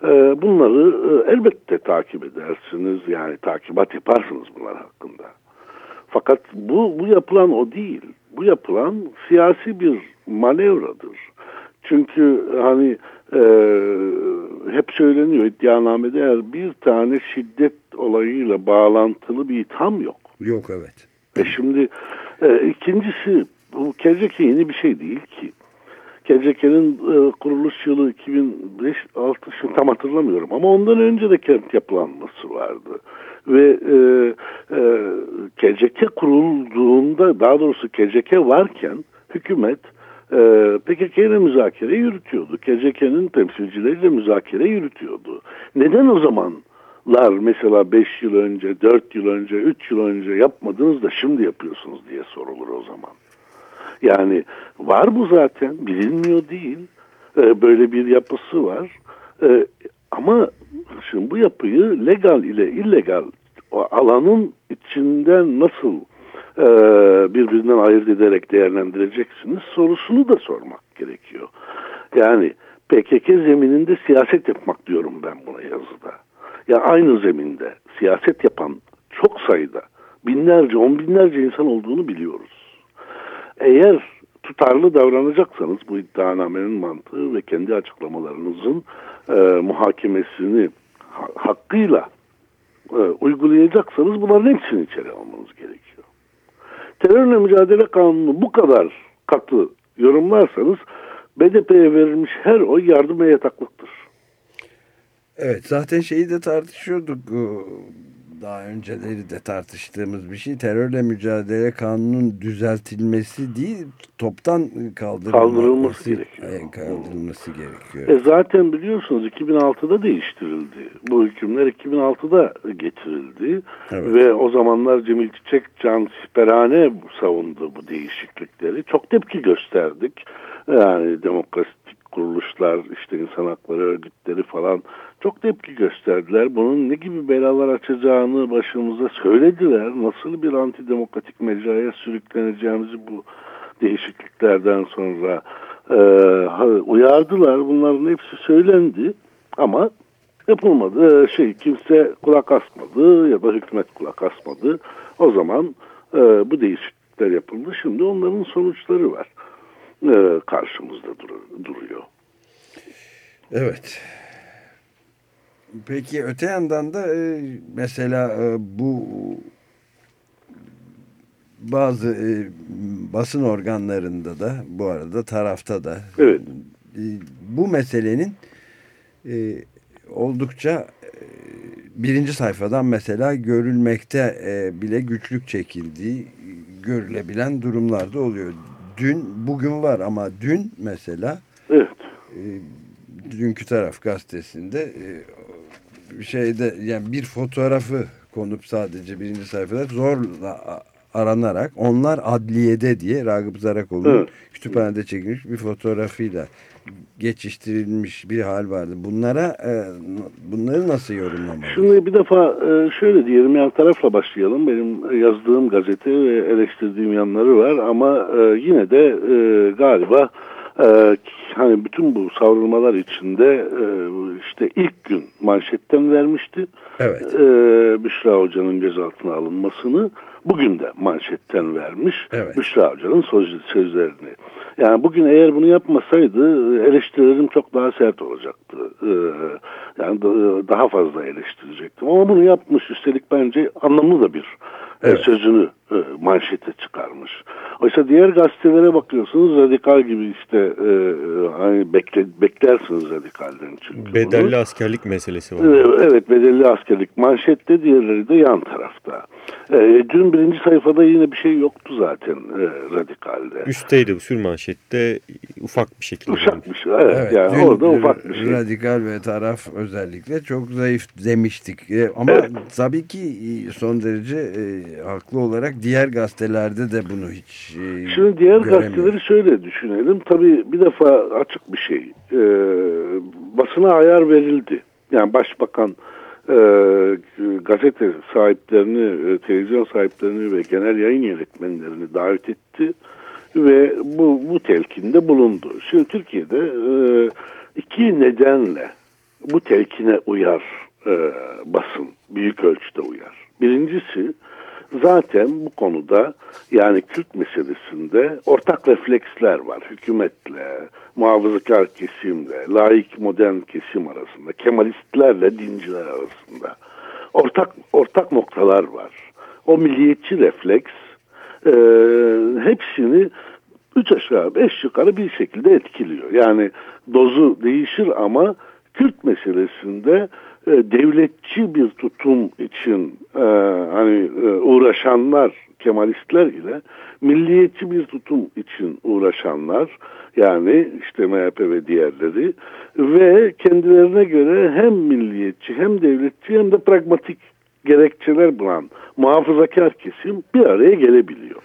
e, bunları e, elbette takip edersiniz yani takibat yaparsınız bunlar hakkında. Fakat bu, bu yapılan o değil. Bu yapılan siyasi bir manevradır. Çünkü hani e, hep söyleniyor iddianamede eğer bir tane şiddet olayıyla bağlantılı bir itham yok. Yok evet. E şimdi e, ikincisi bu KCK yeni bir şey değil ki. KCK'nin e, kuruluş yılı 2005 6 şimdi tam hatırlamıyorum ama ondan önce de kent yapılanması vardı. Ve e, e, KCK kurulduğunda daha doğrusu KCK varken hükümet e, PKK ile müzakere yürütüyordu. KCK'nin temsilcileriyle müzakere yürütüyordu. Neden o zamanlar mesela 5 yıl önce, 4 yıl önce, 3 yıl önce yapmadınız da şimdi yapıyorsunuz diye sorulur o zaman. Yani var bu zaten bilinmiyor değil. Ee, böyle bir yapısı var. Ee, ama şimdi bu yapıyı legal ile illegal o alanın içinden nasıl e, birbirinden ayırt ederek değerlendireceksiniz sorusunu da sormak gerekiyor. Yani PKK zemininde siyaset yapmak diyorum ben buna yazıda. Ya aynı zeminde siyaset yapan çok sayıda binlerce on binlerce insan olduğunu biliyoruz. Eğer tutarlı davranacaksanız bu iddianamenin mantığı ve kendi açıklamalarınızın e, muhakemesini ha- hakkıyla e, uygulayacaksanız bunların hepsini içeri almanız gerekiyor. Terörle mücadele kanunu bu kadar katı yorumlarsanız BDP'ye verilmiş her oy yardıma yataklıktır. Evet zaten şeyi de tartışıyorduk daha önceleri de tartıştığımız bir şey terörle mücadele kanunun düzeltilmesi değil toptan kaldırılması, Kaldırılması gerekiyor. kaldırılması gerekiyor. E zaten biliyorsunuz 2006'da değiştirildi. Bu hükümler 2006'da getirildi. Evet. Ve o zamanlar Cemil Çiçek Can Siperhane savundu bu değişiklikleri. Çok tepki gösterdik. Yani demokratik kuruluşlar, işte insan hakları örgütleri falan çok tepki gösterdiler. Bunun ne gibi belalar açacağını başımıza söylediler. Nasıl bir antidemokratik mecraya sürükleneceğimizi bu değişikliklerden sonra e, uyardılar. Bunların hepsi söylendi ama yapılmadı. Şey kimse kulak asmadı ya da hükümet kulak asmadı. O zaman e, bu değişiklikler yapıldı. Şimdi onların sonuçları var. E, karşımızda dur- duruyor. Evet. Peki öte yandan da e, mesela e, bu bazı e, basın organlarında da bu arada tarafta da Evet. e, bu meselenin e, oldukça e, birinci sayfadan mesela görülmekte e, bile güçlük çekildiği görülebilen durumlarda oluyor. Dün bugün var ama dün mesela Evet. e, dünkü taraf gazetesinde e, şeyde yani bir fotoğrafı konup sadece birinci sayfada zorla aranarak onlar adliyede diye Ragıp Zarakoğlu'nun Evet. kütüphanede çekilmiş bir fotoğrafıyla geçiştirilmiş bir hal vardı. Bunlara e, bunları nasıl yorumlamalıyız? Şimdi bir defa e, şöyle diyelim yan tarafla başlayalım. Benim yazdığım gazete ve eleştirdiğim yanları var ama e, yine de e, galiba Ee, hani bütün bu savrulmalar içinde e, işte ilk gün manşetten vermişti. Evet. Ee, Büşra Hoca'nın gözaltına alınmasını bugün de manşetten vermiş. Evet. Büşra söz, sözlerini. Yani bugün eğer bunu yapmasaydı eleştirilerim çok daha sert olacaktı. Ee, yani da- daha fazla eleştirecektim. Ama bunu yapmış. Üstelik bence anlamlı da bir e, Evet. sözünü e, manşete çıkarmış. Oysa diğer gazetelere bakıyorsunuz radikal gibi işte e, e, hani bekle, beklersiniz radikalden çünkü. bunu. Bedelli askerlik meselesi var. Evet bedelli askerlik manşette diğerleri de yan tarafta. Ee, dün birinci sayfada yine bir şey yoktu zaten e, radikalde. Üstteydi sür manşette ufak bir şekilde. Ufak bir şey. Evet, Evet, yani dün orada ufak bir şey. Radikal ve taraf özellikle çok zayıf demiştik. E, Ama Evet. tabii ki e, son derece e, haklı olarak diğer gazetelerde de bunu hiç e, Şimdi diğer gazeteleri şöyle düşünelim. Tabii bir defa açık bir şey. Ee, basına ayar verildi. Yani başbakan e, gazete sahiplerini, e, televizyon sahiplerini ve genel yayın yönetmenlerini davet etti ve bu bu telkinde bulundu. Şimdi Türkiye'de e, iki nedenle bu telkine uyar e, basın, büyük ölçüde uyar. Birincisi zaten bu konuda yani Kürt meselesinde ortak refleksler var. Hükümetle, muhafazakar kesimle, laik modern kesim arasında, Kemalistlerle dinciler arasında ortak ortak noktalar var. O milliyetçi refleks e, hepsini üç aşağı beş yukarı bir şekilde etkiliyor. Yani dozu değişir ama Kürt meselesinde e, devletçi bir tutum için e, hani e, uğraşanlar Kemalistler ile milliyetçi bir tutum için uğraşanlar yani işte MHP ve diğerleri ve kendilerine göre hem milliyetçi hem devletçi hem de pragmatik gerekçeler bulan muhafazakar kesim bir araya gelebiliyor.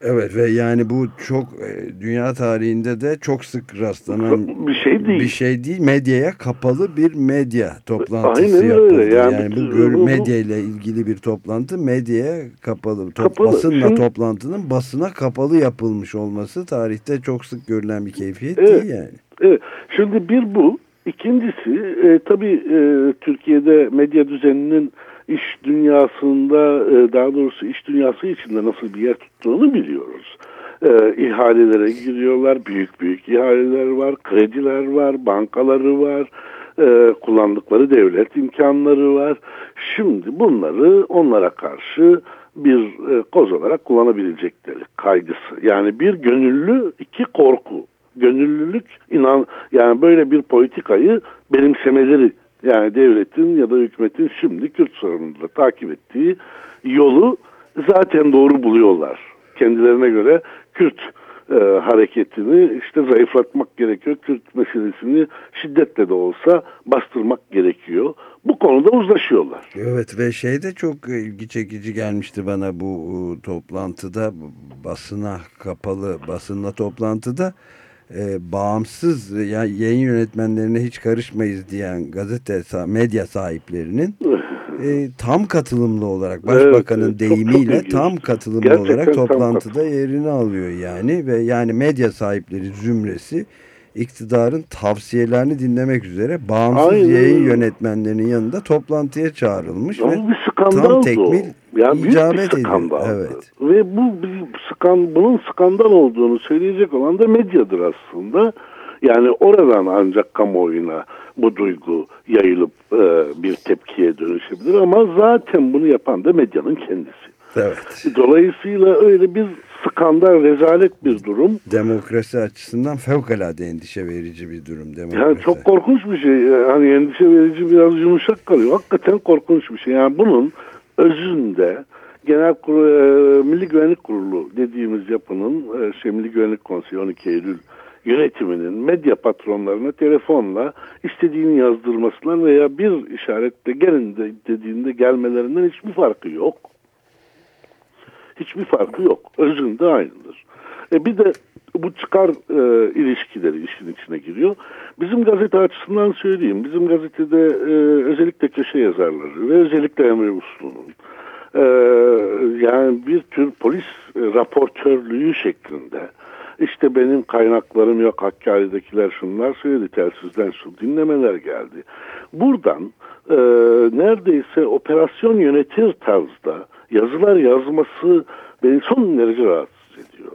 Evet ve yani bu çok e, dünya tarihinde de çok sık rastlanan Bir şey değil. Bir şey değil. Medyaya kapalı bir medya toplantısı Aynen yapıldı. öyle. Yani, Yani bu bütün- gör- bu- bu- medya ile ilgili bir toplantı medyaya kapalı. Top, Kapalı. Basınla Şimdi- toplantının basına kapalı yapılmış olması tarihte çok sık görülen bir keyfiyet Evet. değil yani. Evet. Şimdi bir bu. İkincisi e, tabii e, Türkiye'de medya düzeninin iş dünyasında e, daha doğrusu iş dünyası içinde nasıl bir yer tuttuğunu biliyoruz. E, ihalelere giriyorlar. Büyük büyük ihaleler var. Krediler var. Bankaları var. E, kullandıkları devlet imkanları var. Şimdi bunları onlara karşı bir e, koz olarak kullanabilecekleri kaygısı. Yani bir gönüllü, iki korku gönüllülük inan yani böyle bir politikayı benimsemeleri yani devletin ya da hükümetin şimdi Kürt sorununda takip ettiği yolu zaten doğru buluyorlar. Kendilerine göre Kürt e, hareketini işte zayıflatmak gerekiyor. Kürt meselesini şiddetle de olsa bastırmak gerekiyor. Bu konuda uzlaşıyorlar. Evet ve şey de çok ilgi çekici gelmişti bana bu e, toplantıda basına kapalı basınla toplantıda e, bağımsız yani yayın yönetmenlerine hiç karışmayız diyen gazete medya sahiplerinin [LAUGHS] e, tam katılımlı olarak başbakanın Evet, çok- çok deyimiyle ilginç. tam katılımlı Gerçekten olarak tam toplantıda katılım. yerini alıyor yani ve yani medya sahipleri zümresi iktidarın tavsiyelerini dinlemek üzere bağımsız Aynen yayın yönetmenlerinin yanında toplantıya çağrılmış ve Ama bir skandal tam tekmil Yani büyük icabet bir ediyor. skandal. Evet. Ve bu skan, bunun skandal olduğunu söyleyecek olan da medyadır aslında. Yani oradan ancak kamuoyuna bu duygu yayılıp e, bir tepkiye dönüşebilir ama zaten bunu yapan da medyanın kendisi. Evet. Dolayısıyla öyle bir skandal, rezalet bir durum. Demokrasi açısından fevkalade endişe verici bir durum demokrasi. Yani çok korkunç bir şey. Hani endişe verici biraz yumuşak kalıyor. Hakikaten korkunç bir şey. Yani bunun özünde Genel Kurulu, e, Milli Güvenlik Kurulu dediğimiz yapının e, şey, Milli Güvenlik Konseyi 12 Eylül yönetiminin medya patronlarına telefonla istediğini yazdırmasından veya bir işaretle gelin de dediğinde gelmelerinden hiçbir farkı yok. Hiçbir farkı yok. Özünde aynıdır. E bir de bu çıkar e, ilişkileri işin içine giriyor. Bizim gazete açısından söyleyeyim. Bizim gazetede e, özellikle köşe yazarları ve özellikle Emre Uslu'nun e, yani bir tür polis e, raportörlüğü şeklinde işte benim kaynaklarım yok Hakkari'dekiler şunlar söyledi telsizden şu dinlemeler geldi. Buradan e, neredeyse operasyon yönetir tarzda yazılar yazması beni son derece rahatsız ediyor.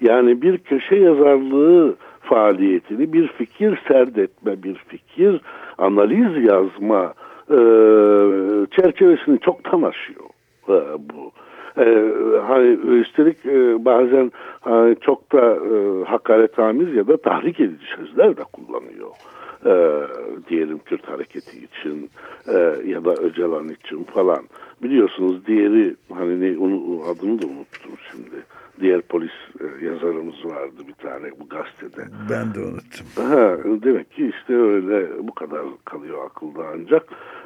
Yani bir köşe yazarlığı faaliyetini bir fikir serdetme, bir fikir analiz yazma e, çerçevesini çoktan aşıyor e, bu. E, hani üstelik e, bazen hani çok da e, hakaretamiz ya da tahrik edici sözler de kullanıyor. E, diyelim Kürt hareketi için e, ya da Öcalan için falan. Biliyorsunuz diğeri hani ne, onu, adını da unuttum şimdi. Diğer polis e, yazarımız vardı bir tane bu gazetede. Ben de unuttum. Ha, demek ki işte öyle bu kadar kalıyor akılda ancak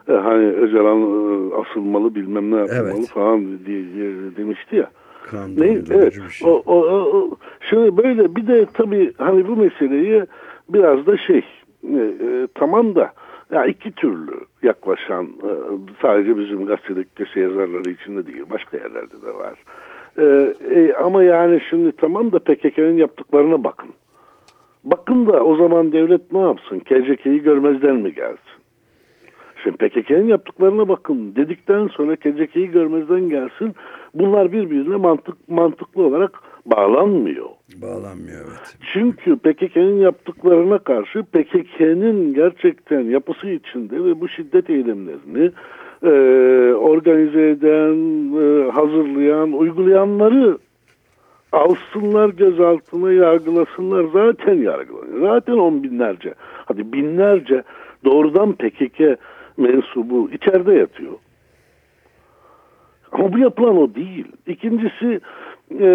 e, hani Öcalan e, asılmalı bilmem ne yapmalı Evet. falan diye, diye demişti ya. Kan Ne? Evet. şey. O, o, o, şimdi böyle bir de tabii hani bu meseleyi biraz da şey e, e, tamam da ya iki türlü yaklaşan sadece bizim gazetedeki köşe yazarları içinde değil başka yerlerde de var. E, e, ama yani şimdi tamam da PKK'nın yaptıklarına bakın. Bakın da o zaman devlet ne yapsın? KCK'yi görmezden mi gelsin? Şimdi PKK'nın yaptıklarına bakın dedikten sonra KCK'yi görmezden gelsin. Bunlar birbirine mantık mantıklı olarak bağlanmıyor. Bağlanmıyor evet. Çünkü PKK'nın yaptıklarına karşı PKK'nın gerçekten yapısı içinde ve bu şiddet eylemlerini e, organize eden, e, hazırlayan, uygulayanları alsınlar gözaltına yargılasınlar zaten yargılanıyor. Zaten on binlerce hadi binlerce doğrudan PKK mensubu içeride yatıyor. Ama bu yapılan o değil. İkincisi e,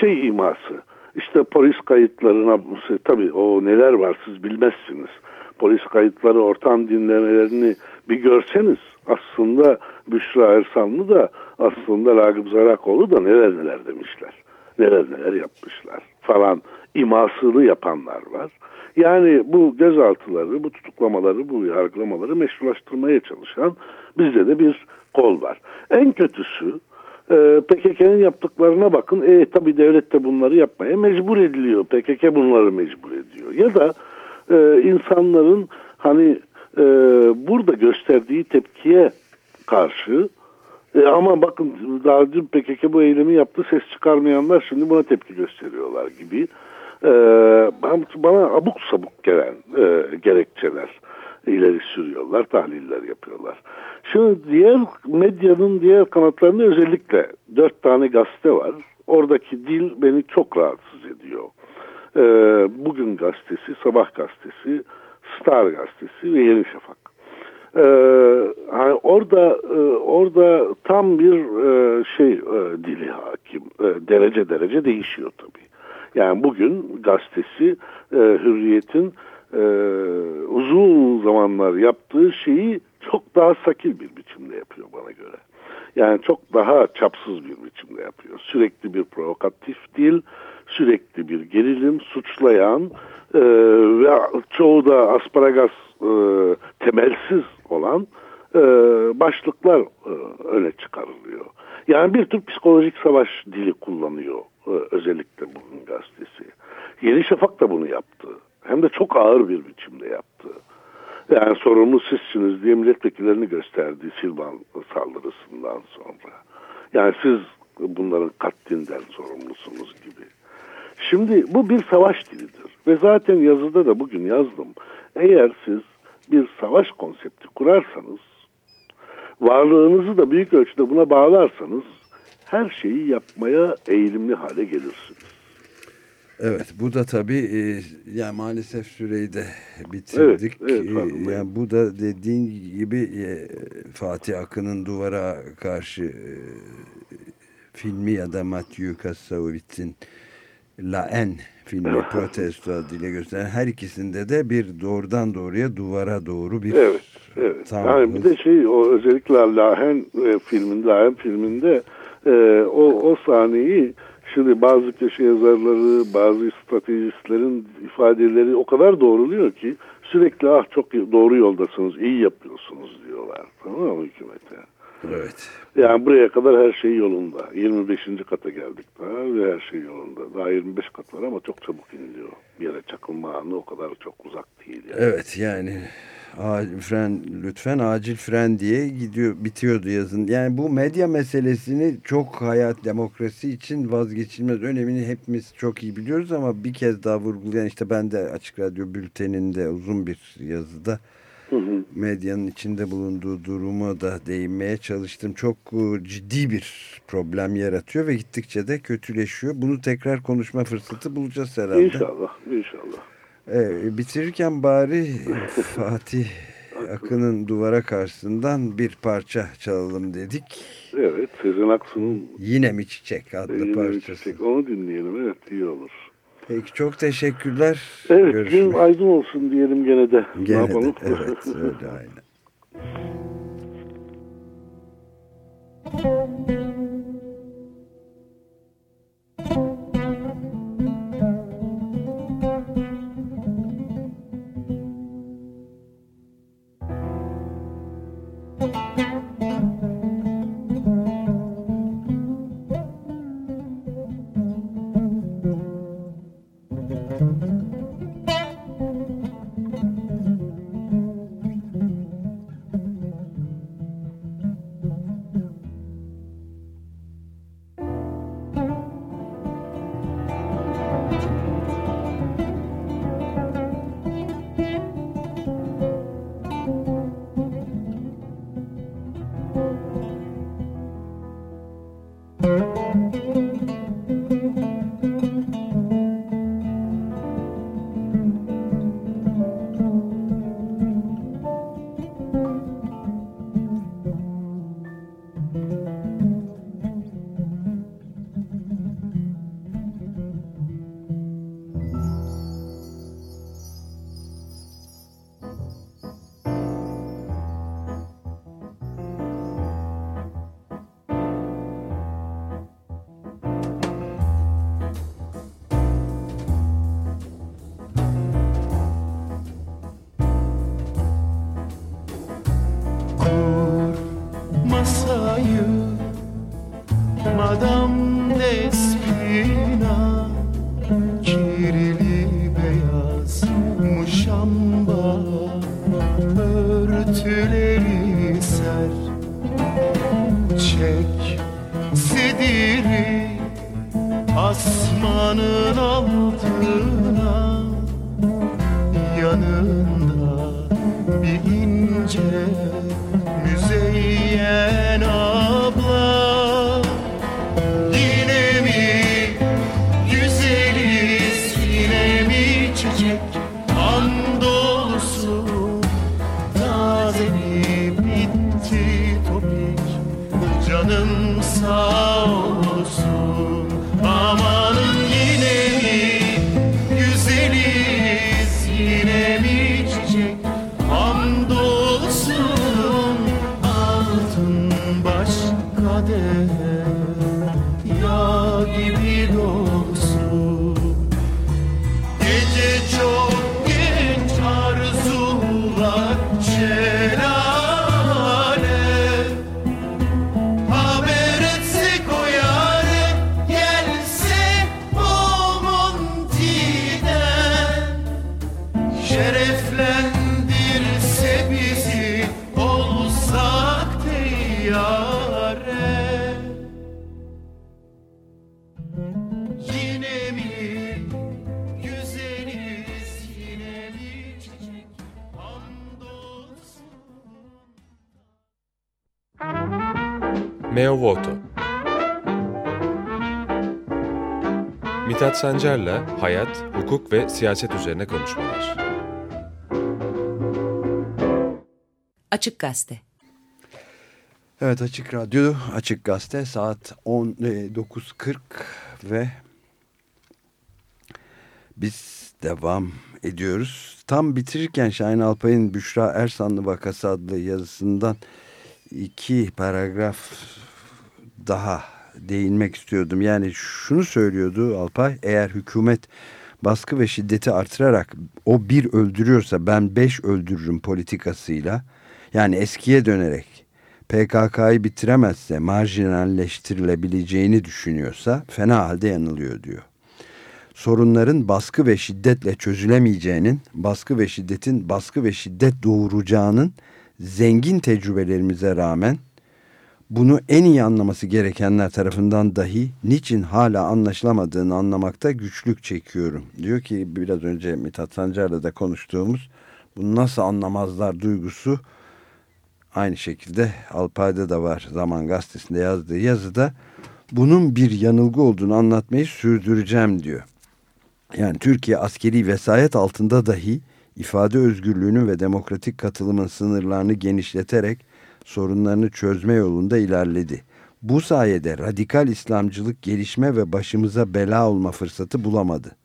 şey iması. İşte polis kayıtlarına tabii o neler var siz bilmezsiniz. Polis kayıtları ortam dinlemelerini bir görseniz aslında Büşra Ersanlı da aslında Ragıp Zarakoğlu da neler neler demişler. Neler neler yapmışlar falan imasını yapanlar var. Yani bu gözaltıları, bu tutuklamaları, bu yargılamaları meşrulaştırmaya çalışan bizde de bir kol var. En kötüsü e, PKK'nın yaptıklarına bakın. E tabi devlet de bunları yapmaya mecbur ediliyor. PKK bunları mecbur ediyor. Ya da e, insanların hani e, burada gösterdiği tepkiye karşı e, ama bakın daha dün PKK bu eylemi yaptı ses çıkarmayanlar şimdi buna tepki gösteriyorlar gibi e, bana abuk sabuk gelen e, gerekçeler ileri sürüyorlar, tahliller yapıyorlar. Şimdi diğer medyanın diğer kanatlarında özellikle dört tane gazete var. Oradaki dil beni çok rahatsız ediyor. E, Bugün gazetesi, Sabah gazetesi, Star gazetesi ve Yeni Şafak. Ee, hani orada e, orada tam bir e, şey e, dili hakim. E, derece derece değişiyor tabii. Yani bugün gazetesi e, Hürriyet'in e, uzun zamanlar yaptığı şeyi çok daha sakil bir biçimde yapıyor bana göre. Yani çok daha çapsız bir biçimde yapıyor. Sürekli bir provokatif dil, sürekli bir gerilim, suçlayan e, ve çoğu da asparagas e, temelsiz olan e, başlıklar e, öne çıkarılıyor. Yani bir tür psikolojik savaş dili kullanıyor e, özellikle bugün gazetesi. Yeni Şafak da bunu yaptı. Hem de çok ağır bir biçimde yaptı. Yani sorumlu sizsiniz diye milletvekillerini gösterdi Silvan saldırısından sonra. Yani siz bunların katlinden sorumlusunuz gibi. Şimdi bu bir savaş dilidir. Ve zaten yazıda da bugün yazdım. Eğer siz bir savaş konsepti kurarsanız, varlığınızı da büyük ölçüde buna bağlarsanız, her şeyi yapmaya eğilimli hale gelirsiniz. Evet bu da tabii e, yani maalesef süreyi de bitirdik. Evet, evet, E, farkındayım. yani bu da dediğin gibi e, Fatih Akın'ın duvara karşı e, filmi ya da Matthew Kassovits'in La En filmi protesto adıyla gösteren her ikisinde de bir doğrudan doğruya duvara doğru bir Evet, evet. tam Yani bir de şey o özellikle Lahen e, filminde, Lahen filminde e, o o sahneyi şimdi bazı köşe yazarları, bazı stratejistlerin ifadeleri o kadar doğruluyor ki sürekli ah çok doğru yoldasınız, iyi yapıyorsunuz diyorlar. Tamam mı hükümete? Evet. Yani buraya kadar her şey yolunda. 25. kata geldik daha ve her şey yolunda. Daha 25 kat var ama çok çabuk iniliyor. Bir yere çakılma anı o kadar çok uzak değil. Yani. Evet yani acil fren lütfen acil fren diye gidiyor bitiyordu yazın. Yani bu medya meselesini çok hayat demokrasi için vazgeçilmez önemini hepimiz çok iyi biliyoruz ama bir kez daha vurgulayan işte ben de Açık Radyo bülteninde uzun bir yazıda Hı hı. medyanın içinde bulunduğu duruma da değinmeye çalıştım. Çok e, ciddi bir problem yaratıyor ve gittikçe de kötüleşiyor. Bunu tekrar konuşma fırsatı bulacağız herhalde. İnşallah, inşallah. Ee, bitirirken bari [LAUGHS] Fatih Akın'ın duvara karşısından bir parça çalalım dedik. Evet, Sezen Aksu'nun Yine mi Çiçek adlı Yine parçası. Çiçek. Onu dinleyelim, evet iyi olur. Peki çok teşekkürler. Evet, Görüşmek- gün aydın olsun diyelim gene de. ne Gene de, yapalım? evet [LAUGHS] öyle aynen. Muşamba Örtüleri ser. Çek sidiri Asmanın altına. Yanında bir ince Mithat Sancar'la hayat, hukuk ve siyaset üzerine konuşmalar. Açık Gazete. Evet Açık Radyo, Açık Gazete saat 10, e, 9.40 ve biz devam ediyoruz. Tam bitirirken Şahin Alpay'ın Büşra Ersanlı Vakası adlı yazısından iki paragraf daha değinmek istiyordum. Yani şunu söylüyordu Alpay, eğer hükümet baskı ve şiddeti artırarak o bir öldürüyorsa ben beş öldürürüm politikasıyla yani eskiye dönerek PKK'yı bitiremezse marjinalleştirilebileceğini düşünüyorsa fena halde yanılıyor diyor. Sorunların baskı ve şiddetle çözülemeyeceğinin, baskı ve şiddetin baskı ve şiddet doğuracağının zengin tecrübelerimize rağmen bunu en iyi anlaması gerekenler tarafından dahi niçin hala anlaşılamadığını anlamakta güçlük çekiyorum. Diyor ki biraz önce Mithat Sancar'la da konuştuğumuz bunu nasıl anlamazlar duygusu aynı şekilde Alpay'da da var Zaman Gazetesi'nde yazdığı yazıda bunun bir yanılgı olduğunu anlatmayı sürdüreceğim diyor. Yani Türkiye askeri vesayet altında dahi ifade özgürlüğünü ve demokratik katılımın sınırlarını genişleterek sorunlarını çözme yolunda ilerledi. Bu sayede radikal İslamcılık gelişme ve başımıza bela olma fırsatı bulamadı.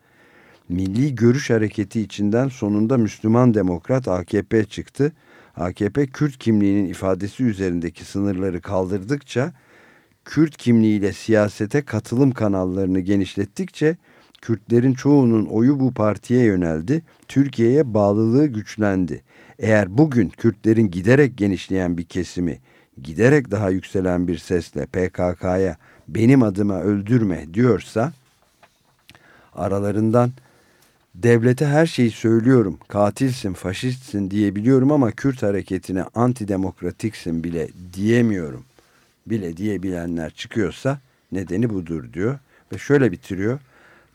Milli Görüş Hareketi içinden sonunda Müslüman Demokrat AKP çıktı. AKP Kürt kimliğinin ifadesi üzerindeki sınırları kaldırdıkça, Kürt kimliğiyle siyasete katılım kanallarını genişlettikçe Kürtlerin çoğunun oyu bu partiye yöneldi. Türkiye'ye bağlılığı güçlendi. Eğer bugün Kürtlerin giderek genişleyen bir kesimi, giderek daha yükselen bir sesle PKK'ya benim adıma öldürme diyorsa, aralarından devlete her şeyi söylüyorum, katilsin, faşistsin diyebiliyorum ama Kürt hareketine antidemokratiksin bile diyemiyorum. Bile diyebilenler çıkıyorsa nedeni budur diyor. Ve şöyle bitiriyor.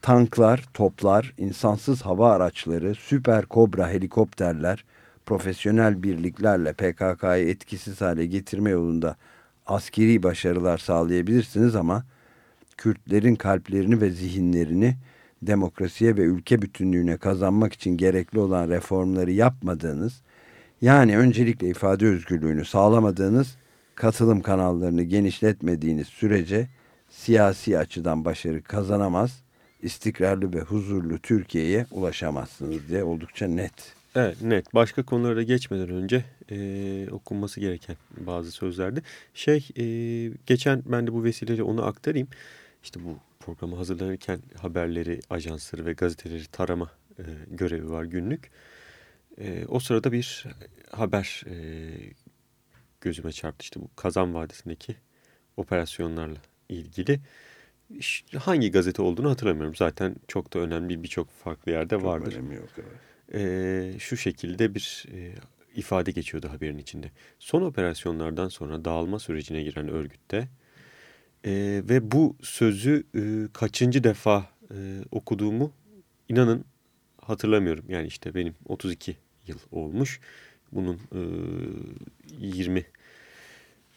Tanklar, toplar, insansız hava araçları, süper kobra helikopterler, profesyonel birliklerle PKK'yı etkisiz hale getirme yolunda askeri başarılar sağlayabilirsiniz ama Kürtlerin kalplerini ve zihinlerini demokrasiye ve ülke bütünlüğüne kazanmak için gerekli olan reformları yapmadığınız, yani öncelikle ifade özgürlüğünü sağlamadığınız, katılım kanallarını genişletmediğiniz sürece siyasi açıdan başarı kazanamaz, istikrarlı ve huzurlu Türkiye'ye ulaşamazsınız diye oldukça net. Evet net. Başka konulara geçmeden önce e, okunması gereken bazı sözlerdi. Şey e, geçen ben de bu vesileyle onu aktarayım. İşte bu programı hazırlanırken haberleri, ajansları ve gazeteleri tarama e, görevi var günlük. E, o sırada bir haber e, gözüme çarptı. İşte bu Kazan Vadisi'ndeki operasyonlarla ilgili. Hangi gazete olduğunu hatırlamıyorum. Zaten çok da önemli birçok farklı yerde Çok vardır. önemi yok, evet. E, şu şekilde bir e, ifade geçiyordu haberin içinde. Son operasyonlardan sonra dağılma sürecine giren örgütte e, ve bu sözü e, kaçıncı defa e, okuduğumu inanın hatırlamıyorum. Yani işte benim 32 yıl olmuş. Bunun e, 20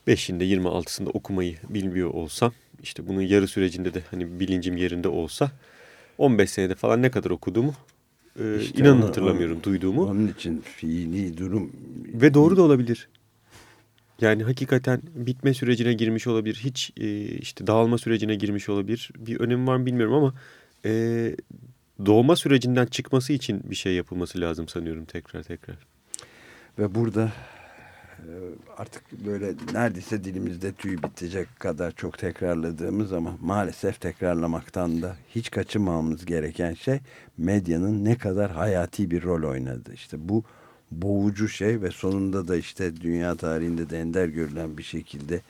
5'inde 26'sında okumayı bilmiyor olsam işte bunun yarı sürecinde de hani bilincim yerinde olsa 15 senede falan ne kadar okuduğumu e, İşte inanın hatırlamıyorum onu- duyduğumu. Onun için fiili durum Ve doğru da olabilir. Yani hakikaten bitme sürecine girmiş olabilir. Hiç e, işte dağılma sürecine girmiş olabilir. Bir önemi var mı bilmiyorum ama e, doğma sürecinden çıkması için bir şey yapılması lazım sanıyorum tekrar tekrar. Ve burada artık böyle neredeyse dilimizde tüy bitecek kadar çok tekrarladığımız ama maalesef tekrarlamaktan da hiç kaçınmamamız gereken şey medyanın ne kadar hayati bir rol oynadı. İşte bu boğucu şey ve sonunda da işte dünya tarihinde de ender görülen bir şekilde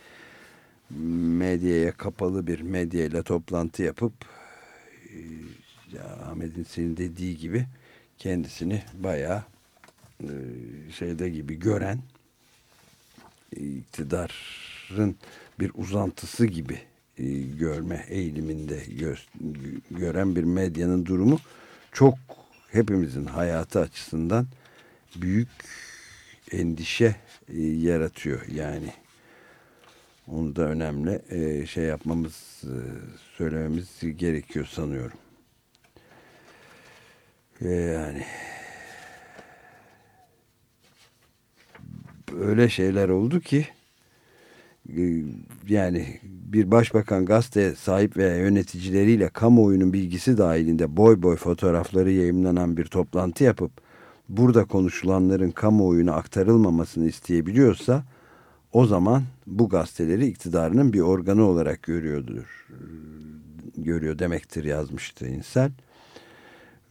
medyaya kapalı bir medyayla toplantı yapıp e, ya Ahmet'in senin dediği gibi kendisini bayağı e, şeyde gibi gören iktidarın bir uzantısı gibi e, görme eğiliminde gö- gören bir medyanın durumu çok hepimizin hayatı açısından büyük endişe e, yaratıyor. Yani onu da önemli e, şey yapmamız söylememiz gerekiyor sanıyorum. Yani öyle şeyler oldu ki e, yani bir başbakan gazeteye sahip veya yöneticileriyle kamuoyunun bilgisi dahilinde boy boy fotoğrafları yayınlanan bir toplantı yapıp burada konuşulanların kamuoyuna aktarılmamasını isteyebiliyorsa o zaman bu gazeteleri iktidarının bir organı olarak görüyordur görüyor demektir yazmıştı İnsel.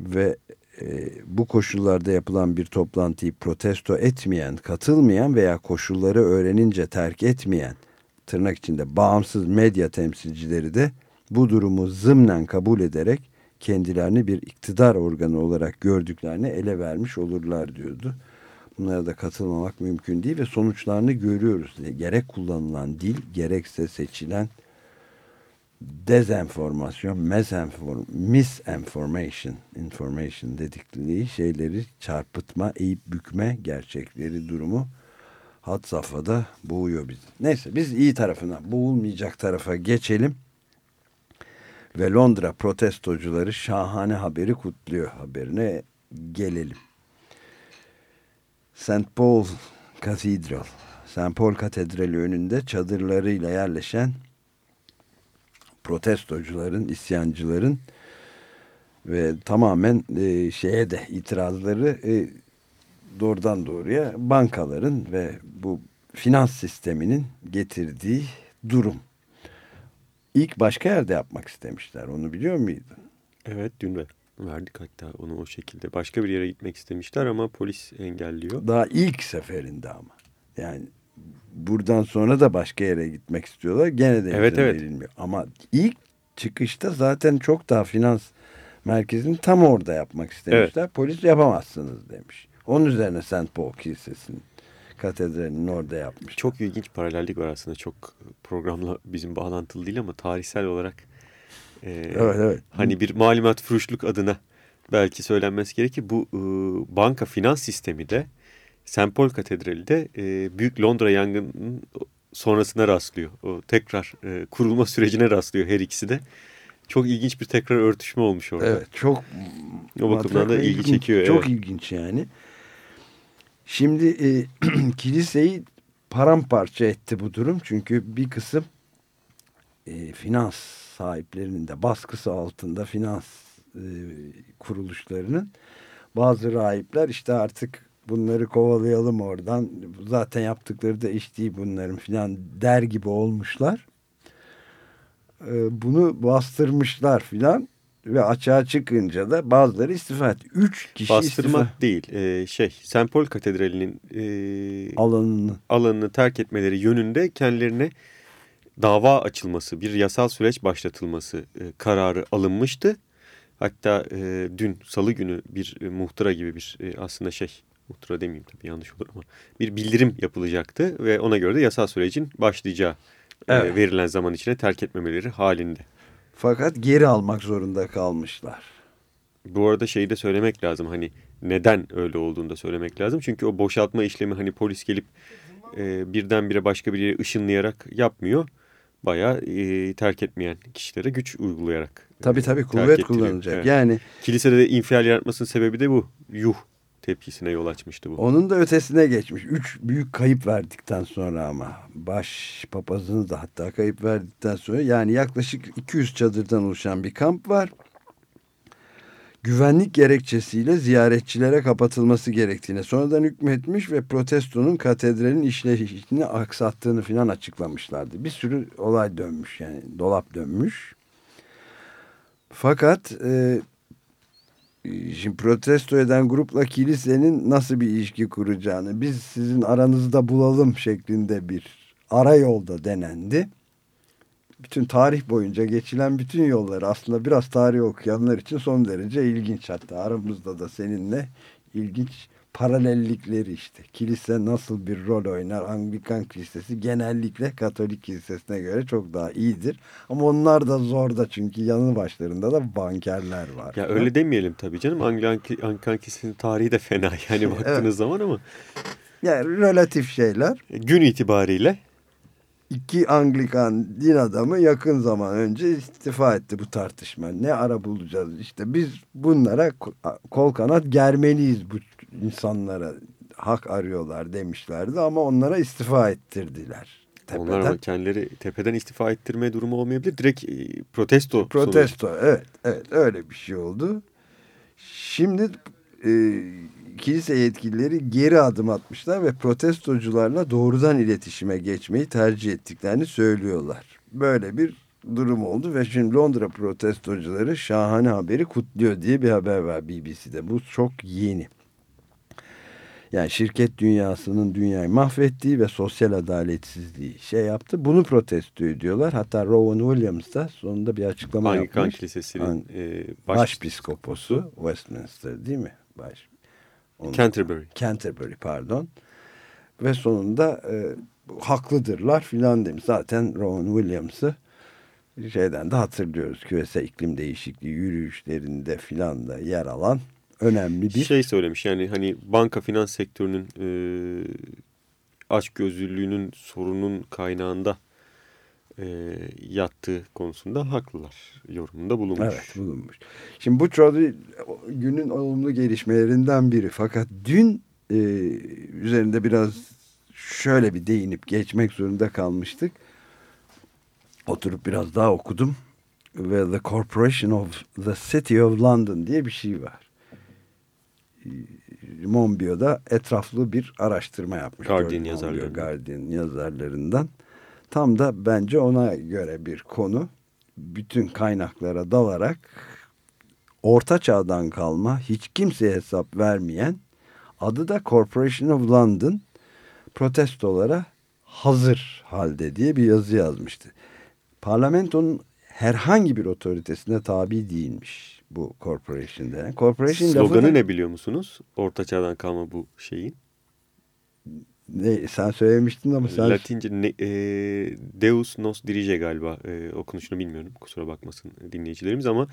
Ve e, bu koşullarda yapılan bir toplantıyı protesto etmeyen, katılmayan veya koşulları öğrenince terk etmeyen tırnak içinde bağımsız medya temsilcileri de bu durumu zımnen kabul ederek kendilerini bir iktidar organı olarak gördüklerini ele vermiş olurlar diyordu. Bunlara da katılmamak mümkün değil ve sonuçlarını görüyoruz. Gerek kullanılan dil gerekse seçilen dezenformasyon, mesenform, misinformation, information dedikleri şeyleri çarpıtma, eğip bükme gerçekleri durumu had safhada boğuyor bizi. Neyse biz iyi tarafına, boğulmayacak tarafa geçelim. Ve Londra protestocuları şahane haberi kutluyor haberine gelelim. St. Paul Cathedral, St. Paul Katedrali önünde çadırlarıyla yerleşen protestocuların, isyancıların ve tamamen e, şeye de itirazları e, doğrudan doğruya bankaların ve bu finans sisteminin getirdiği durum. İlk başka yerde yapmak istemişler. Onu biliyor muydun? Evet dün de verdik hatta onu o şekilde. Başka bir yere gitmek istemişler ama polis engelliyor. Daha ilk seferinde ama. Yani buradan sonra da başka yere gitmek istiyorlar. Gene de evet, evet. verilmiyor. Ama ilk çıkışta zaten çok daha finans merkezini tam orada yapmak istemişler. Evet. Polis yapamazsınız demiş. Onun üzerine St. Paul Kilisesi'nin katedralinin orada yapmış. Çok ilginç paralellik var aslında. Çok programla bizim bağlantılı değil ama tarihsel olarak e, evet, evet. hani bir malumat furuşluk adına belki söylenmesi gerekir. Bu e, banka finans sistemi de St. Paul Katedrali de e, Büyük Londra yangının sonrasına rastlıyor. O tekrar e, kurulma sürecine rastlıyor her ikisi de. Çok ilginç bir tekrar örtüşme olmuş orada. Evet çok o bakımdan da ilgi ilginç, çekiyor. Çok evet. ilginç yani. Şimdi e, [CLEARS THROAT] kiliseyi paramparça etti bu durum. Çünkü bir kısım e, finans sahiplerinin de baskısı altında finans e, kuruluşlarının bazı rahipler işte artık bunları kovalayalım oradan. Zaten yaptıkları da iş değil bunların filan der gibi olmuşlar. E, bunu bastırmışlar filan ve açığa çıkınca da bazıları istifa etti. Üç kişi Bastırmak istifa. değil. E, şey. Paul Katedrali'nin e, alanını. alanını terk etmeleri yönünde kendilerine dava açılması, bir yasal süreç başlatılması e, kararı alınmıştı. Hatta e, dün salı günü bir e, muhtıra gibi bir e, aslında şey, muhtıra demeyeyim tabii yanlış olur ama bir bildirim yapılacaktı ve ona göre de yasal sürecin başlayacağı Evet. e, verilen zaman içine terk etmemeleri halinde. Fakat geri almak zorunda kalmışlar. Bu arada şeyi de söylemek lazım hani neden öyle olduğunu da söylemek lazım. Çünkü o boşaltma işlemi hani polis gelip e, birdenbire başka bir yere ışınlayarak yapmıyor. Bayağı e, terk etmeyen kişilere güç uygulayarak. e, Tabii tabii terk kuvvet kullanacak. Evet. Yani Kilisede de infial yaratmasının sebebi de bu. Yuh tepkisine yol açmıştı bu. onun da ötesine geçmiş. Üç büyük kayıp verdikten sonra ama baş papazını da hatta kayıp verdikten sonra yani yaklaşık 200 çadırdan oluşan bir kamp var. Güvenlik gerekçesiyle ziyaretçilere kapatılması gerektiğine sonradan hükmetmiş ve protestonun katedralin işleyişini aksattığını filan açıklamışlardı. Bir sürü olay dönmüş yani dolap dönmüş. Fakat e, şimdi protesto eden grupla kilisenin nasıl bir ilişki kuracağını biz sizin aranızda bulalım şeklinde bir ara yolda denendi. Bütün tarih boyunca geçilen bütün yolları aslında biraz tarih okuyanlar için son derece ilginç hatta aramızda da seninle ilginç paralellikleri işte. Kilise nasıl bir rol oynar? Anglikan kilisesi genellikle Katolik kilisesine göre çok daha iyidir. Ama onlar da zor da çünkü yanı başlarında da bankerler var. Ya öyle demeyelim tabii canım. Anglikan, Kilisesi'nin tarihi de fena yani [LAUGHS] baktığınız Evet. zaman ama Yani relatif şeyler. gün itibariyle İki Anglikan din adamı yakın zaman önce istifa etti bu tartışma. Ne ara bulacağız işte biz bunlara ko- kol kanat germeliyiz bu insanlara hak arıyorlar demişlerdi ama onlara istifa ettirdiler. Tepeden. onlar ama kendileri tepeden istifa ettirme durumu olmayabilir. Direkt e, protesto. sonucu. Protesto evet evet öyle bir şey oldu. Şimdi e, kilise yetkilileri geri adım atmışlar ve protestocularla doğrudan iletişime geçmeyi tercih ettiklerini söylüyorlar. Böyle bir durum oldu ve şimdi Londra protestocuları şahane haberi kutluyor diye bir haber var BBC'de. Bu çok yeni. Yani şirket dünyasının dünyayı mahvettiği ve sosyal adaletsizliği şey yaptı. Bunu protesto ediyorlar. Hatta Rowan Williams da sonunda bir açıklama Anglikan yapmış. Kilisesi'nin An- e, baş, Başpiskoposu Westminster değil mi? Baş. Onu- Canterbury. Canterbury pardon. Ve sonunda e, haklıdırlar filan demiş. Zaten Rowan Williams'ı şeyden de hatırlıyoruz. Küresel iklim değişikliği yürüyüşlerinde filan da yer alan önemli bir şey söylemiş yani hani banka finans sektörünün e, açgözlülüğünün sorunun kaynağında e, yattığı konusunda haklılar yorumunda bulunmuş. Evet bulunmuş. Şimdi bu Trodi günün olumlu gelişmelerinden biri. Fakat dün e, üzerinde biraz şöyle bir değinip geçmek zorunda kalmıştık. Oturup biraz daha okudum. Ve The Corporation of the City of London diye bir şey var. E, Monbiot'da etraflı bir araştırma yapmış. Guardian. Monbiot, Guardian yazarlarından. Tam da bence ona göre bir konu. Bütün kaynaklara dalarak orta çağdan kalma hiç kimseye hesap vermeyen adı da Corporation of London protestolara hazır halde diye bir yazı yazmıştı. Parlamentonun herhangi bir otoritesine tabi değilmiş bu corporation denen. Corporation lafı Sloganı da- ne biliyor musunuz? Orta çağdan kalma bu şeyin. Ne, sen söylemiştin ama sen Latince ne, e, Deus nos dirige galiba e, okunuşunu bilmiyorum. Kusura bakmasın dinleyicilerimiz ama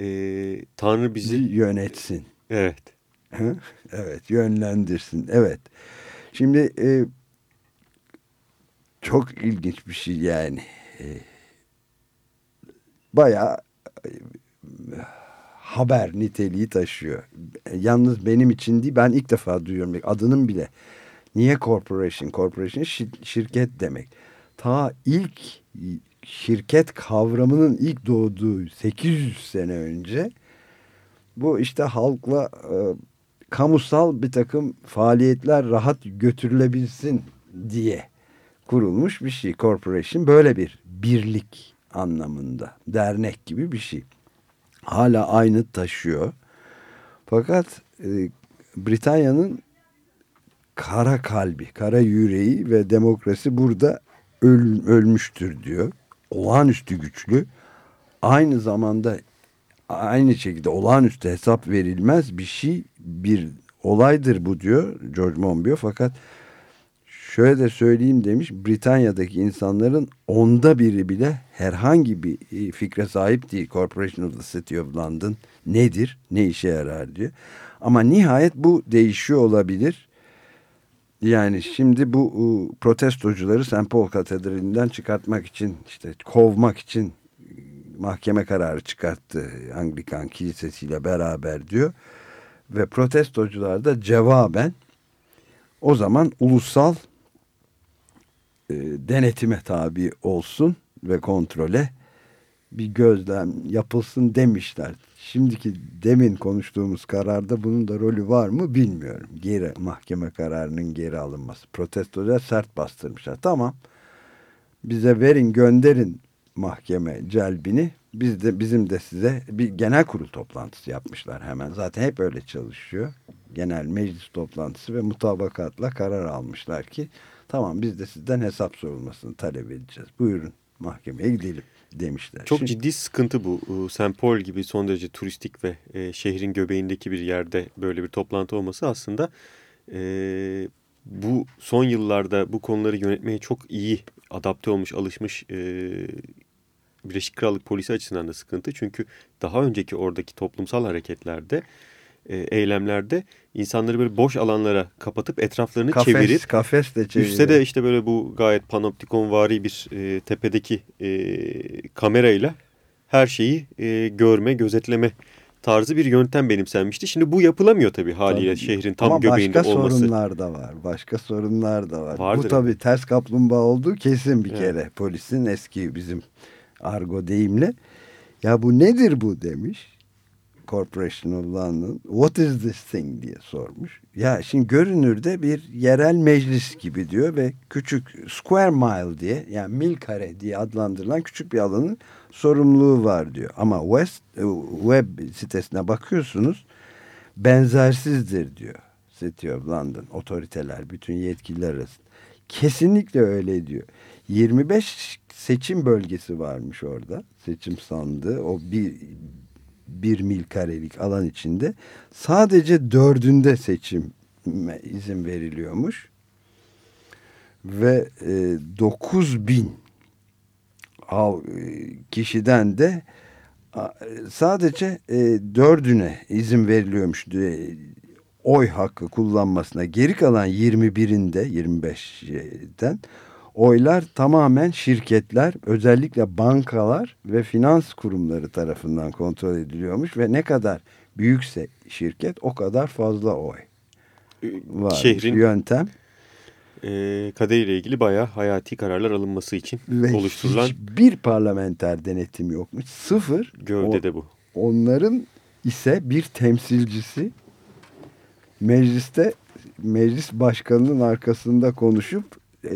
e, Tanrı bizi yönetsin. evet Hı? Evet yönlendirsin. Evet. Şimdi e, çok ilginç bir şey yani. E, bayağı e, haber niteliği taşıyor. E, Yalnız benim için değil ben ilk defa duyuyorum. Adının bile. Niye corporation? Corporation şi- şirket demek. Ta ilk şirket kavramının ilk doğduğu 800 sene önce bu işte halkla e, kamusal bir takım faaliyetler rahat götürülebilsin diye kurulmuş bir şey. Corporation böyle bir birlik anlamında. Dernek gibi bir şey. Hala aynı taşıyor. Fakat e, Britanya'nın kara kalbi, kara yüreği ve demokrasi burada öl, ölmüştür diyor. Olağanüstü güçlü. Aynı zamanda aynı şekilde olağanüstü hesap verilmez bir şey bir olaydır bu diyor George Monbiot fakat şöyle de söyleyeyim demiş Britanya'daki insanların onda biri bile herhangi bir e, fikre sahip değil Corporation of the City of London nedir ne işe yarar diyor ama nihayet bu değişiyor olabilir yani şimdi bu e, protestocuları St. Paul Katedrali'nden çıkartmak için işte kovmak için mahkeme kararı çıkarttı Anglikan Kilisesi'yle beraber diyor. Ve protestocular da cevaben o zaman ulusal e, denetime tabi olsun ve kontrole bir gözlem yapılsın demişler. Şimdiki demin konuştuğumuz kararda bunun da rolü var mı bilmiyorum. Geri mahkeme kararının geri alınması. Protestocular sert bastırmışlar. Tamam bize verin gönderin mahkeme celbini biz de bizim de size bir genel kurul toplantısı yapmışlar hemen. Zaten hep öyle çalışıyor. Genel meclis toplantısı ve mutabakatla karar almışlar ki tamam biz de sizden hesap sorulmasını talep edeceğiz. Buyurun mahkemeye gidelim demişler. Çok Şimdi- ciddi sıkıntı bu. Ee, St. Paul gibi son derece turistik ve e, şehrin göbeğindeki bir yerde böyle bir toplantı olması aslında e, bu son yıllarda bu konuları yönetmeye çok iyi adapte olmuş, alışmış e, Birleşik Krallık polisi açısından da sıkıntı. Çünkü daha önceki oradaki toplumsal hareketlerde, eylemlerde insanları böyle boş alanlara kapatıp etraflarını kafes, çevirip kafes de çevirip. Üste de işte böyle bu gayet panoptikonvari bir e, tepedeki e, kamerayla her şeyi e, görme, gözetleme tarzı bir yöntem benimsenmişti. Şimdi bu yapılamıyor tabii haliyle Tabii. şehrin tam Ama göbeğinde başka olması. sorunlar da var. Başka sorunlar da var. Vardır. Bu tabii ters kaplumbağa olduğu kesin bir Evet. kere. Polisin eski bizim argo deyimle. Ya bu nedir bu demiş. Corporation of London what is this thing diye sormuş. Ya şimdi görünürde bir yerel meclis gibi diyor ve küçük square mile diye yani mil kare diye adlandırılan küçük bir alanın sorumluluğu var diyor. Ama West e, web sitesine bakıyorsunuz benzersizdir diyor. City of London otoriteler bütün yetkililer arasında. Kesinlikle öyle diyor. 25 seçim bölgesi varmış orada. Seçim sandığı o bir, bir mil karelik alan içinde. Sadece dördünde seçim izin veriliyormuş. Ve e, 9 bin e, kişiden de sadece e, dördüne izin veriliyormuş e, oy hakkı kullanmasına. Geri kalan 21'inde 25'den oylar tamamen şirketler özellikle bankalar ve finans kurumları tarafından kontrol ediliyormuş ve ne kadar büyükse şirket o kadar fazla oy var. Şehrin yöntem e, kaderiyle ilgili bayağı hayati kararlar alınması için ve oluşturulan bir parlamenter denetim yokmuş. Sıfır. Gövdede bu. Onların ise bir temsilcisi mecliste meclis başkanının arkasında konuşup e,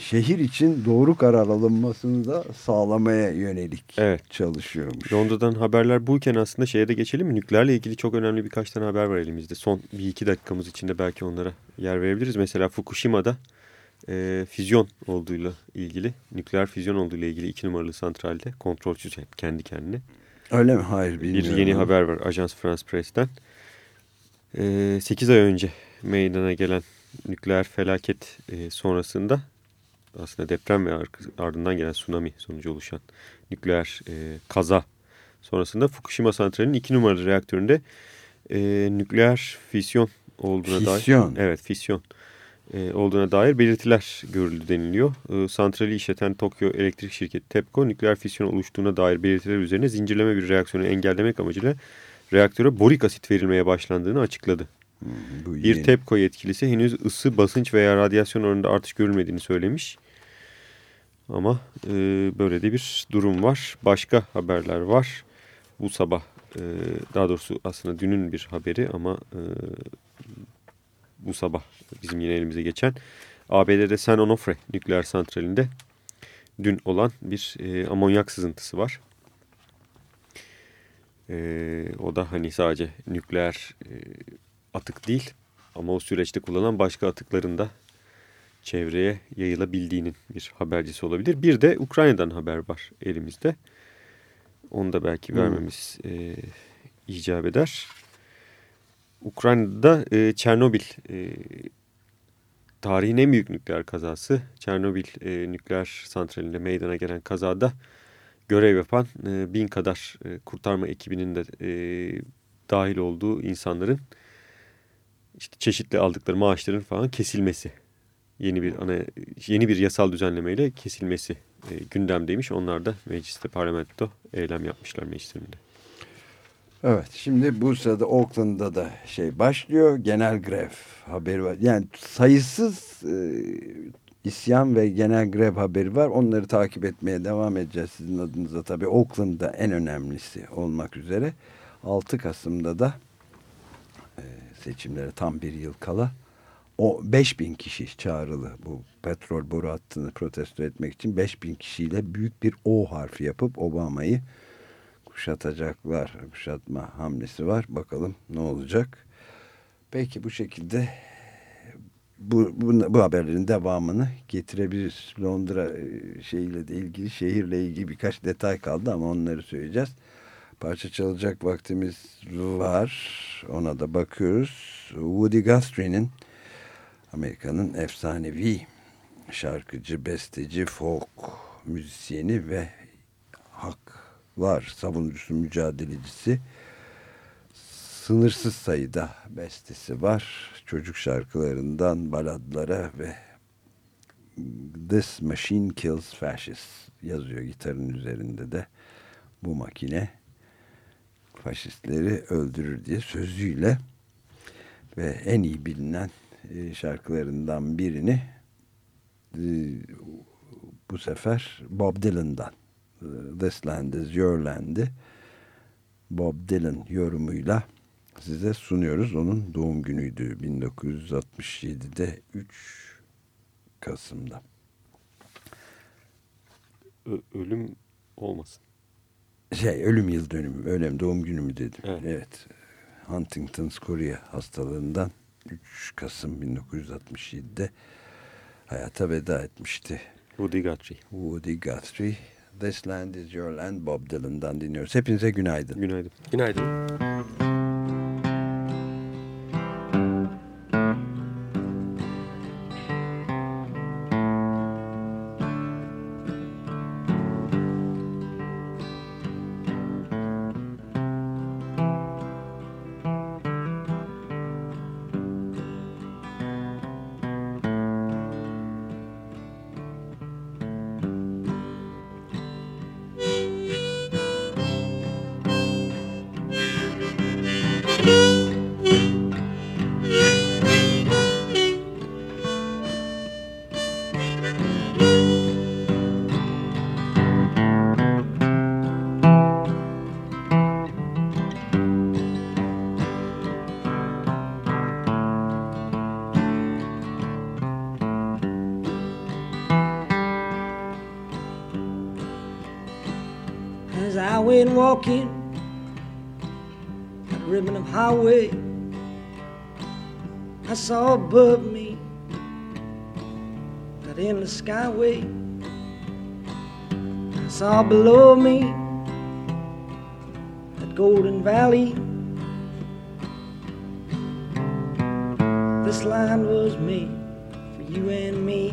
şehir için doğru karar alınmasını da sağlamaya yönelik evet. çalışıyormuş. Londra'dan haberler buyken aslında şeye de geçelim mi? Nükleerle ilgili çok önemli birkaç tane haber var elimizde. Son bir iki dakikamız içinde belki onlara yer verebiliriz. Mesela Fukushima'da e, füzyon olduğuyla ilgili, nükleer füzyon olduğuyla ilgili iki numaralı santralde kontrolsüz kendi kendine. Öyle mi? Hayır bilmiyorum. Bir yeni haber var Ajans France Press'ten. E, 8 ay önce meydana gelen nükleer felaket e, sonrasında aslında deprem ve ardından gelen tsunami sonucu oluşan nükleer e, kaza sonrasında Fukushima santralinin iki numaralı reaktöründe e, nükleer fisyon olduğuna fisyon. dair evet fisyon e, olduğuna dair belirtiler görüldü deniliyor. E, santrali işleten Tokyo Elektrik Şirketi TEPCO nükleer fisyon oluştuğuna dair belirtiler üzerine zincirleme bir reaksiyonu engellemek amacıyla reaktöre borik asit verilmeye başlandığını açıkladı. Hmm, bir yeni. TEPCO yetkilisi henüz ısı, basınç veya radyasyon oranında artış görülmediğini söylemiş. Ama e, böyle de bir durum var. Başka haberler var. Bu sabah e, daha doğrusu aslında dünün bir haberi ama e, bu sabah bizim yine elimize geçen ABD'de San Onofre nükleer santralinde dün olan bir e, amonyak sızıntısı var. E, o da hani sadece nükleer e, atık değil ama o süreçte kullanılan başka atıkların da çevreye yayılabildiğinin bir habercisi olabilir. Bir de Ukrayna'dan haber var elimizde. Onu da belki vermemiz e, icap eder. Ukrayna'da e, Çernobil e, tarihin en büyük nükleer kazası. Çernobil e, nükleer santralinde meydana gelen kazada görev yapan e, bin kadar e, kurtarma ekibinin de e, dahil olduğu insanların işte çeşitli aldıkları maaşların falan kesilmesi yeni bir ana yeni bir yasal düzenlemeyle kesilmesi e, gündemdeymiş. Onlar da mecliste parlamento eylem yapmışlar meclisinde. Evet şimdi bu sırada Oakland'da da şey başlıyor genel grev haberi var. Yani sayısız e, isyan ve genel grev haberi var. Onları takip etmeye devam edeceğiz sizin adınıza tabii. Oakland'da en önemlisi olmak üzere 6 Kasım'da da seçimlere tam bir yıl kala o 5000 kişi çağrılı bu petrol boru hattını protesto etmek için 5000 kişiyle büyük bir O harfi yapıp Obama'yı kuşatacaklar. Kuşatma hamlesi var. Bakalım ne olacak. Peki bu şekilde bu, bu, bu haberlerin devamını getirebiliriz. Londra e, şeyiyle de ilgili şehirle ilgili birkaç detay kaldı ama onları söyleyeceğiz. Parça çalacak vaktimiz var. Ona da bakıyoruz. Woody Guthrie'nin Amerika'nın efsanevi şarkıcı, besteci, folk müzisyeni ve haklar savunucusu, mücadelecisi sınırsız sayıda bestesi var. Çocuk şarkılarından baladlara ve This Machine Kills Fascists yazıyor gitarın üzerinde de bu makine faşistleri öldürür diye sözüyle ve en iyi bilinen e, şarkılarından birini e, bu sefer Bob Dylan'dan e, This Land Is Your Land'i Bob Dylan yorumuyla size sunuyoruz. Onun doğum günüydü 1967'de 3 Kasım'da. Ö ölüm olmasın. Şey ölüm yıl dönümü, ölüm doğum günü mü dedim. Evet. evet. Huntington's Korea hastalığından 3 Kasım 1967'de hayata veda etmişti. Woody Guthrie. Woody Guthrie. This Land Is Your Land Bob Dylan'dan dinliyoruz. Hepinize günaydın. Günaydın. Günaydın. As above me that endless skyway. I saw below me that golden valley. This land was made for you and me.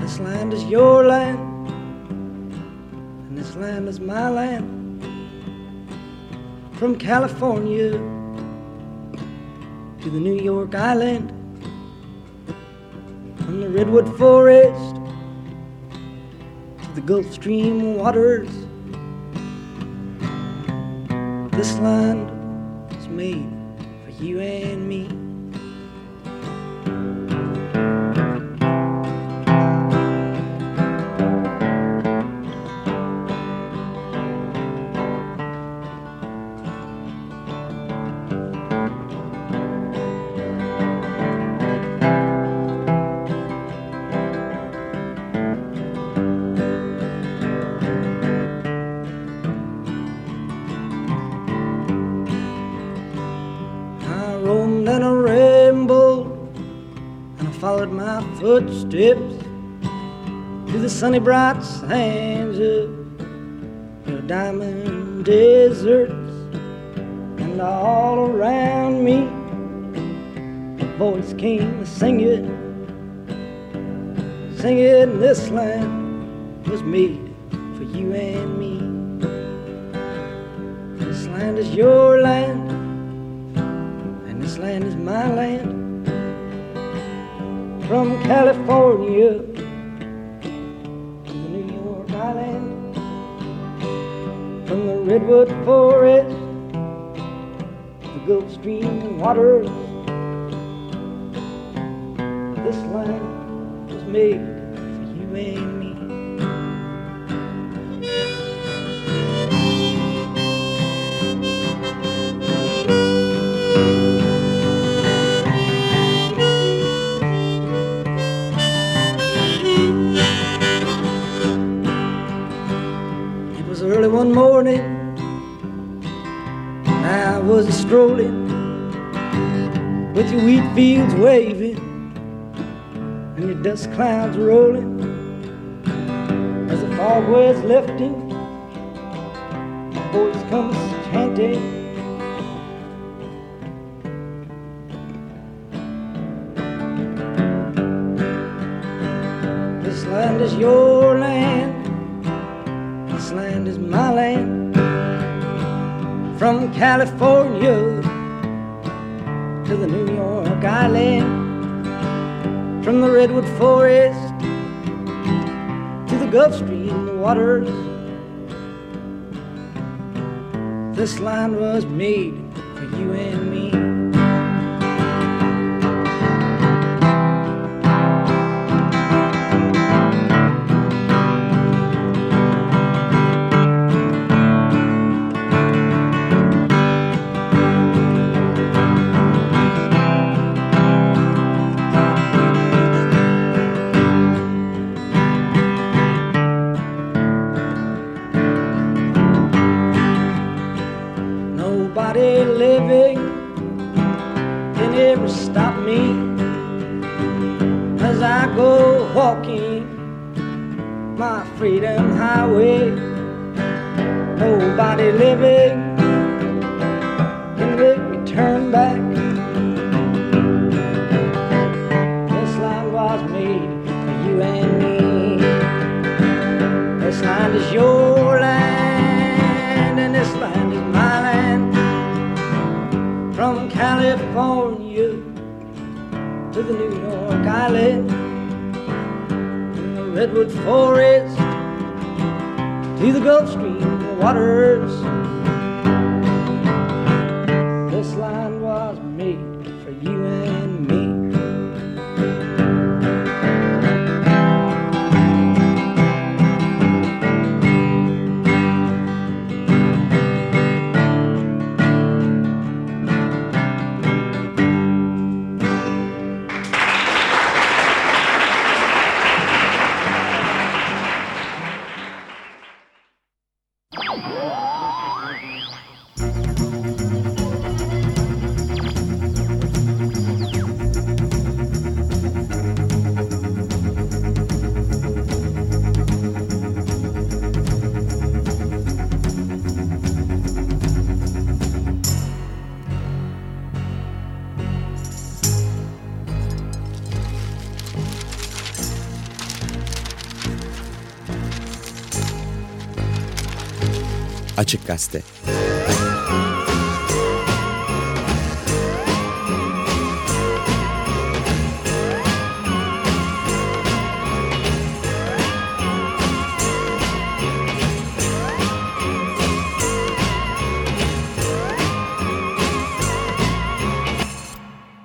This land is your land and this land is my land. From California to the New York Island, from the Redwood Forest to the Gulf Stream waters. This land is made for you and through the sunny bright sands of the diamond deserts, and all around me a voice came singing, singing, "This land was made for you and me. This land is your California. To the New York Island, from the Redwood Forest. To the Gulf Stream waters, waving and your dust clouds rolling as the fog was lifting. Voice comes chanting. This land is your land. This land is my land. From California Redwood Forest to the Gulf Stream waters. This land was made for you and Açık Gazete